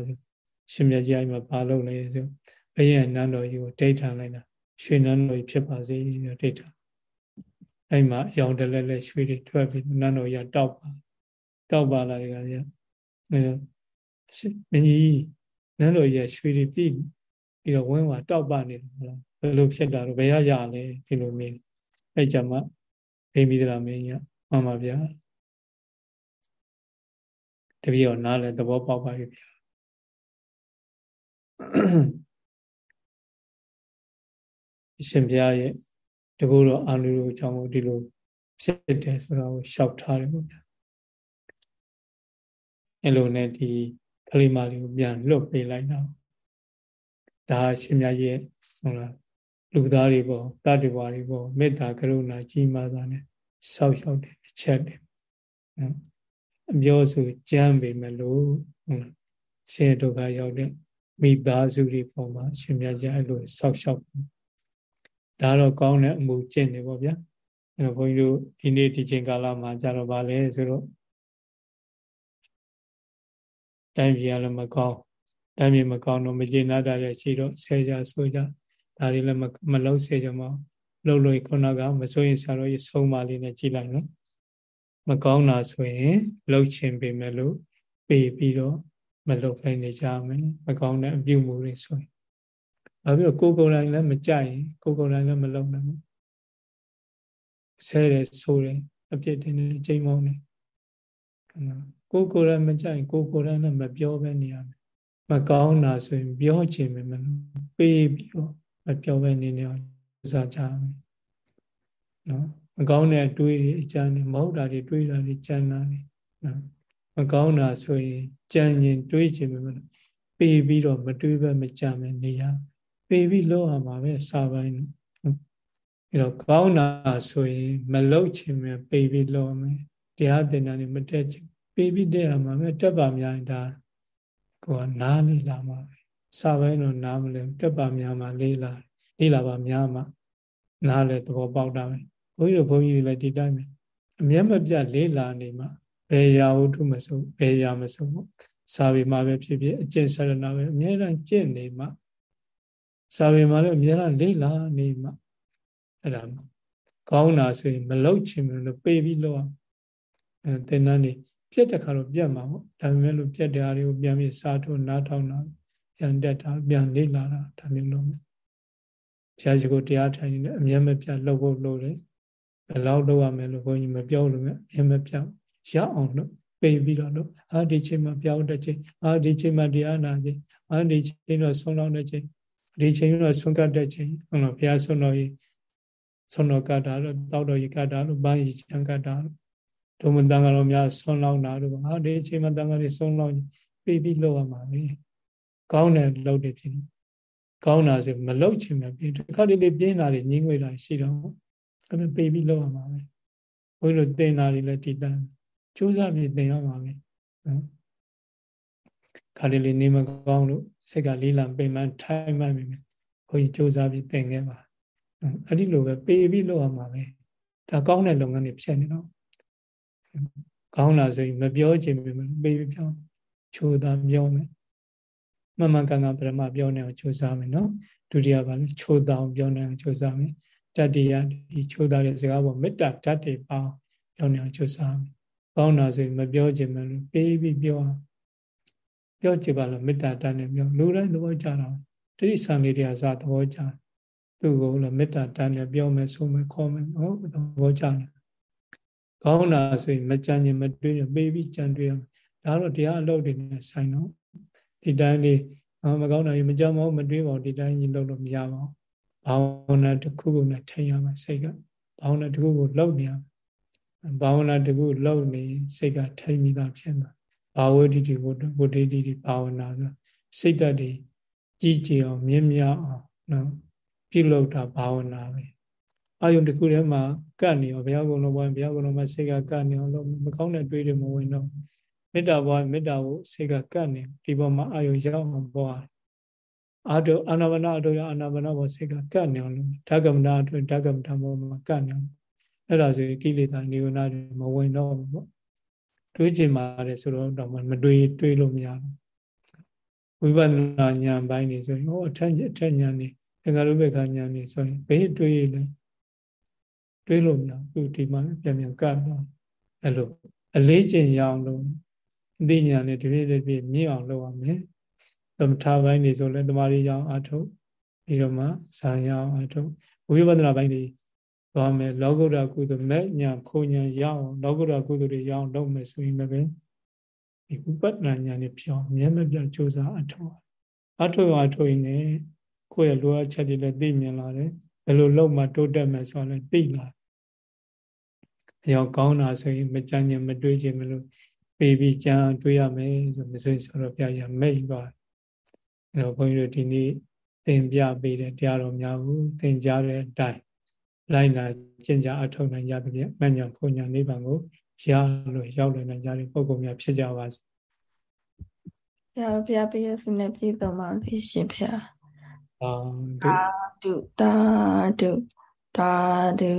ရှင်မြတ်ကြီးအိမ်မှာဘာလုပ်လဲဆိုဘယင်နန်းတော်ကြီးကိုဒိဋ္ဌာန်လိုက်တာရွှေနန်းတော်ကြီးဖြစ်ပါစေဒိဋ္ဌာန် အဲ့မှာရောင်တလဲလဲရွှေတွေထွက်ပြီးနန်းတော်ကြီးတောက်ပါတောက်ပါလာတယ်ကဗျာအဲမင်းကြီးနန်းတော်ကြီးရွှေတွေပြည့်ပြီးတော့ဝင်းဝါတောက်ပါနေတယ်ဟုတ်လားဘယ်လိုဖြစ်တာတော့ဘယ်ရရလဲဒီလိုမျိုးအဲ့ကြမှာဘိမိဒရာမင်းကြီးမှန်ပါဗျာတပည့်တော်နားလဲသဘောပေါက်ပါပြီဗျာအရှင်ဘုရားရဲ့ တကူတော်အာနုရောအကြောင်းကိုဒီလိုဖြစ်တယ်ဆိုတာကိုရှောက်ထားတယ်ပေါ့ဗျာအဲ့လိုနဲ့ဒီကလေးမလေးကိုပြန်လွတ်ပေးလိုက်တော့ဒါရှင်မြတ်ရဲ့ဟုတ်လားလူသားတွေပေါ့တတ္တဝါတွေပေါ့မေတ္တာကရုဏာကြီးမားစွာနဲ့စောက်ရှောက်တယ်အချက်တယ်အပြောဆိုကြမ်းပေမဲ့လို့ဟုတ်လားဆင်းရဲဒုက္ခရောက်တဲ့မိသားစုတွေပေါ်မှာရှင်မြတ်ကြီးအဲ့လိုစောက်ရှောက် ဒါတော့ကောင်းတဲ့အမှုကျင့်နေပေါ့ဗျာအဲ့တော့ဘုန်းကြီးတို့ဒီနေ့ဒီချိန်ကာလမှာကြတော့ဗာလဲဆိုတော့တိုင်းပြည်ကလည်းမကောင်းတိုင်းပြည်မကောင်းတော့မကျေနပ်တာလည်းရှိတော့ဆဲကြဆိုကြဒါတွေလည်းမလုံးဆဲကြမအောင်လှုပ်လို့ခုနကမစိုးရင်ဆရာတော်ကြီးဆုံးမလေးနဲ့ကြည်လိုက်နော်မကောင်းတာဆိုရင်လှုပ်ချင်ပေမဲ့လို့ပေပြီးတော့မလှုပ်ခိုင်းနေကြမယ်မကောင်းတဲ့အပြုမှုတွေဆိုရင် ဘာဖြစ်လို့ကိုယ်ကိုယ်တိုင်လည်းမကြိုက်ရင်ကိုယ်ကိုယ်တိုင်လည်းမလုပ်နိုင်ဘူးဆဲတယ်ဆိုတယ်အပြစ်တင်နေချိန်မောင်းနေကိုယ်ကိုယ်တိုင်မကြိုက်ကိုယ်ကိုယ်တိုင်လည်းမပြောဘဲနေရမယ်မကောင်းတာဆိုရင်ပြောချင်မယ်မလို့ပေးပြီးတော့မပြောဘဲနေနေအောင်စားကြမယ်နော်မကောင်းတဲ့တွေးတွေအကြမ်းတွေမဟုတ်တာတွေတွေးတာတွေကြမ်းတာတွေနော်မကောင်းတာဆိုရင်ကြံရင်တွေးချင်မယ်မလို့ပေးပြီးတော့မတွေးဘဲမကြမ်းမယ်နေရ ပေပြီးလောက်အောင်ပါပဲစာပိုင်းအဲတော့ကောင်းတာဆိုရင်မလောက်ချင်မယ်ပေပြီးလောက်မယ်တရားသင်တာနေမတက်ချင်ပေပြီးတဲ့ရမှာပဲတက်ပါများရင်ဒါကိုကနားလေးလာမှာပဲစာပိုင်းတော့နားမလဲတက်ပါများမှာလေးလာလေးလာပါများမှာနားလဲသဘောပေါက်တာပဲဘုန်းကြီးတို့ဘုန်းကြီးတွေလည်းဒီတိုင်းပဲအမျက်မပြတ်လေးလာနေမှာဘယ်ရာဝတ္ထုမစိုးဘယ်ရာမစိုးပေါ့စာပေမှာပဲဖြစ်ဖြစ်အကျင့်ဆရဏပဲအများအားကျင့်နေမှာ စာပေမှာလည်းအများအားလေးလာနေမှာအဲ့ဒါကောင်းတာဆိုရင်မလုတ်ချင်ဘူးလို့ပေးပြီးလောက်အောင်အဲသင်္นานနေပြက်တဲ့ခါတော့ပြက်မှာပေါ့ဒါပေမဲ့လို့ပြက်တဲ့အားတွေကိုပြန်ပြီးစားထုတ်နားထောင်တာပြန်တက်တာပြန်လေးလာတာဒါမျိုးလုပ်မယ်ဘုရားရှိခိုးတရားထိုင်နေအမြဲမပြတ်လှုပ်ဖို့လုပ်တယ်ဘယ်လောက်လုပ်ရမယ်လို့ဘုန်းကြီးမပြောလို့မြဲမပြတ်ရအောင်လို့ပိတ်ပြီးတော့လို့အာဒီချိန်မှာပြောင်းတဲ့ချိန်အာဒီချိန်မှာတရားနာချိန်အာဒီချိန်တော့ဆုံးလောင်းတဲ့ချိန် ဒီချိန်တော့ဆုံးကတ်တဲ့ချိန်ဟုတ်လားဘုရားဆုံးတော်ကြီးဆုံးတော်ကတာလို့တောက်တော်ကြီးကတာလို့ပန်းကြီးချံကတာလို့ဒုမတန်ကတော့များဆုံးလောင်းတာလို့ဟာဒီချိန်မှာတန်ကလေးဆုံးလောင်းပြီးပြီးလောက်ရမှာပဲကောင်းတယ်လောက်တယ်ဖြစ်နေကောင်းတာဆိုမလောက်ချင်မှပြီးတစ်ခါတလေပြင်းတာတွေညင်းငွေတာရှိတော့အဲ့ဒါပေပြီးလောက်ရမှာပဲဘုန်းကြီးတို့တင်တာတွေလည်းဒီတန်းစူးစမ်းပြီးတင်ရမှာပဲနော်ခါတလေနေမကောင်းလို့ စိတ်ကလေးလံပိန်မှထိုင်မှမိမယ်ဘုန်းကြီးစူးစမ်းပြီးတင်ခဲ့ပါအဲ့ဒီလိုပဲပေပြီးလောက်ရမှာပဲဒါကောင်းတဲ့လုပ်ငန်းတွေဖြစ်နေတော့ကောင်းတာဆိုရင်မပြောချင်ဘူးပေပြီးပြောချိုးသားပြောမယ်မမှန်ကန်ကန်ပရမပြောနေအောင်ကြိုးစားမယ်နော်ဒုတိယပါလဲချိုးသားအောင်ပြောနေအောင်ကြိုးစားမယ်တတိယဒီချိုးသားတဲ့စကားပေါ်မေတ္တာဓာတ်တွေပေါင်းပြောနေအောင်ကြိုးစားမယ်ကောင်းတာဆိုရင်မပြောချင်ဘူးလို့ပေးပြီးပြောအောင် ပြောချင်ပါလို့မေတ္တာဓာတ်နဲ့ပြောလူတိုင်းသဘောကျတာတိရိစ္ဆာန်လေးတွေကစားသဘောကျသူ့ကိုလည်းမေတ္တာဓာတ်နဲ့ပြောမယ်ဆိုမယ်ခေါ်မယ်ဟုတ်သဘောကျတယ်ကောင်းတာဆိုရင်မကြံရင်မတွေးရင်ပေးပြီးကြံတွေးအောင်ဒါတော့တရားအလုပ်တွေနဲ့ဆိုင်တော့ဒီတိုင်းလေးမကောင်းတာကြီးမကြမ်းမအောင်မတွေးပါဘူးဒီတိုင်းကြီးလုပ်လို့မရပါဘူးဘာဝနာတစ်ခုခုနဲ့ထိန်ရမယ်စိတ်ကဘာဝနာတစ်ခုကိုလုပ်နေရမယ်ဘာဝနာတစ်ခုလုပ်နေစိတ်ကထိန်မိတာဖြစ်မှာ ဘာဝတိတိဝတ္တဝတ္တိတိဘာဝနာဆိုစိတ်ဓာတ်တွေကြီးကြည်အောင်မြင့်မြတ်အောင်နော်ပြုလုပ်တာဘာဝနာပဲအာယုန်တစ်ခုထဲမှာကတ်နေရောဘုရားကုံလုံးဘုရားကုံလုံးမှာစိတ်ကကတ်နေအောင်လို့မကောင်းတဲ့တွေးတွေမဝင်တော့မေတ္တာဘဝမေတ္တာကိုစိတ်ကကတ်နေဒီပေါ်မှာအာယုရောက်အောင်ပေါ်ရတယ်အာတုအာနာပါနအတုရအာနာပါနဘောစိတ်ကကတ်နေအောင်လို့ဓကမနာအတွင်းဓကမထဘောမှာကတ်နေအောင်အဲ့ဒါဆိုရင်ကိလေသာနေဝနာတွေမဝင်တော့ဘူးပေါ့ တွေးကျင်ပါတယ်ဆိုတော့တော့မတွေးတွေးလို့မရဘူးဝိပဿနာဉာဏ်ပိုင်းနေဆိုရင်ဟောအထက်အထက်ဉာဏ်နေသင်္ကာရုပ္ပခဉာဏ်နေဆိုရင်ဘေးတွေးလဲတွေးလို့မရဘူးဒီမှာပြန်ပြန်ကပ်တော့အဲ့လိုအလေးကျင့်ရအောင်လို့အသိဉာဏ်နဲ့တပြည့်တပြည့်မြင့်အောင်လုပ်ရမယ်သမထပိုင်းနေဆိုလဲတမာရီရောင်အထုတ်ပြီးတော့မှဇာရောင်အထုတ်ဝိပဿနာပိုင်းတွေ သွားမယ်လောကုတ္တကုသိုလ်မဲ့ညာခိုးညာရအောင်လောကုတ္တကုသိုလ်တွေရအောင်လုပ်မယ်ဆိုရင်လည်းဒီဥပဒနာညာနဲ့ဖြောင်းမြဲမပြတ်ကြိုးစားအထောက်အထောက်အထောက်ရင်းနဲ့ကိုယ့်ရဲ့လိုအပ်ချက်တွေလည်းသိမြင်လာတယ်ဘယ်လိုလုပ်မှတိုးတက်မယ်ဆိုတာလည်းသိလာအရောကောင်းတာဆိုရင်မကြမ်းခြင်းမတွေးခြင်းမလို့ပေးပြီးကြမ်းတွေးရမယ်ဆိုမစိဆိုတော့ပြရမိတ်ပါအဲတော့ဘုန်းကြီးတို့ဒီနေ့သင်ပြပေးတဲ့တရားတော်များကိုသင်ကြားတဲ့အတိုင်း လိုက်နာကျင့်ကြအထောက်နိုင်ကြသည်ဖြင့်မညာဖုန်ညာနိဗ္ဗာန်ကိုရလို့ရောက်လွယ်နိုင်ကြတဲ့ပုဂ္ဂိုလ်များဖြစ်ကြပါစေ။ဘုရားဘုရားပြည့်စုံတဲ့ပြည့်စုံပါစေရှင်ဘုရား။သာဓုသာဓုသာဓု